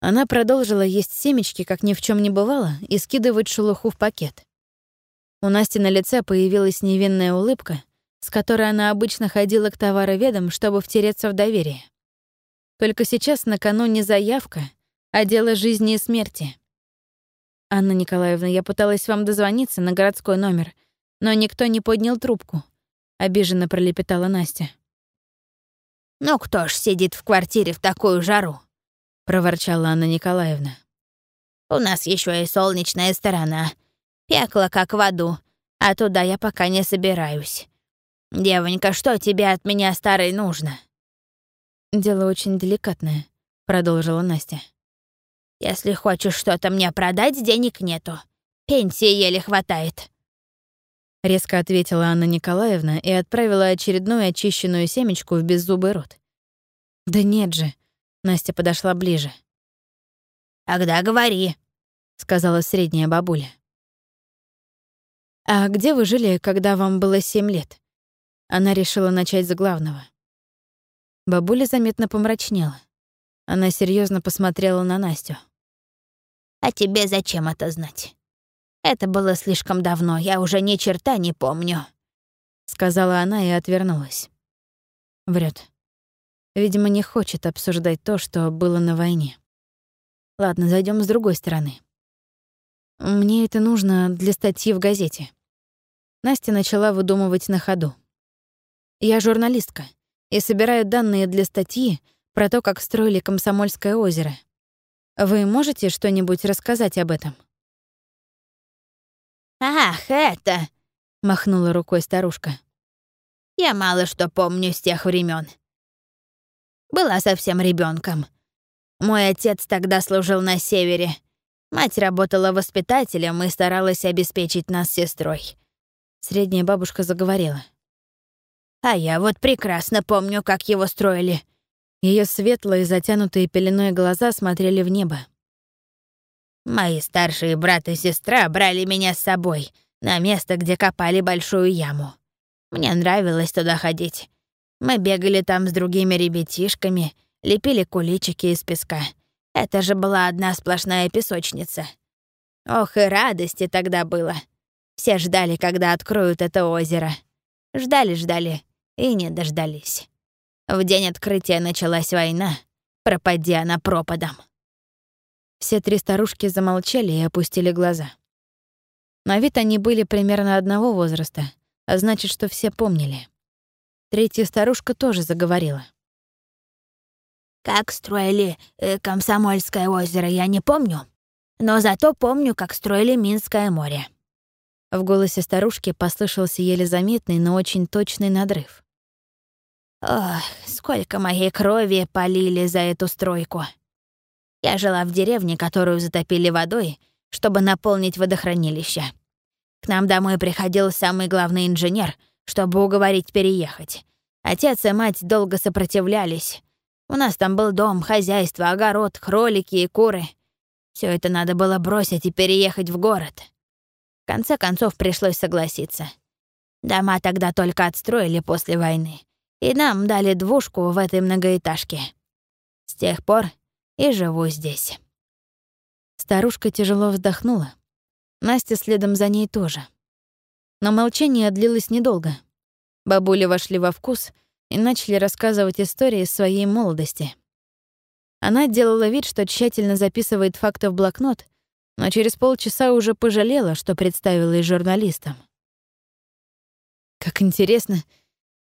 Она продолжила есть семечки, как ни в чем не бывало, и скидывать шелуху в пакет. У Насти на лице появилась невинная улыбка, с которой она обычно ходила к товароведам, чтобы втереться в доверие. Только сейчас на кону не заявка, а дело жизни и смерти. «Анна Николаевна, я пыталась вам дозвониться на городской номер», но никто не поднял трубку. Обиженно пролепетала Настя. «Ну кто ж сидит в квартире в такую жару?» — проворчала Анна Николаевна. «У нас еще и солнечная сторона. Пекло как в аду, а туда я пока не собираюсь. Девонька, что тебе от меня, старой, нужно?» «Дело очень деликатное», — продолжила Настя. Если хочешь что-то мне продать, денег нету. Пенсии еле хватает. Резко ответила Анна Николаевна и отправила очередную очищенную семечку в беззубый рот. «Да нет же!» — Настя подошла ближе. «Тогда говори», — сказала средняя бабуля. «А где вы жили, когда вам было семь лет?» Она решила начать с главного. Бабуля заметно помрачнела. Она серьезно посмотрела на Настю. «А тебе зачем это знать? Это было слишком давно, я уже ни черта не помню», — сказала она и отвернулась. Врет. Видимо, не хочет обсуждать то, что было на войне. Ладно, зайдем с другой стороны. Мне это нужно для статьи в газете. Настя начала выдумывать на ходу. Я журналистка и собираю данные для статьи про то, как строили Комсомольское озеро. Вы можете что-нибудь рассказать об этом? «Ах, это!» — махнула рукой старушка. «Я мало что помню с тех времен. Была совсем ребенком. Мой отец тогда служил на севере. Мать работала воспитателем и старалась обеспечить нас сестрой. Средняя бабушка заговорила. А я вот прекрасно помню, как его строили. Ее светлые, затянутые пеленой глаза смотрели в небо. Мои старшие брат и сестра брали меня с собой на место, где копали большую яму. Мне нравилось туда ходить. Мы бегали там с другими ребятишками, лепили куличики из песка. Это же была одна сплошная песочница. Ох, и радости тогда было. Все ждали, когда откроют это озеро. Ждали-ждали и не дождались. В день открытия началась война. Пропади она пропадом. Все три старушки замолчали и опустили глаза. На вид они были примерно одного возраста, а значит, что все помнили. Третья старушка тоже заговорила. «Как строили э, Комсомольское озеро, я не помню, но зато помню, как строили Минское море». В голосе старушки послышался еле заметный, но очень точный надрыв. «Ох, сколько моей крови полили за эту стройку!» Я жила в деревне, которую затопили водой, чтобы наполнить водохранилище. К нам домой приходил самый главный инженер, чтобы уговорить переехать. Отец и мать долго сопротивлялись. У нас там был дом, хозяйство, огород, кролики и куры. Все это надо было бросить и переехать в город. В конце концов пришлось согласиться. Дома тогда только отстроили после войны, и нам дали двушку в этой многоэтажке. С тех пор и живу здесь». Старушка тяжело вздохнула. Настя следом за ней тоже. Но молчание длилось недолго. Бабули вошли во вкус и начали рассказывать истории своей молодости. Она делала вид, что тщательно записывает факты в блокнот, но через полчаса уже пожалела, что представила их журналистам. «Как интересно.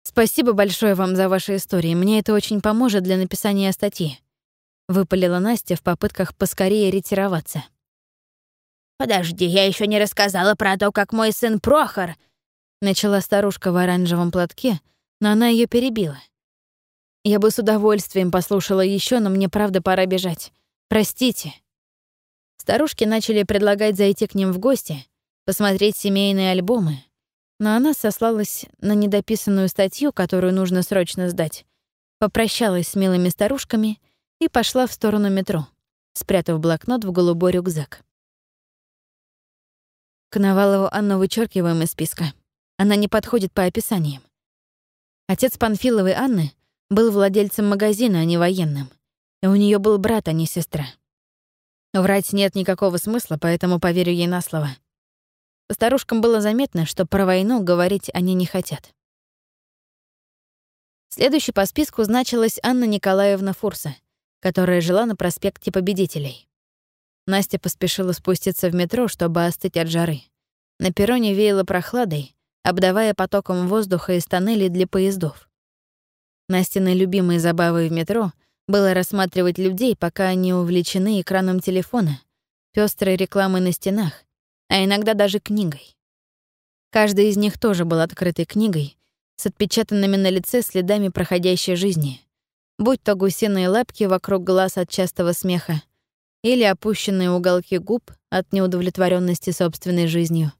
Спасибо большое вам за ваши истории. Мне это очень поможет для написания статьи. — выпалила Настя в попытках поскорее ретироваться. «Подожди, я еще не рассказала про то, как мой сын Прохор...» Начала старушка в оранжевом платке, но она ее перебила. «Я бы с удовольствием послушала еще, но мне правда пора бежать. Простите». Старушки начали предлагать зайти к ним в гости, посмотреть семейные альбомы, но она сослалась на недописанную статью, которую нужно срочно сдать, попрощалась с милыми старушками — и пошла в сторону метро, спрятав блокнот в голубой рюкзак. Коновалову Анну вычеркиваем из списка. Она не подходит по описаниям. Отец Панфиловой Анны был владельцем магазина, а не военным. И у нее был брат, а не сестра. Врать нет никакого смысла, поэтому поверю ей на слово. Старушкам было заметно, что про войну говорить они не хотят. Следующей по списку значилась Анна Николаевна Фурса, которая жила на проспекте Победителей. Настя поспешила спуститься в метро, чтобы остыть от жары. На перроне веяло прохладой, обдавая потоком воздуха из тоннелей для поездов. Настиной любимой забавой в метро было рассматривать людей, пока они увлечены экраном телефона, пестрой рекламой на стенах, а иногда даже книгой. Каждый из них тоже был открытой книгой с отпечатанными на лице следами проходящей жизни — будь то гусиные лапки вокруг глаз от частого смеха или опущенные уголки губ от неудовлетворенности собственной жизнью.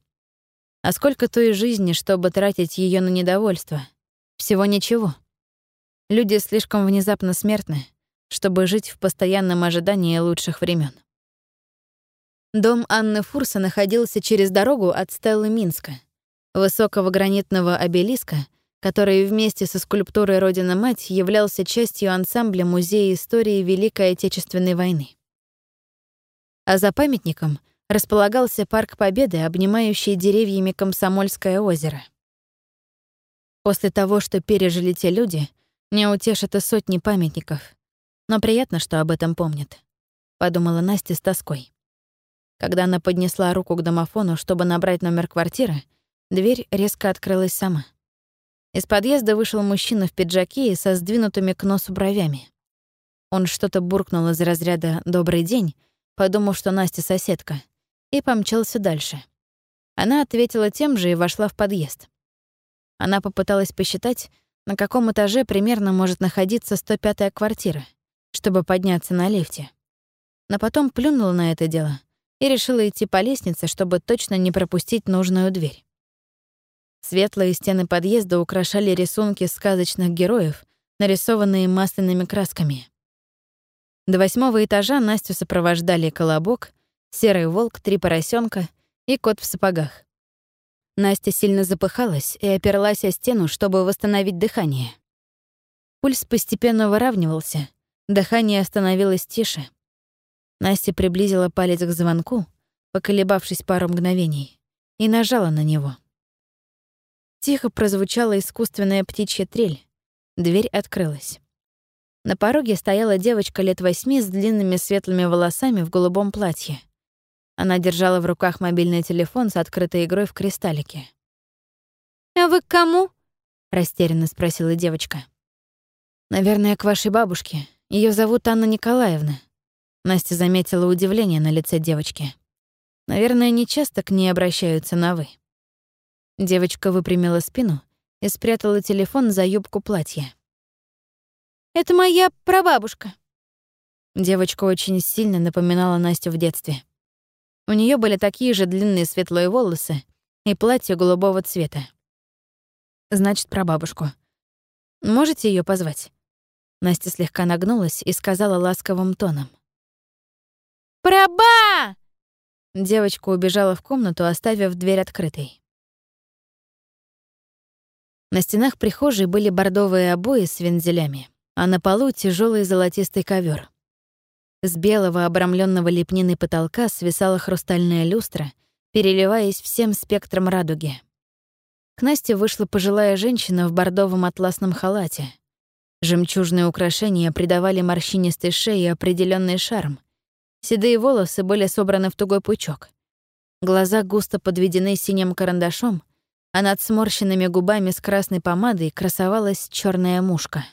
А сколько той жизни, чтобы тратить ее на недовольство? Всего ничего. Люди слишком внезапно смертны, чтобы жить в постоянном ожидании лучших времен. Дом Анны Фурса находился через дорогу от Стеллы Минска, высокого гранитного обелиска, который вместе со скульптурой «Родина-мать» являлся частью ансамбля Музея истории Великой Отечественной войны. А за памятником располагался Парк Победы, обнимающий деревьями Комсомольское озеро. После того, что пережили те люди, не утешат и сотни памятников. Но приятно, что об этом помнят, — подумала Настя с тоской. Когда она поднесла руку к домофону, чтобы набрать номер квартиры, дверь резко открылась сама. Из подъезда вышел мужчина в пиджаке и со сдвинутыми к носу бровями. Он что-то буркнул из разряда «добрый день», подумав, что Настя соседка, и помчался дальше. Она ответила тем же и вошла в подъезд. Она попыталась посчитать, на каком этаже примерно может находиться 105-я квартира, чтобы подняться на лифте. Но потом плюнула на это дело и решила идти по лестнице, чтобы точно не пропустить нужную дверь. Светлые стены подъезда украшали рисунки сказочных героев, нарисованные масляными красками. До восьмого этажа Настю сопровождали колобок, серый волк, три поросенка и кот в сапогах. Настя сильно запыхалась и оперлась о стену, чтобы восстановить дыхание. Пульс постепенно выравнивался, дыхание становилось тише, Настя приблизила палец к звонку, поколебавшись пару мгновений, и нажала на него. Тихо прозвучала искусственная птичья трель. Дверь открылась. На пороге стояла девочка лет восьми с длинными светлыми волосами в голубом платье. Она держала в руках мобильный телефон с открытой игрой в кристаллике. «А вы к кому?» — растерянно спросила девочка. «Наверное, к вашей бабушке. Ее зовут Анна Николаевна. Настя заметила удивление на лице девочки. Наверное, не часто к ней обращаются на «вы». Девочка выпрямила спину и спрятала телефон за юбку платья. «Это моя прабабушка». Девочка очень сильно напоминала Настю в детстве. У нее были такие же длинные светлые волосы и платье голубого цвета. Значит, прабабушку. Можете ее позвать? Настя слегка нагнулась и сказала ласковым тоном. «Праба!» Девочка убежала в комнату, оставив дверь открытой. На стенах прихожей были бордовые обои с вензелями, а на полу тяжелый золотистый ковер. С белого обрамленного лепнины потолка свисала хрустальная люстра, переливаясь всем спектром радуги. К Насте вышла пожилая женщина в бордовом атласном халате. Жемчужные украшения придавали морщинистой шее определенный шарм, Седые волосы были собраны в тугой пучок. Глаза густо подведены синим карандашом, а над сморщенными губами с красной помадой красовалась черная мушка.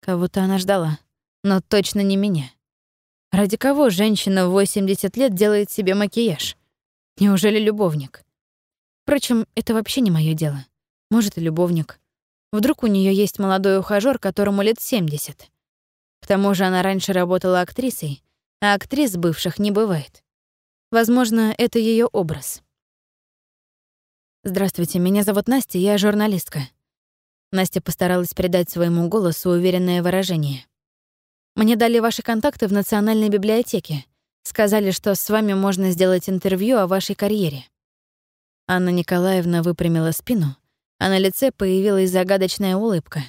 Кого-то она ждала, но точно не меня. Ради кого женщина в 80 лет делает себе макияж? Неужели любовник? Впрочем, это вообще не мое дело. Может, и любовник. Вдруг у нее есть молодой ухажёр, которому лет 70. К тому же она раньше работала актрисой, а актрис бывших не бывает. Возможно, это ее образ. «Здравствуйте, меня зовут Настя, я журналистка». Настя постаралась придать своему голосу уверенное выражение. «Мне дали ваши контакты в Национальной библиотеке. Сказали, что с вами можно сделать интервью о вашей карьере». Анна Николаевна выпрямила спину, а на лице появилась загадочная улыбка.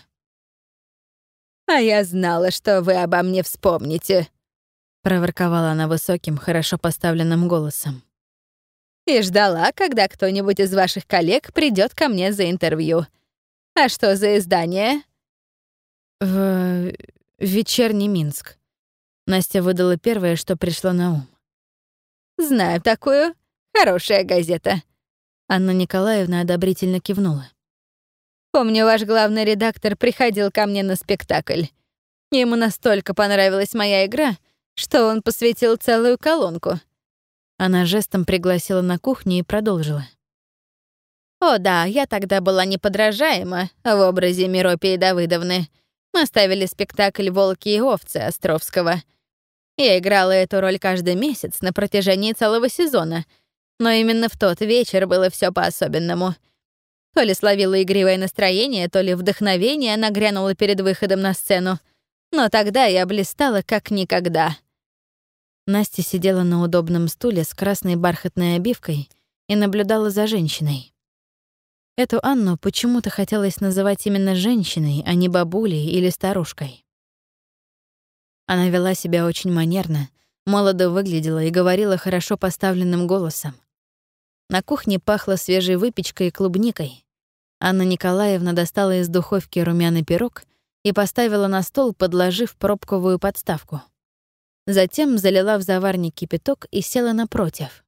«А я знала, что вы обо мне вспомните», проворковала она высоким, хорошо поставленным голосом. «И ждала, когда кто-нибудь из ваших коллег придет ко мне за интервью. А что за издание?» «В... вечерний Минск». Настя выдала первое, что пришло на ум. «Знаю такую. Хорошая газета». Анна Николаевна одобрительно кивнула. «Помню, ваш главный редактор приходил ко мне на спектакль. Ему настолько понравилась моя игра, что он посвятил целую колонку. Она жестом пригласила на кухню и продолжила. «О да, я тогда была неподражаема в образе Миропии Давыдовны. Мы ставили спектакль «Волки и овцы» Островского. Я играла эту роль каждый месяц на протяжении целого сезона, но именно в тот вечер было все по-особенному. То ли словила игривое настроение, то ли вдохновение нагрянуло перед выходом на сцену. Но тогда я блистала как никогда. Настя сидела на удобном стуле с красной бархатной обивкой и наблюдала за женщиной. Эту Анну почему-то хотелось называть именно женщиной, а не бабулей или старушкой. Она вела себя очень манерно, молодо выглядела и говорила хорошо поставленным голосом. На кухне пахло свежей выпечкой и клубникой. Анна Николаевна достала из духовки румяный пирог и поставила на стол, подложив пробковую подставку. Затем залила в заварник кипяток и села напротив.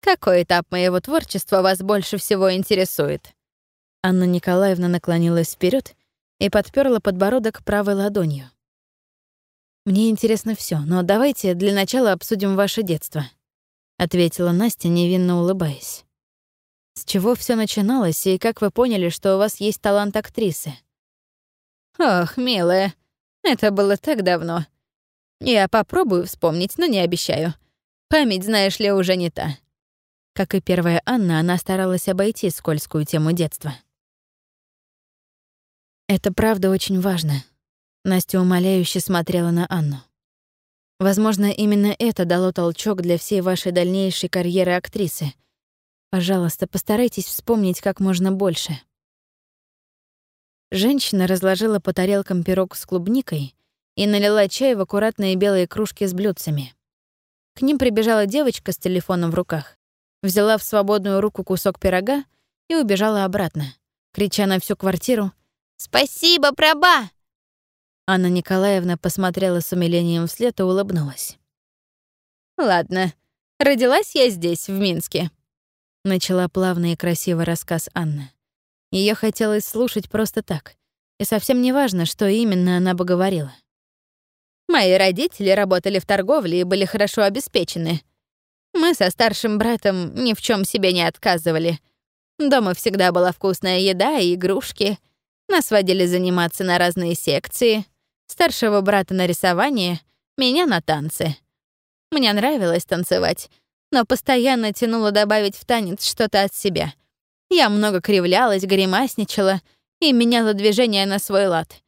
«Какой этап моего творчества вас больше всего интересует?» Анна Николаевна наклонилась вперед и подперла подбородок правой ладонью. «Мне интересно все, но давайте для начала обсудим ваше детство», — ответила Настя, невинно улыбаясь. «С чего все начиналось и как вы поняли, что у вас есть талант актрисы?» «Ох, милая, это было так давно. Я попробую вспомнить, но не обещаю. Память, знаешь ли, уже не та. Как и первая Анна, она старалась обойти скользкую тему детства. Это правда очень важно. Настя умоляюще смотрела на Анну. Возможно, именно это дало толчок для всей вашей дальнейшей карьеры актрисы. Пожалуйста, постарайтесь вспомнить как можно больше. Женщина разложила по тарелкам пирог с клубникой и налила чай в аккуратные белые кружки с блюдцами. К ним прибежала девочка с телефоном в руках, взяла в свободную руку кусок пирога и убежала обратно, крича на всю квартиру «Спасибо, проба!» Анна Николаевна посмотрела с умилением вслед и улыбнулась. «Ладно, родилась я здесь, в Минске», — начала плавный и красивый рассказ Анна. Ее хотелось слушать просто так, и совсем не важно, что именно она бы говорила. Мои родители работали в торговле и были хорошо обеспечены. Мы со старшим братом ни в чем себе не отказывали. Дома всегда была вкусная еда и игрушки. Нас водили заниматься на разные секции. Старшего брата на рисование, меня на танцы. Мне нравилось танцевать, но постоянно тянуло добавить в танец что-то от себя. Я много кривлялась, гримасничала и меняла движения на свой лад.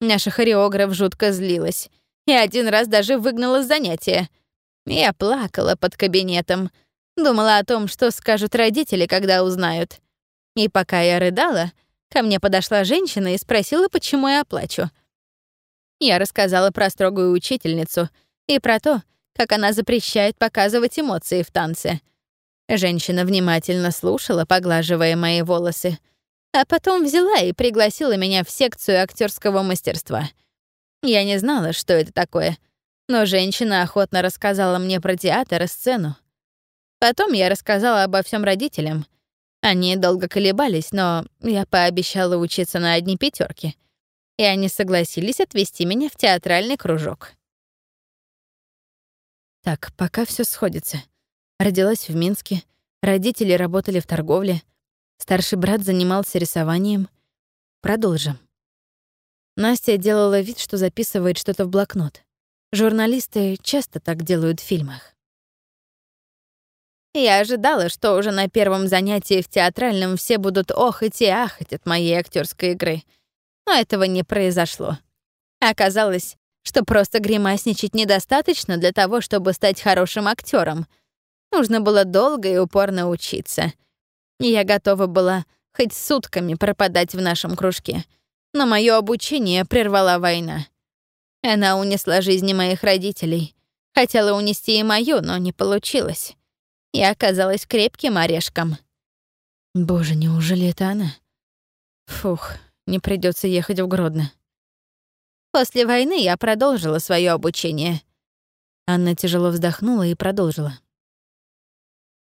Наша хореограф жутко злилась и один раз даже выгнала с занятия. Я плакала под кабинетом, думала о том, что скажут родители, когда узнают. И пока я рыдала, ко мне подошла женщина и спросила, почему я плачу. Я рассказала про строгую учительницу и про то, как она запрещает показывать эмоции в танце. Женщина внимательно слушала, поглаживая мои волосы, а потом взяла и пригласила меня в секцию актерского мастерства — я не знала, что это такое, но женщина охотно рассказала мне про театр и сцену. Потом я рассказала обо всем родителям. Они долго колебались, но я пообещала учиться на одни пятерки, и они согласились отвезти меня в театральный кружок. Так, пока все сходится. Родилась в Минске, родители работали в торговле, старший брат занимался рисованием. Продолжим. Настя делала вид, что записывает что-то в блокнот. Журналисты часто так делают в фильмах. Я ожидала, что уже на первом занятии в театральном все будут охать и ахать от моей актерской игры. Но этого не произошло. Оказалось, что просто гримасничать недостаточно для того, чтобы стать хорошим актером. Нужно было долго и упорно учиться. Я готова была хоть сутками пропадать в нашем кружке — но мое обучение прервала война. Она унесла жизни моих родителей. Хотела унести и мою, но не получилось. Я оказалась крепким орешком. Боже, неужели это она? Фух, не придется ехать в Гродно. После войны я продолжила свое обучение. Анна тяжело вздохнула и продолжила.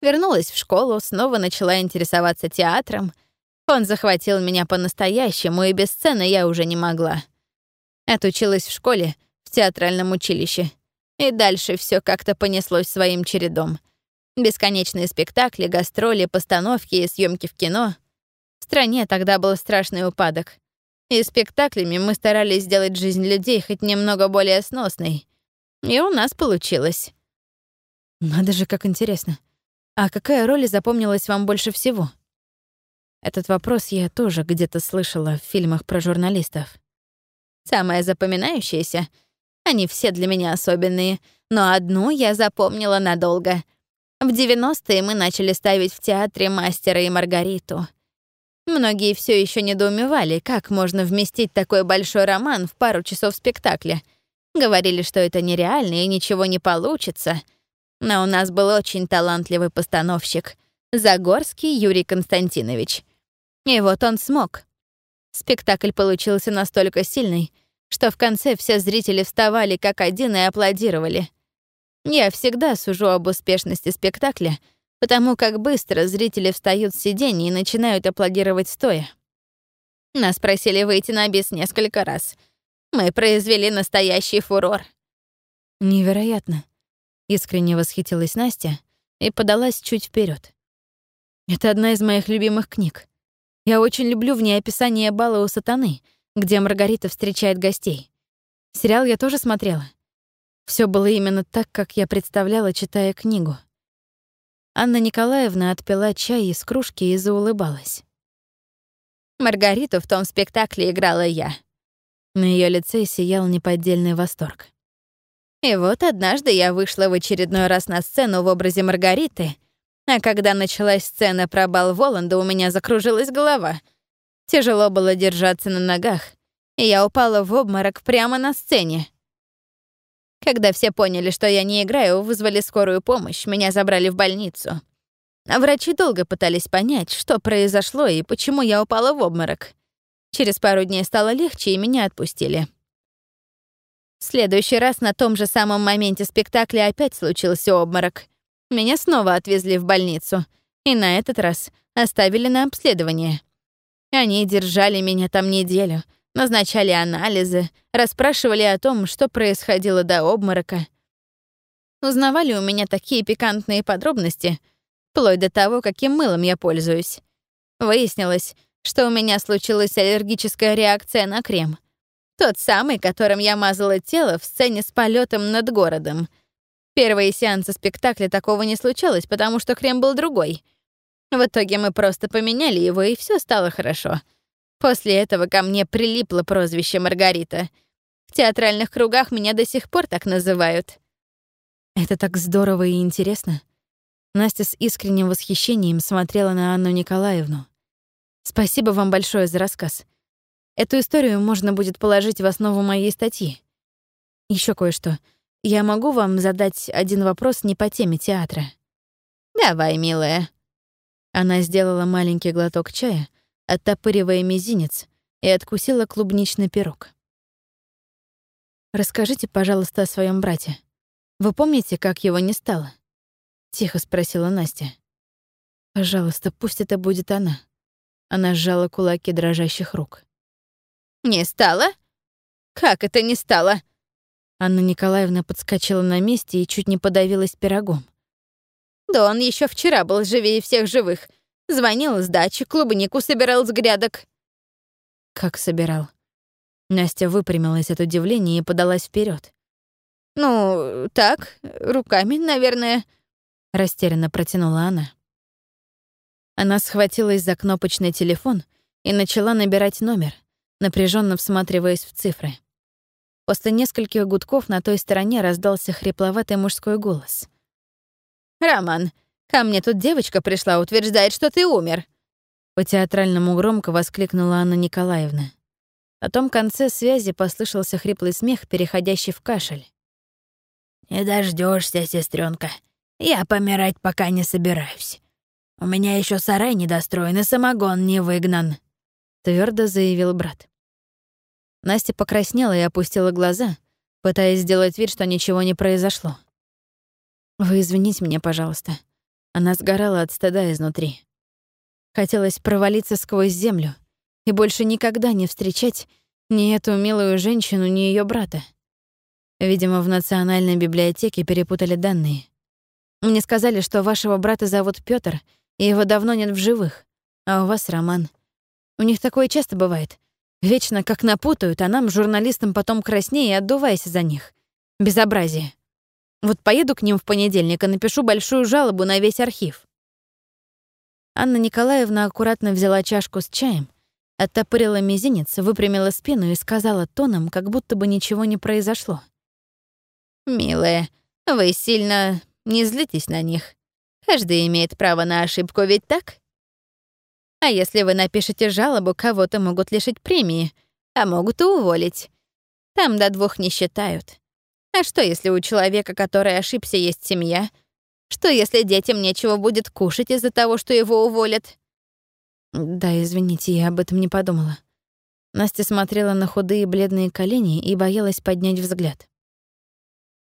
Вернулась в школу, снова начала интересоваться театром — он захватил меня по-настоящему, и без сцены я уже не могла. Отучилась в школе, в театральном училище. И дальше все как-то понеслось своим чередом. Бесконечные спектакли, гастроли, постановки и съемки в кино. В стране тогда был страшный упадок. И спектаклями мы старались сделать жизнь людей хоть немного более сносной. И у нас получилось. Надо же, как интересно. А какая роль запомнилась вам больше всего? Этот вопрос я тоже где-то слышала в фильмах про журналистов. Самое запоминающееся — они все для меня особенные, но одну я запомнила надолго. В 90-е мы начали ставить в театре «Мастера и Маргариту». Многие все еще недоумевали, как можно вместить такой большой роман в пару часов спектакля. Говорили, что это нереально и ничего не получится. Но у нас был очень талантливый постановщик — Загорский Юрий Константинович. И вот он смог. Спектакль получился настолько сильный, что в конце все зрители вставали как один и аплодировали. Я всегда сужу об успешности спектакля — потому как быстро зрители встают с сидений и начинают аплодировать стоя. Нас просили выйти на бис несколько раз. Мы произвели настоящий фурор. Невероятно. Искренне восхитилась Настя и подалась чуть вперед. Это одна из моих любимых книг. Я очень люблю в ней описание бала у сатаны, где Маргарита встречает гостей. Сериал я тоже смотрела. Все было именно так, как я представляла, читая книгу. Анна Николаевна отпила чай из кружки и заулыбалась. Маргариту в том спектакле играла я. На ее лице сиял неподдельный восторг. И вот однажды я вышла в очередной раз на сцену в образе Маргариты, а когда началась сцена про бал Воланда, у меня закружилась голова. Тяжело было держаться на ногах, и я упала в обморок прямо на сцене. Когда все поняли, что я не играю, вызвали скорую помощь, меня забрали в больницу. А врачи долго пытались понять, что произошло и почему я упала в обморок. Через пару дней стало легче, и меня отпустили. В следующий раз на том же самом моменте спектакля опять случился обморок. Меня снова отвезли в больницу, и на этот раз оставили на обследование. Они держали меня там неделю — Назначали анализы, расспрашивали о том, что происходило до обморока. Узнавали у меня такие пикантные подробности, вплоть до того, каким мылом я пользуюсь. Выяснилось, что у меня случилась аллергическая реакция на крем. Тот самый, которым я мазала тело в сцене с полетом над городом. Первые сеансы спектакля такого не случалось, потому что крем был другой. В итоге мы просто поменяли его, и все стало хорошо — После этого ко мне прилипло прозвище Маргарита. В театральных кругах меня до сих пор так называют. Это так здорово и интересно. Настя с искренним восхищением смотрела на Анну Николаевну. Спасибо вам большое за рассказ. Эту историю можно будет положить в основу моей статьи. Еще кое-что. Я могу вам задать один вопрос не по теме театра? Давай, милая. Она сделала маленький глоток чая, оттопыривая мизинец, и откусила клубничный пирог. «Расскажите, пожалуйста, о своем брате. Вы помните, как его не стало?» — тихо спросила Настя. «Пожалуйста, пусть это будет она». Она сжала кулаки дрожащих рук. «Не стало? Как это не стало?» Анна Николаевна подскочила на месте и чуть не подавилась пирогом. «Да он еще вчера был живее всех живых. Звонил с дачи, клубнику собирал с грядок. Как собирал? Настя выпрямилась от удивления и подалась вперед. «Ну, так, руками, наверное», — растерянно протянула она. Она схватилась за кнопочный телефон и начала набирать номер, напряженно всматриваясь в цифры. После нескольких гудков на той стороне раздался хрипловатый мужской голос. «Роман, Ко мне тут девочка пришла, утверждает, что ты умер». По-театральному громко воскликнула Анна Николаевна. На том конце связи послышался хриплый смех, переходящий в кашель. «Не дождешься, сестренка. Я помирать пока не собираюсь. У меня еще сарай недостроен и самогон не выгнан», — твердо заявил брат. Настя покраснела и опустила глаза, пытаясь сделать вид, что ничего не произошло. «Вы извините меня, пожалуйста», она сгорала от стыда изнутри. Хотелось провалиться сквозь землю и больше никогда не встречать ни эту милую женщину, ни ее брата. Видимо, в Национальной библиотеке перепутали данные. Мне сказали, что вашего брата зовут Пётр, и его давно нет в живых, а у вас Роман. У них такое часто бывает. Вечно как напутают, а нам, журналистам, потом краснее и отдувайся за них. Безобразие. Вот поеду к ним в понедельник и напишу большую жалобу на весь архив. Анна Николаевна аккуратно взяла чашку с чаем, оттопырила мизинец, выпрямила спину и сказала тоном, как будто бы ничего не произошло. «Милая, вы сильно не злитесь на них. Каждый имеет право на ошибку, ведь так? А если вы напишете жалобу, кого-то могут лишить премии, а могут и уволить. Там до двух не считают. А что, если у человека, который ошибся, есть семья — что, если детям нечего будет кушать из-за того, что его уволят? Да, извините, я об этом не подумала. Настя смотрела на худые бледные колени и боялась поднять взгляд.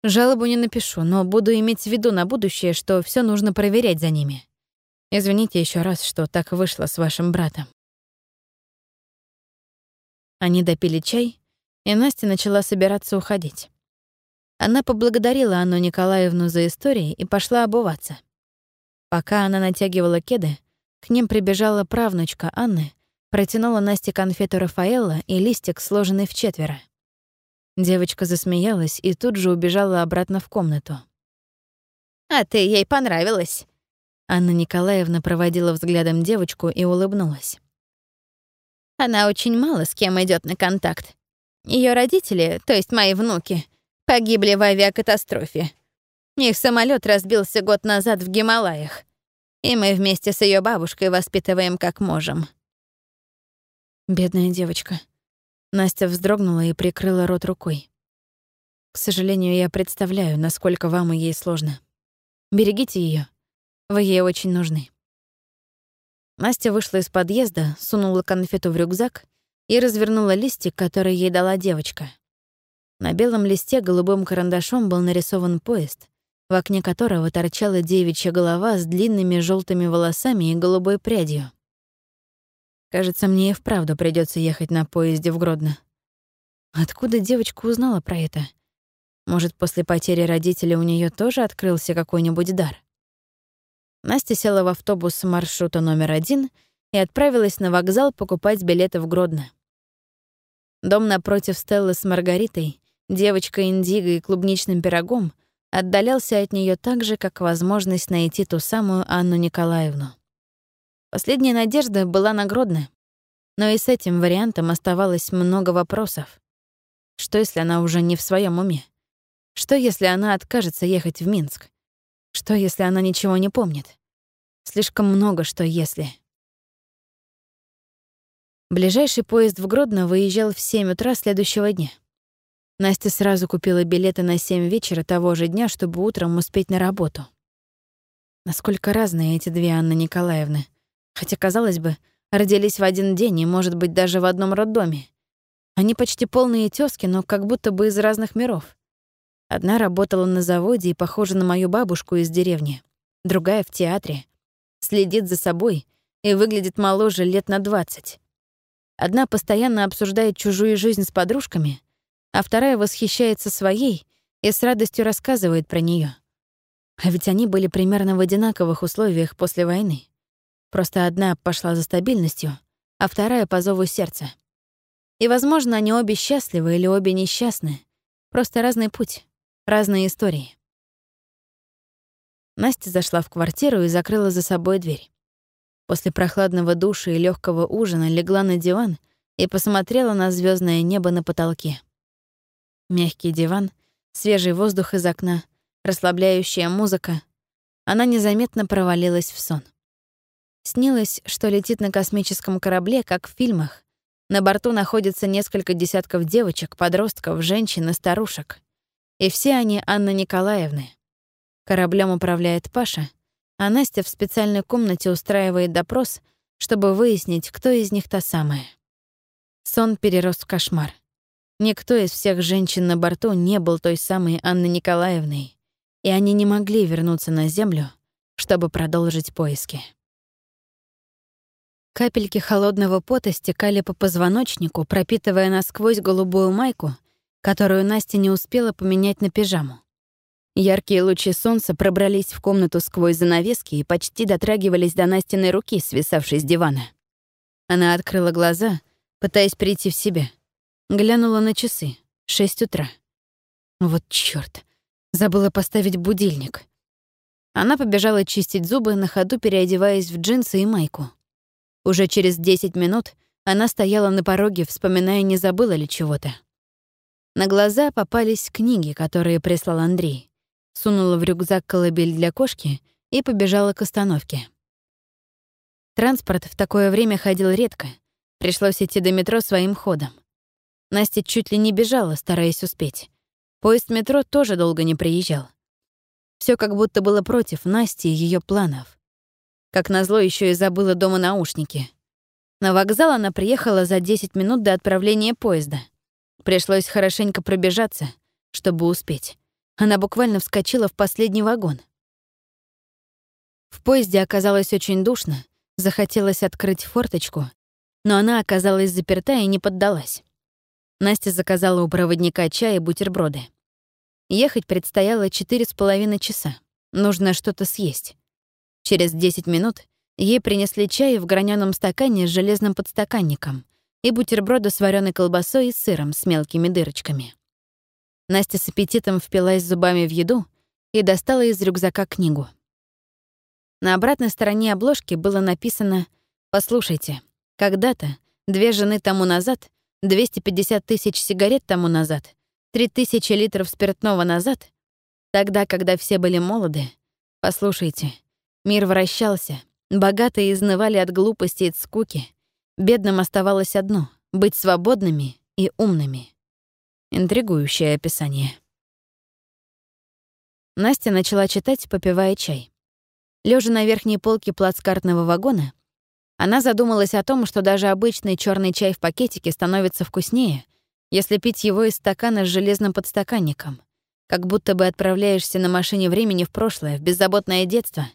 Жалобу не напишу, но буду иметь в виду на будущее, что все нужно проверять за ними. Извините еще раз, что так вышло с вашим братом. Они допили чай, и Настя начала собираться уходить. Она поблагодарила Анну Николаевну за истории и пошла обуваться. Пока она натягивала кеды, к ним прибежала правнучка Анны, протянула Насте конфету Рафаэлла и листик, сложенный в четверо. Девочка засмеялась и тут же убежала обратно в комнату. «А ты ей понравилась?» Анна Николаевна проводила взглядом девочку и улыбнулась. «Она очень мало с кем идет на контакт. Ее родители, то есть мои внуки, погибли в авиакатастрофе. Их самолет разбился год назад в Гималаях, и мы вместе с ее бабушкой воспитываем как можем. Бедная девочка. Настя вздрогнула и прикрыла рот рукой. К сожалению, я представляю, насколько вам и ей сложно. Берегите ее. Вы ей очень нужны. Настя вышла из подъезда, сунула конфету в рюкзак и развернула листик, который ей дала девочка. На белом листе голубым карандашом был нарисован поезд, в окне которого торчала девичья голова с длинными желтыми волосами и голубой прядью. Кажется, мне и вправду придется ехать на поезде в Гродно. Откуда девочка узнала про это? Может, после потери родителей у нее тоже открылся какой-нибудь дар? Настя села в автобус маршрута номер один и отправилась на вокзал покупать билеты в Гродно. Дом напротив Стеллы с Маргаритой девочка Индиго и клубничным пирогом отдалялся от нее так же, как возможность найти ту самую Анну Николаевну. Последняя надежда была нагродна, но и с этим вариантом оставалось много вопросов. Что, если она уже не в своем уме? Что, если она откажется ехать в Минск? Что, если она ничего не помнит? Слишком много что «если». Ближайший поезд в Гродно выезжал в 7 утра следующего дня. Настя сразу купила билеты на 7 вечера того же дня, чтобы утром успеть на работу. Насколько разные эти две Анны Николаевны. Хотя, казалось бы, родились в один день и, может быть, даже в одном роддоме. Они почти полные тёзки, но как будто бы из разных миров. Одна работала на заводе и похожа на мою бабушку из деревни. Другая в театре. Следит за собой и выглядит моложе лет на 20. Одна постоянно обсуждает чужую жизнь с подружками, а вторая восхищается своей и с радостью рассказывает про нее. А ведь они были примерно в одинаковых условиях после войны. Просто одна пошла за стабильностью, а вторая — по зову сердца. И, возможно, они обе счастливы или обе несчастны. Просто разный путь, разные истории. Настя зашла в квартиру и закрыла за собой дверь. После прохладного душа и легкого ужина легла на диван и посмотрела на звездное небо на потолке. Мягкий диван, свежий воздух из окна, расслабляющая музыка. Она незаметно провалилась в сон. Снилось, что летит на космическом корабле, как в фильмах. На борту находится несколько десятков девочек, подростков, женщин и старушек. И все они Анна Николаевны. Кораблем управляет Паша, а Настя в специальной комнате устраивает допрос, чтобы выяснить, кто из них та самая. Сон перерос в кошмар. Никто из всех женщин на борту не был той самой Анной Николаевной, и они не могли вернуться на Землю, чтобы продолжить поиски. Капельки холодного пота стекали по позвоночнику, пропитывая насквозь голубую майку, которую Настя не успела поменять на пижаму. Яркие лучи солнца пробрались в комнату сквозь занавески и почти дотрагивались до Настиной руки, свисавшей с дивана. Она открыла глаза, пытаясь прийти в себя — Глянула на часы. Шесть утра. Вот чёрт. Забыла поставить будильник. Она побежала чистить зубы, на ходу переодеваясь в джинсы и майку. Уже через 10 минут она стояла на пороге, вспоминая, не забыла ли чего-то. На глаза попались книги, которые прислал Андрей. Сунула в рюкзак колыбель для кошки и побежала к остановке. Транспорт в такое время ходил редко. Пришлось идти до метро своим ходом. Настя чуть ли не бежала, стараясь успеть. Поезд метро тоже долго не приезжал. Все как будто было против Насти и ее планов. Как назло, еще и забыла дома наушники. На вокзал она приехала за 10 минут до отправления поезда — Пришлось хорошенько пробежаться, чтобы успеть. Она буквально вскочила в последний вагон. В поезде оказалось очень душно, захотелось открыть форточку, но она оказалась заперта и не поддалась. Настя заказала у проводника чай и бутерброды. Ехать предстояло четыре с половиной часа. Нужно что-то съесть. Через 10 минут ей принесли чай в граненом стакане с железным подстаканником — и бутерброды с вареной колбасой и сыром с мелкими дырочками. Настя с аппетитом впилась зубами в еду и достала из рюкзака книгу. На обратной стороне обложки было написано «Послушайте, когда-то, две жены тому назад, 250 тысяч сигарет тому назад, 3000 литров спиртного назад, тогда, когда все были молоды, послушайте, мир вращался, богатые изнывали от глупости и от скуки, Бедным оставалось одно — быть свободными и умными. Интригующее описание. Настя начала читать, попивая чай. Лежа на верхней полке плацкартного вагона, она задумалась о том, что даже обычный черный чай в пакетике становится вкуснее, если пить его из стакана с железным подстаканником, как будто бы отправляешься на машине времени в прошлое, в беззаботное детство,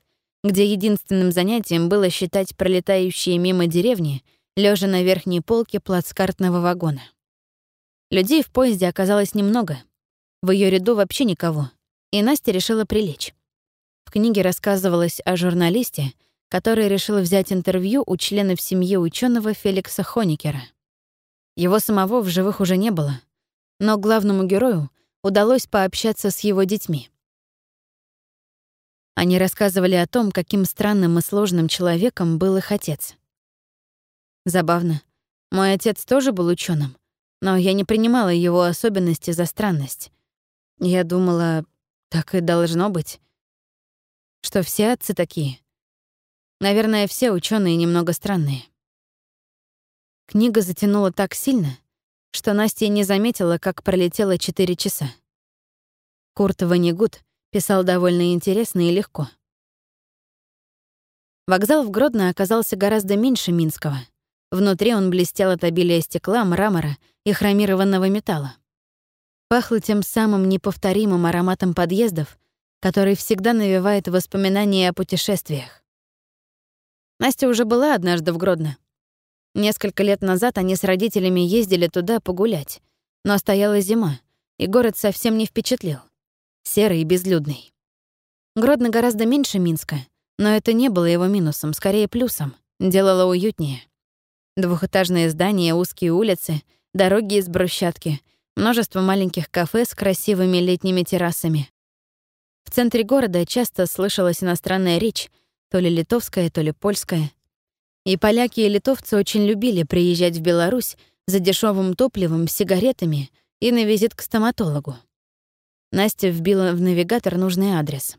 где единственным занятием было считать пролетающие мимо деревни — лежа на верхней полке плацкартного вагона. Людей в поезде оказалось немного. В ее ряду вообще никого. И Настя решила прилечь. В книге рассказывалось о журналисте, который решил взять интервью у членов семьи ученого Феликса Хоникера. Его самого в живых уже не было, но главному герою удалось пообщаться с его детьми. Они рассказывали о том, каким странным и сложным человеком был их отец. Забавно. Мой отец тоже был ученым, но я не принимала его особенности за странность. Я думала, так и должно быть. Что все отцы такие. Наверное, все ученые немного странные. Книга затянула так сильно, что Настя не заметила, как пролетело четыре часа. Курт Ванигут писал довольно интересно и легко. Вокзал в Гродно оказался гораздо меньше Минского — Внутри он блестел от обилия стекла, мрамора и хромированного металла. Пахло тем самым неповторимым ароматом подъездов, который всегда навевает воспоминания о путешествиях. Настя уже была однажды в Гродно. Несколько лет назад они с родителями ездили туда погулять, но стояла зима, и город совсем не впечатлил. Серый и безлюдный. Гродно гораздо меньше Минска, но это не было его минусом, скорее плюсом, делало уютнее. Двухэтажные здания, узкие улицы, дороги из брусчатки, множество маленьких кафе с красивыми летними террасами. В центре города часто слышалась иностранная речь, то ли литовская, то ли польская. И поляки и литовцы очень любили приезжать в Беларусь за дешевым топливом, сигаретами и на визит к стоматологу. Настя вбила в навигатор нужный адрес.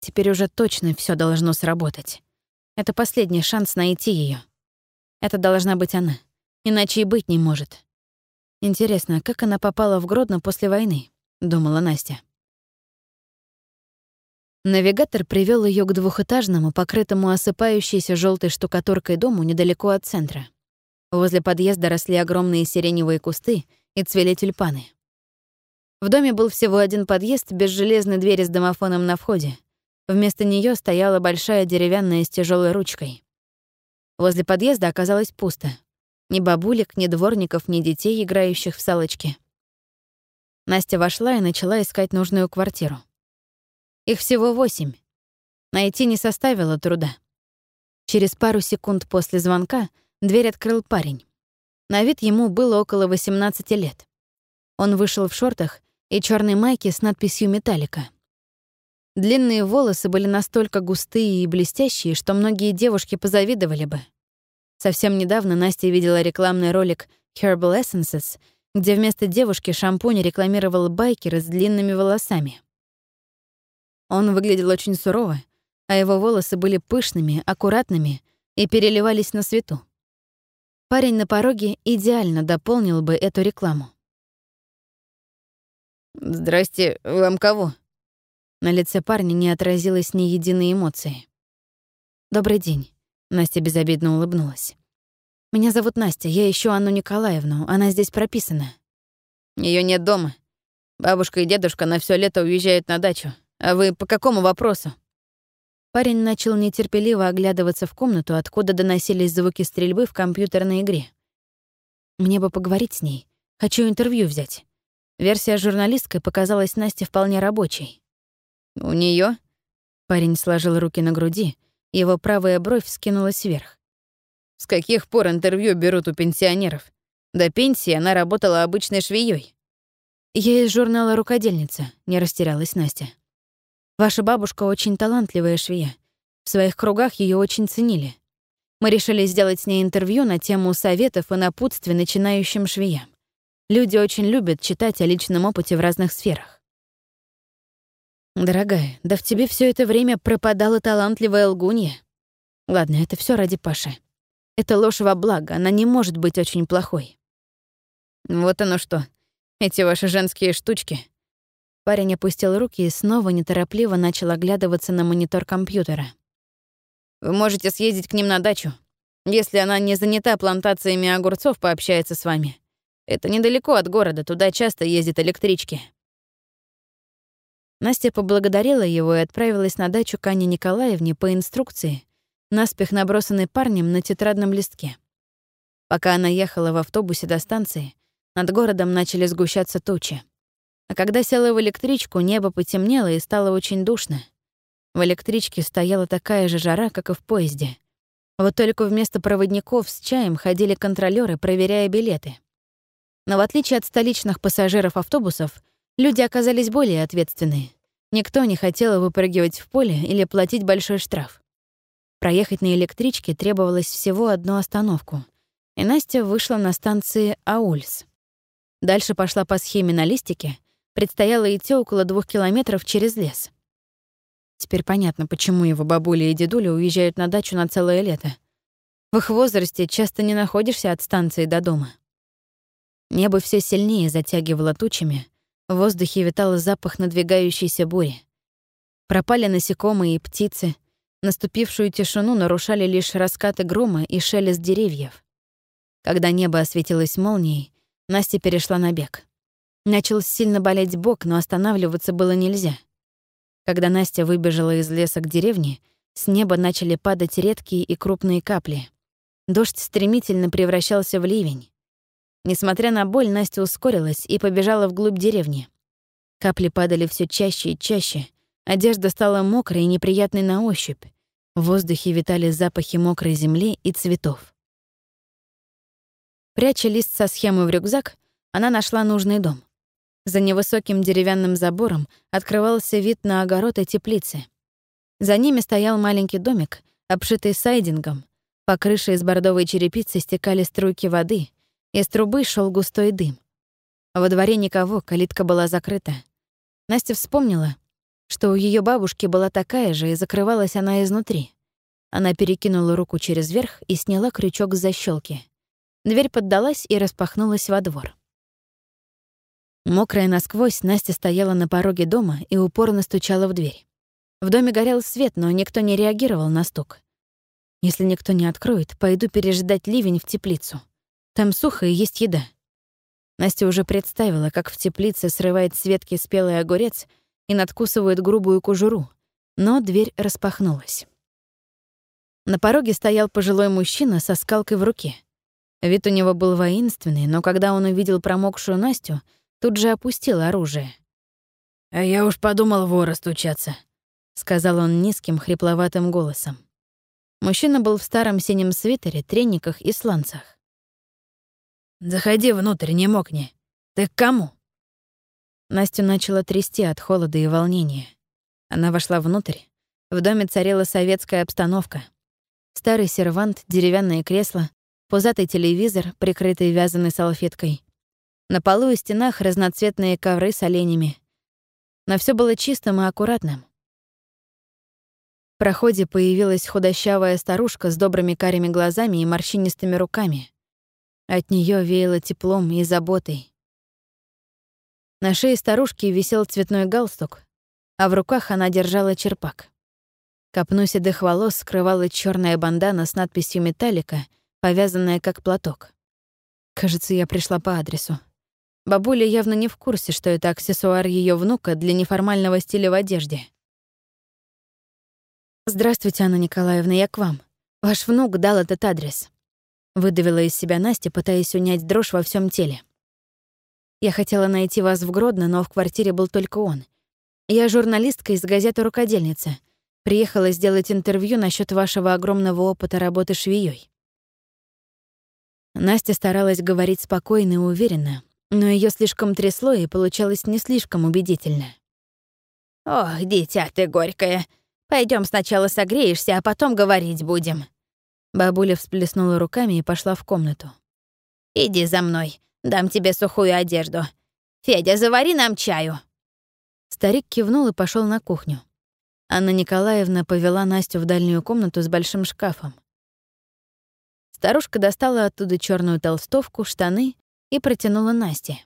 Теперь уже точно все должно сработать. Это последний шанс найти ее. Это должна быть она. Иначе и быть не может. Интересно, как она попала в Гродно после войны? Думала Настя. Навигатор привел ее к двухэтажному, покрытому осыпающейся желтой штукатуркой дому недалеко от центра. Возле подъезда росли огромные сиреневые кусты и цвели тюльпаны. В доме был всего один подъезд без железной двери с домофоном на входе. Вместо нее стояла большая деревянная с тяжелой ручкой. Возле подъезда оказалось пусто. Ни бабулек, ни дворников, ни детей, играющих в салочки. Настя вошла и начала искать нужную квартиру. Их всего восемь. Найти не составило труда. Через пару секунд после звонка дверь открыл парень. На вид ему было около 18 лет. Он вышел в шортах и черной майке с надписью «Металлика». Длинные волосы были настолько густые и блестящие, что многие девушки позавидовали бы. Совсем недавно Настя видела рекламный ролик Herbal Essences, где вместо девушки шампунь рекламировал байкер с длинными волосами. Он выглядел очень сурово, а его волосы были пышными, аккуратными и переливались на свету. Парень на пороге идеально дополнил бы эту рекламу. «Здрасте, вам кого?» На лице парня не отразилось ни единой эмоции. «Добрый день», — Настя безобидно улыбнулась. «Меня зовут Настя, я ищу Анну Николаевну, она здесь прописана». Ее нет дома. Бабушка и дедушка на все лето уезжают на дачу. А вы по какому вопросу?» Парень начал нетерпеливо оглядываться в комнату, откуда доносились звуки стрельбы в компьютерной игре. «Мне бы поговорить с ней. Хочу интервью взять». Версия журналисткой показалась Насте вполне рабочей. «У нее? Парень сложил руки на груди, его правая бровь скинулась вверх. «С каких пор интервью берут у пенсионеров? До пенсии она работала обычной швеей. «Я из журнала «Рукодельница», — не растерялась Настя. «Ваша бабушка очень талантливая швея. В своих кругах ее очень ценили. Мы решили сделать с ней интервью на тему советов и напутствий начинающим швеям. Люди очень любят читать о личном опыте в разных сферах. Дорогая, да в тебе все это время пропадала талантливая лгунья. Ладно, это все ради Паши. Это ложь во благо, она не может быть очень плохой. Вот оно что, эти ваши женские штучки. Парень опустил руки и снова неторопливо начал оглядываться на монитор компьютера. Вы можете съездить к ним на дачу, если она не занята плантациями огурцов, пообщается с вами. Это недалеко от города, туда часто ездят электрички. Настя поблагодарила его и отправилась на дачу к Анне Николаевне по инструкции, наспех набросанной парнем на тетрадном листке. Пока она ехала в автобусе до станции, над городом начали сгущаться тучи. А когда села в электричку, небо потемнело и стало очень душно. В электричке стояла такая же жара, как и в поезде. Вот только вместо проводников с чаем ходили контролёры, проверяя билеты. Но в отличие от столичных пассажиров автобусов, Люди оказались более ответственные. Никто не хотел выпрыгивать в поле или платить большой штраф. Проехать на электричке требовалось всего одну остановку, и Настя вышла на станции Аульс. Дальше пошла по схеме на листике, предстояло идти около двух километров через лес. Теперь понятно, почему его бабуля и дедуля уезжают на дачу на целое лето. В их возрасте часто не находишься от станции до дома. Небо все сильнее затягивало тучами, в воздухе витал запах надвигающейся бури. Пропали насекомые и птицы. Наступившую тишину нарушали лишь раскаты грома и шелест деревьев. Когда небо осветилось молнией, Настя перешла на бег. Начал сильно болеть бок, но останавливаться было нельзя. Когда Настя выбежала из леса к деревне, с неба начали падать редкие и крупные капли. Дождь стремительно превращался в ливень. Несмотря на боль, Настя ускорилась и побежала вглубь деревни. Капли падали все чаще и чаще. Одежда стала мокрой и неприятной на ощупь. В воздухе витали запахи мокрой земли и цветов. Пряча лист со схемой в рюкзак, она нашла нужный дом. За невысоким деревянным забором открывался вид на огород и теплицы. За ними стоял маленький домик, обшитый сайдингом. По крыше из бордовой черепицы стекали струйки воды, из трубы шел густой дым. Во дворе никого, калитка была закрыта. Настя вспомнила, что у ее бабушки была такая же, и закрывалась она изнутри. Она перекинула руку через верх и сняла крючок с защелки. Дверь поддалась и распахнулась во двор. Мокрая насквозь, Настя стояла на пороге дома и упорно стучала в дверь. В доме горел свет, но никто не реагировал на стук. Если никто не откроет, пойду переждать ливень в теплицу. Там сухо и есть еда. Настя уже представила, как в теплице срывает с ветки спелый огурец и надкусывает грубую кожуру, но дверь распахнулась. На пороге стоял пожилой мужчина со скалкой в руке. Вид у него был воинственный, но когда он увидел промокшую Настю, тут же опустил оружие. «А я уж подумал вора стучаться», — сказал он низким, хрипловатым голосом. Мужчина был в старом синем свитере, трениках и сланцах. Заходи внутрь, не мокни. Ты к кому?» Настю начала трясти от холода и волнения. Она вошла внутрь. В доме царила советская обстановка. Старый сервант, деревянное кресло, пузатый телевизор, прикрытый вязаной салфеткой. На полу и стенах разноцветные ковры с оленями. Но все было чистым и аккуратным. В проходе появилась худощавая старушка с добрыми карими глазами и морщинистыми руками. От нее веяло теплом и заботой. На шее старушки висел цветной галстук, а в руках она держала черпак. Копну седых волос скрывала черная бандана с надписью «Металлика», повязанная как платок. Кажется, я пришла по адресу. Бабуля явно не в курсе, что это аксессуар ее внука для неформального стиля в одежде. «Здравствуйте, Анна Николаевна, я к вам. Ваш внук дал этот адрес». Выдавила из себя Настя, пытаясь унять дрожь во всем теле. «Я хотела найти вас в Гродно, но в квартире был только он. Я журналистка из газеты «Рукодельница». Приехала сделать интервью насчет вашего огромного опыта работы швеей. Настя старалась говорить спокойно и уверенно, но ее слишком трясло и получалось не слишком убедительно. «Ох, дитя ты горькая. Пойдем сначала согреешься, а потом говорить будем». Бабуля всплеснула руками и пошла в комнату. «Иди за мной, дам тебе сухую одежду. Федя, завари нам чаю». Старик кивнул и пошел на кухню. Анна Николаевна повела Настю в дальнюю комнату с большим шкафом. Старушка достала оттуда черную толстовку, штаны и протянула Насте.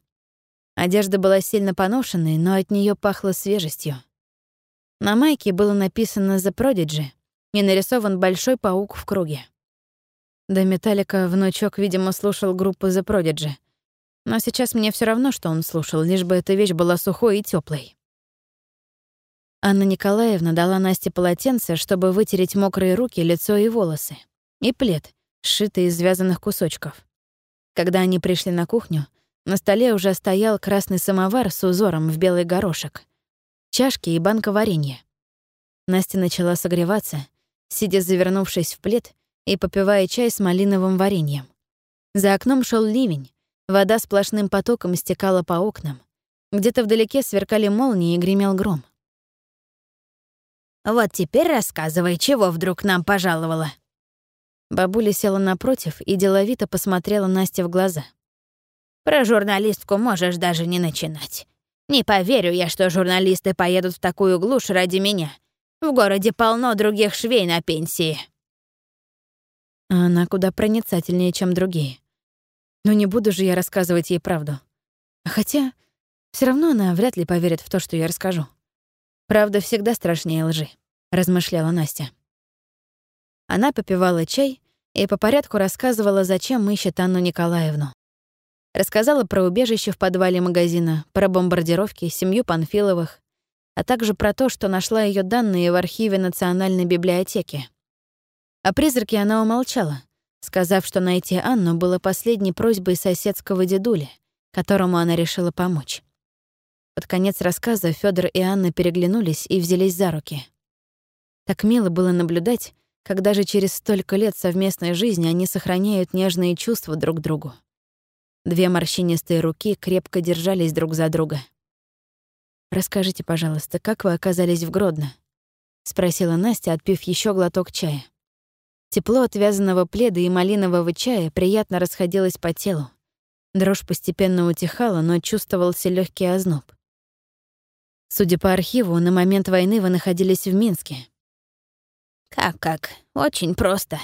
Одежда была сильно поношенной, но от нее пахло свежестью. На майке было написано «The Prodigy» и нарисован большой паук в круге. До Металлика внучок, видимо, слушал группу The Prodigy. Но сейчас мне все равно, что он слушал, лишь бы эта вещь была сухой и теплой. Анна Николаевна дала Насте полотенце, чтобы вытереть мокрые руки, лицо и волосы, и плед, сшитый из связанных кусочков. Когда они пришли на кухню, на столе уже стоял красный самовар с узором в белый горошек, чашки и банка варенья. Настя начала согреваться, сидя завернувшись в плед и попивая чай с малиновым вареньем. За окном шел ливень, вода сплошным потоком стекала по окнам. Где-то вдалеке сверкали молнии и гремел гром. Вот теперь рассказывай, чего вдруг нам пожаловала». Бабуля села напротив и деловито посмотрела Насте в глаза. «Про журналистку можешь даже не начинать. Не поверю я, что журналисты поедут в такую глушь ради меня. В городе полно других швей на пенсии». А она куда проницательнее, чем другие. Но не буду же я рассказывать ей правду. Хотя все равно она вряд ли поверит в то, что я расскажу. Правда всегда страшнее лжи, размышляла Настя. Она попивала чай и по порядку рассказывала, зачем ищет Анну Николаевну. Рассказала про убежище в подвале магазина, про бомбардировки, семью Панфиловых, а также про то, что нашла ее данные в архиве Национальной библиотеки. О призраке она умолчала, сказав, что найти Анну было последней просьбой соседского дедули, которому она решила помочь. Под конец рассказа Федор и Анна переглянулись и взялись за руки. Так мило было наблюдать, как даже через столько лет совместной жизни они сохраняют нежные чувства друг к другу. Две морщинистые руки крепко держались друг за друга. «Расскажите, пожалуйста, как вы оказались в Гродно?» — спросила Настя, отпив еще глоток чая. Тепло от вязаного пледа и малинового чая приятно расходилось по телу. Дрожь постепенно утихала, но чувствовался легкий озноб. Судя по архиву, на момент войны вы находились в Минске. Как-как? Очень просто.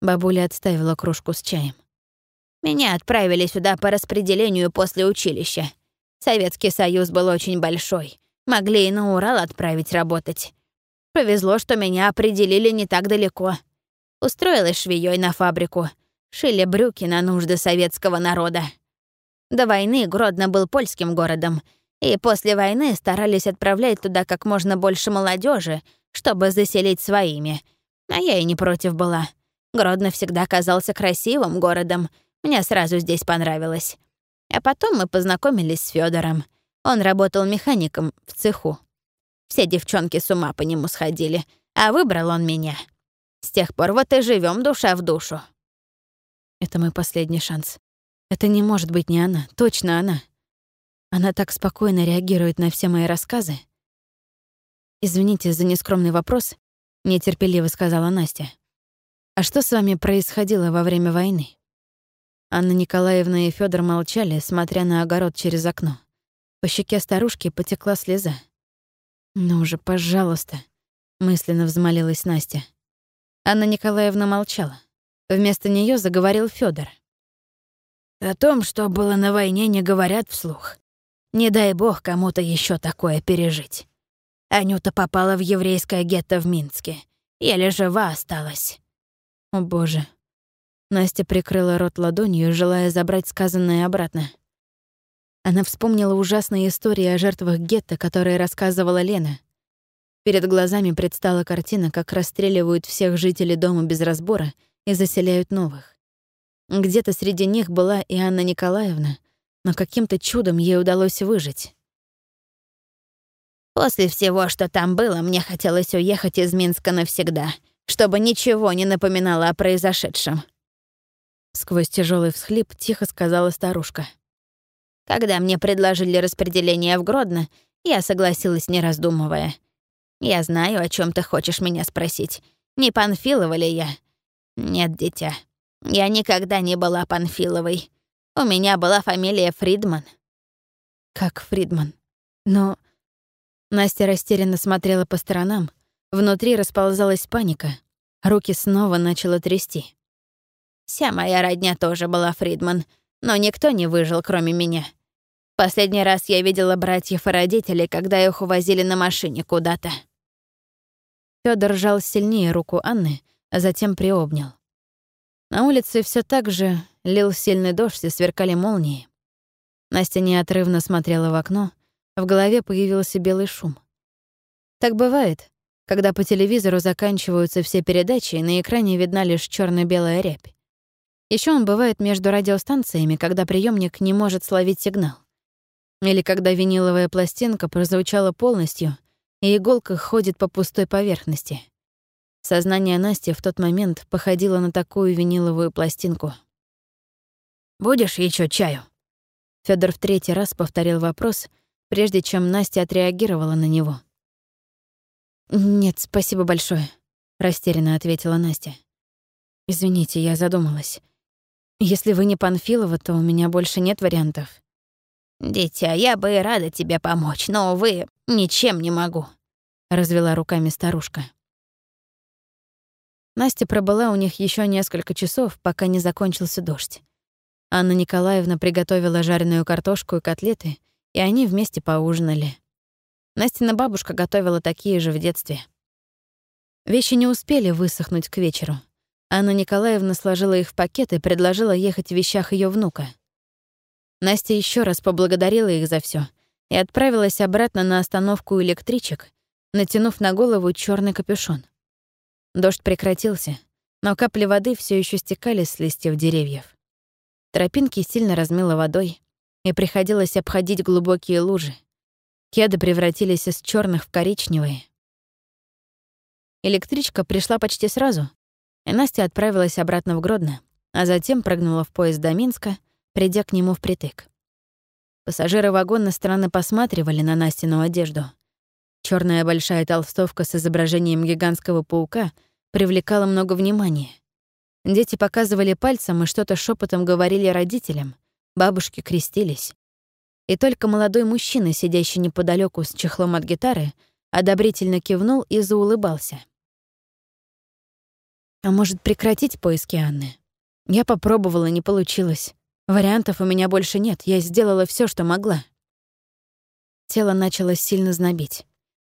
Бабуля отставила кружку с чаем. Меня отправили сюда по распределению после училища. Советский Союз был очень большой. Могли и на Урал отправить работать. Повезло, что меня определили не так далеко. Устроилась швеей на фабрику. Шили брюки на нужды советского народа. До войны Гродно был польским городом — и после войны старались отправлять туда как можно больше молодежи, чтобы заселить своими. А я и не против была. Гродно всегда казался красивым городом. Мне сразу здесь понравилось. А потом мы познакомились с Федором. Он работал механиком в цеху. Все девчонки с ума по нему сходили, а выбрал он меня. С тех пор вот и живем душа в душу. Это мой последний шанс. Это не может быть не она, точно она. Она так спокойно реагирует на все мои рассказы. «Извините за нескромный вопрос», — нетерпеливо сказала Настя. «А что с вами происходило во время войны?» Анна Николаевна и Федор молчали, смотря на огород через окно. По щеке старушки потекла слеза. «Ну же, пожалуйста», — мысленно взмолилась Настя. Анна Николаевна молчала. Вместо нее заговорил Федор. «О том, что было на войне, не говорят вслух. Не дай бог кому-то еще такое пережить. Анюта попала в еврейское гетто в Минске. Еле жива осталась». «О боже». Настя прикрыла рот ладонью, желая забрать сказанное обратно. Она вспомнила ужасные истории о жертвах гетто, которые рассказывала Лена. Перед глазами предстала картина, как расстреливают всех жителей дома без разбора и заселяют новых. Где-то среди них была и Анна Николаевна, но каким-то чудом ей удалось выжить. «После всего, что там было, мне хотелось уехать из Минска навсегда, чтобы ничего не напоминало о произошедшем». Сквозь тяжелый всхлип тихо сказала старушка. «Когда мне предложили распределение в Гродно, я согласилась, не раздумывая. Я знаю, о чем ты хочешь меня спросить. Не Панфилова ли я? Нет, дитя. Я никогда не была Панфиловой. У меня была фамилия Фридман». «Как Фридман? Но...» Настя растерянно смотрела по сторонам. Внутри расползалась паника. Руки снова начала трясти. «Вся моя родня тоже была Фридман, но никто не выжил, кроме меня. Последний раз я видела братьев и родителей, когда их увозили на машине куда-то». Фёдор сжал сильнее руку Анны, а затем приобнял. На улице все так же лил сильный дождь и сверкали молнии. Настя неотрывно смотрела в окно, в голове появился белый шум. Так бывает, когда по телевизору заканчиваются все передачи, и на экране видна лишь черно белая рябь. Еще он бывает между радиостанциями, когда приемник не может словить сигнал. Или когда виниловая пластинка прозвучала полностью, и иголка ходит по пустой поверхности. Сознание Насти в тот момент походило на такую виниловую пластинку. «Будешь еще чаю?» Федор в третий раз повторил вопрос, прежде чем Настя отреагировала на него. «Нет, спасибо большое», — растерянно ответила Настя. «Извините, я задумалась. Если вы не Панфилова, то у меня больше нет вариантов». «Дитя, я бы и рада тебе помочь, но, увы, ничем не могу», — развела руками старушка. Настя пробыла у них еще несколько часов, пока не закончился дождь. Анна Николаевна приготовила жареную картошку и котлеты, и они вместе поужинали. Настина бабушка готовила такие же в детстве. Вещи не успели высохнуть к вечеру. Анна Николаевна сложила их в пакет и предложила ехать в вещах ее внука. Настя еще раз поблагодарила их за все и отправилась обратно на остановку электричек, натянув на голову черный капюшон. Дождь прекратился, но капли воды все еще стекали с листьев деревьев. Тропинки сильно размыло водой, и приходилось обходить глубокие лужи. Кеды превратились из черных в коричневые. Электричка пришла почти сразу, и Настя отправилась обратно в Гродно, а затем прыгнула в поезд до Минска, придя к нему впритык. Пассажиры вагона странно посматривали на Настину одежду. Черная большая толстовка с изображением гигантского паука привлекала много внимания. Дети показывали пальцем и что-то шепотом говорили родителям, бабушки крестились. И только молодой мужчина, сидящий неподалеку с чехлом от гитары, одобрительно кивнул и заулыбался. А может, прекратить поиски Анны? Я попробовала, не получилось. Вариантов у меня больше нет, я сделала все, что могла. Тело начало сильно знобить.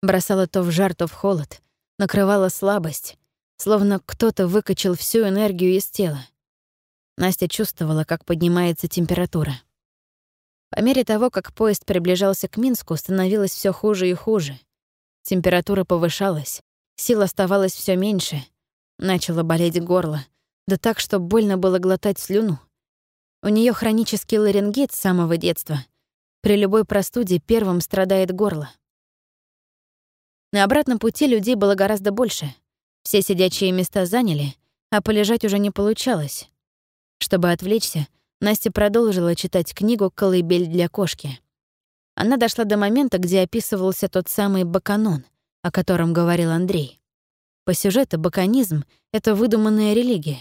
Бросало то в жар, то в холод. Накрывала слабость, словно кто-то выкачал всю энергию из тела. Настя чувствовала, как поднимается температура. По мере того, как поезд приближался к Минску, становилось все хуже и хуже. Температура повышалась, сил оставалось все меньше. Начало болеть горло, да так, что больно было глотать слюну. У нее хронический ларингит с самого детства. При любой простуде первым страдает горло. На обратном пути людей было гораздо больше. Все сидячие места заняли, а полежать уже не получалось. Чтобы отвлечься, Настя продолжила читать книгу «Колыбель для кошки». она дошла до момента, где описывался тот самый баканон, о котором говорил Андрей. По сюжету баканизм — это выдуманная религия.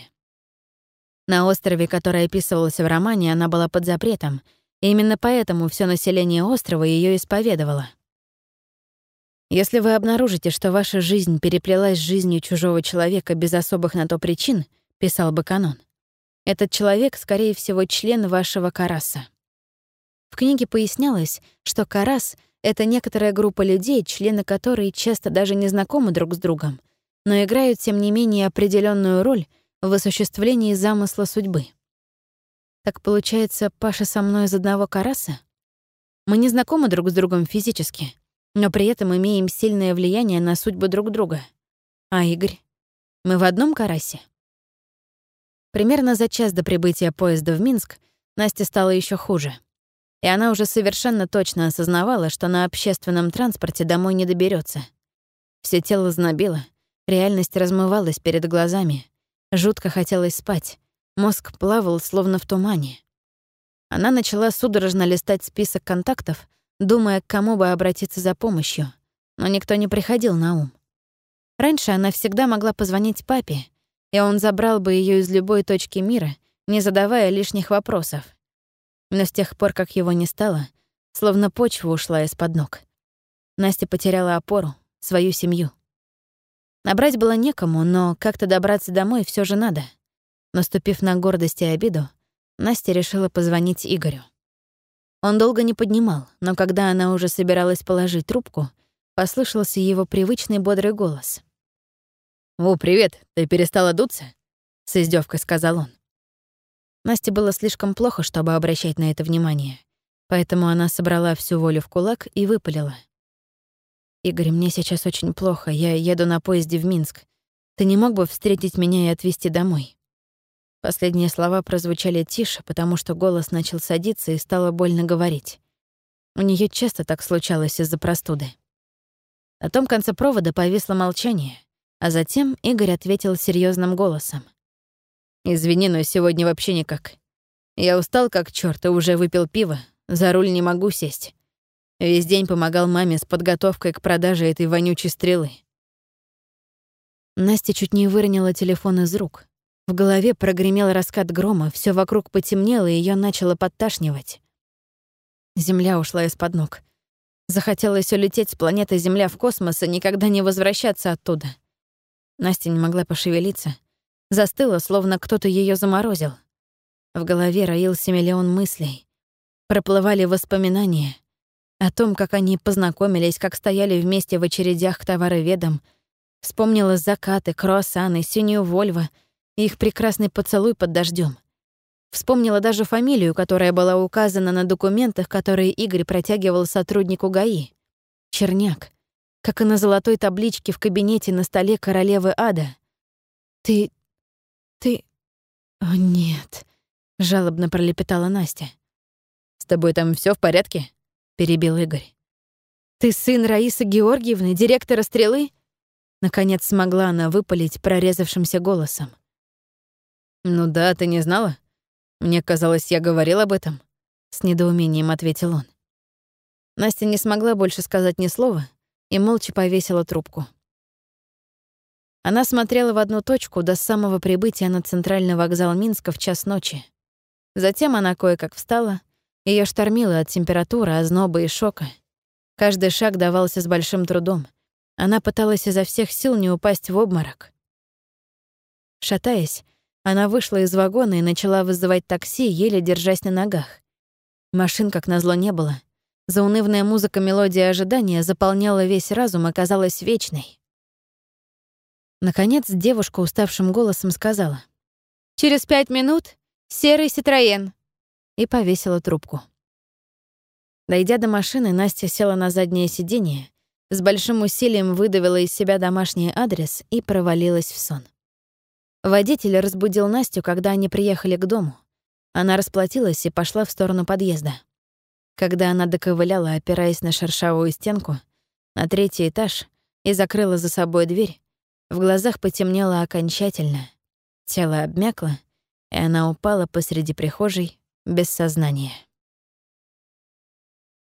На острове, который описывался в романе, она была под запретом, и именно поэтому все население острова ее исповедовало. Если вы обнаружите, что ваша жизнь переплелась с жизнью чужого человека без особых на то причин, писал Баканон, этот человек, скорее всего, член вашего караса. В книге пояснялось, что карас — это некоторая группа людей, члены которой часто даже не знакомы друг с другом, но играют, тем не менее, определенную роль в осуществлении замысла судьбы. Так получается, Паша со мной из одного караса? Мы не знакомы друг с другом физически, но при этом имеем сильное влияние на судьбу друг друга. А Игорь? Мы в одном карасе? Примерно за час до прибытия поезда в Минск Насте стало еще хуже. И она уже совершенно точно осознавала, что на общественном транспорте домой не доберется. Все тело знобило, реальность размывалась перед глазами. Жутко хотелось спать. Мозг плавал, словно в тумане. Она начала судорожно листать список контактов, думая, к кому бы обратиться за помощью, но никто не приходил на ум. Раньше она всегда могла позвонить папе, и он забрал бы ее из любой точки мира, не задавая лишних вопросов. Но с тех пор, как его не стало, словно почва ушла из-под ног. Настя потеряла опору, свою семью. Набрать было некому, но как-то добраться домой все же надо. Наступив на гордость и обиду, Настя решила позвонить Игорю. Он долго не поднимал, но когда она уже собиралась положить трубку, послышался его привычный бодрый голос. «О, привет, ты перестала дуться?» — с издевкой сказал он. Насте было слишком плохо, чтобы обращать на это внимание, поэтому она собрала всю волю в кулак и выпалила. «Игорь, мне сейчас очень плохо, я еду на поезде в Минск. Ты не мог бы встретить меня и отвезти домой?» Последние слова прозвучали тише, потому что голос начал садиться и стало больно говорить. У нее часто так случалось из-за простуды. На том конце провода повисло молчание, а затем Игорь ответил серьезным голосом. «Извини, но сегодня вообще никак. Я устал как чёрт и уже выпил пиво, за руль не могу сесть. Весь день помогал маме с подготовкой к продаже этой вонючей стрелы». Настя чуть не выронила телефон из рук, в голове прогремел раскат грома, все вокруг потемнело, и ее начало подташнивать. Земля ушла из-под ног. Захотелось улететь с планеты Земля в космос и никогда не возвращаться оттуда. Настя не могла пошевелиться. Застыла, словно кто-то ее заморозил. В голове роился миллион мыслей. Проплывали воспоминания о том, как они познакомились, как стояли вместе в очередях к товароведам. Вспомнила закаты, круассаны, синюю Вольво — их прекрасный поцелуй под дождем. Вспомнила даже фамилию, которая была указана на документах, которые Игорь протягивал сотруднику ГАИ. Черняк. Как и на золотой табличке в кабинете на столе королевы Ада. «Ты... ты... О, нет», — жалобно пролепетала Настя. «С тобой там все в порядке?» — перебил Игорь. «Ты сын Раисы Георгиевны, директора «Стрелы»?» Наконец смогла она выпалить прорезавшимся голосом. «Ну да, ты не знала? Мне казалось, я говорил об этом», — с недоумением ответил он. Настя не смогла больше сказать ни слова и молча повесила трубку. Она смотрела в одну точку до самого прибытия на центральный вокзал Минска в час ночи. Затем она кое-как встала, ее штормило от температуры, озноба и шока. Каждый шаг давался с большим трудом. Она пыталась изо всех сил не упасть в обморок. Шатаясь, она вышла из вагона и начала вызывать такси, еле держась на ногах. Машин, как назло, не было. Заунывная музыка мелодия ожидания заполняла весь разум и казалась вечной. Наконец девушка уставшим голосом сказала. «Через пять минут серый Ситроен» и повесила трубку. Дойдя до машины, Настя села на заднее сиденье, с большим усилием выдавила из себя домашний адрес и провалилась в сон. Водитель разбудил Настю, когда они приехали к дому. Она расплатилась и пошла в сторону подъезда. Когда она доковыляла, опираясь на шершавую стенку, на третий этаж и закрыла за собой дверь, в глазах потемнело окончательно. Тело обмякло, и она упала посреди прихожей без сознания.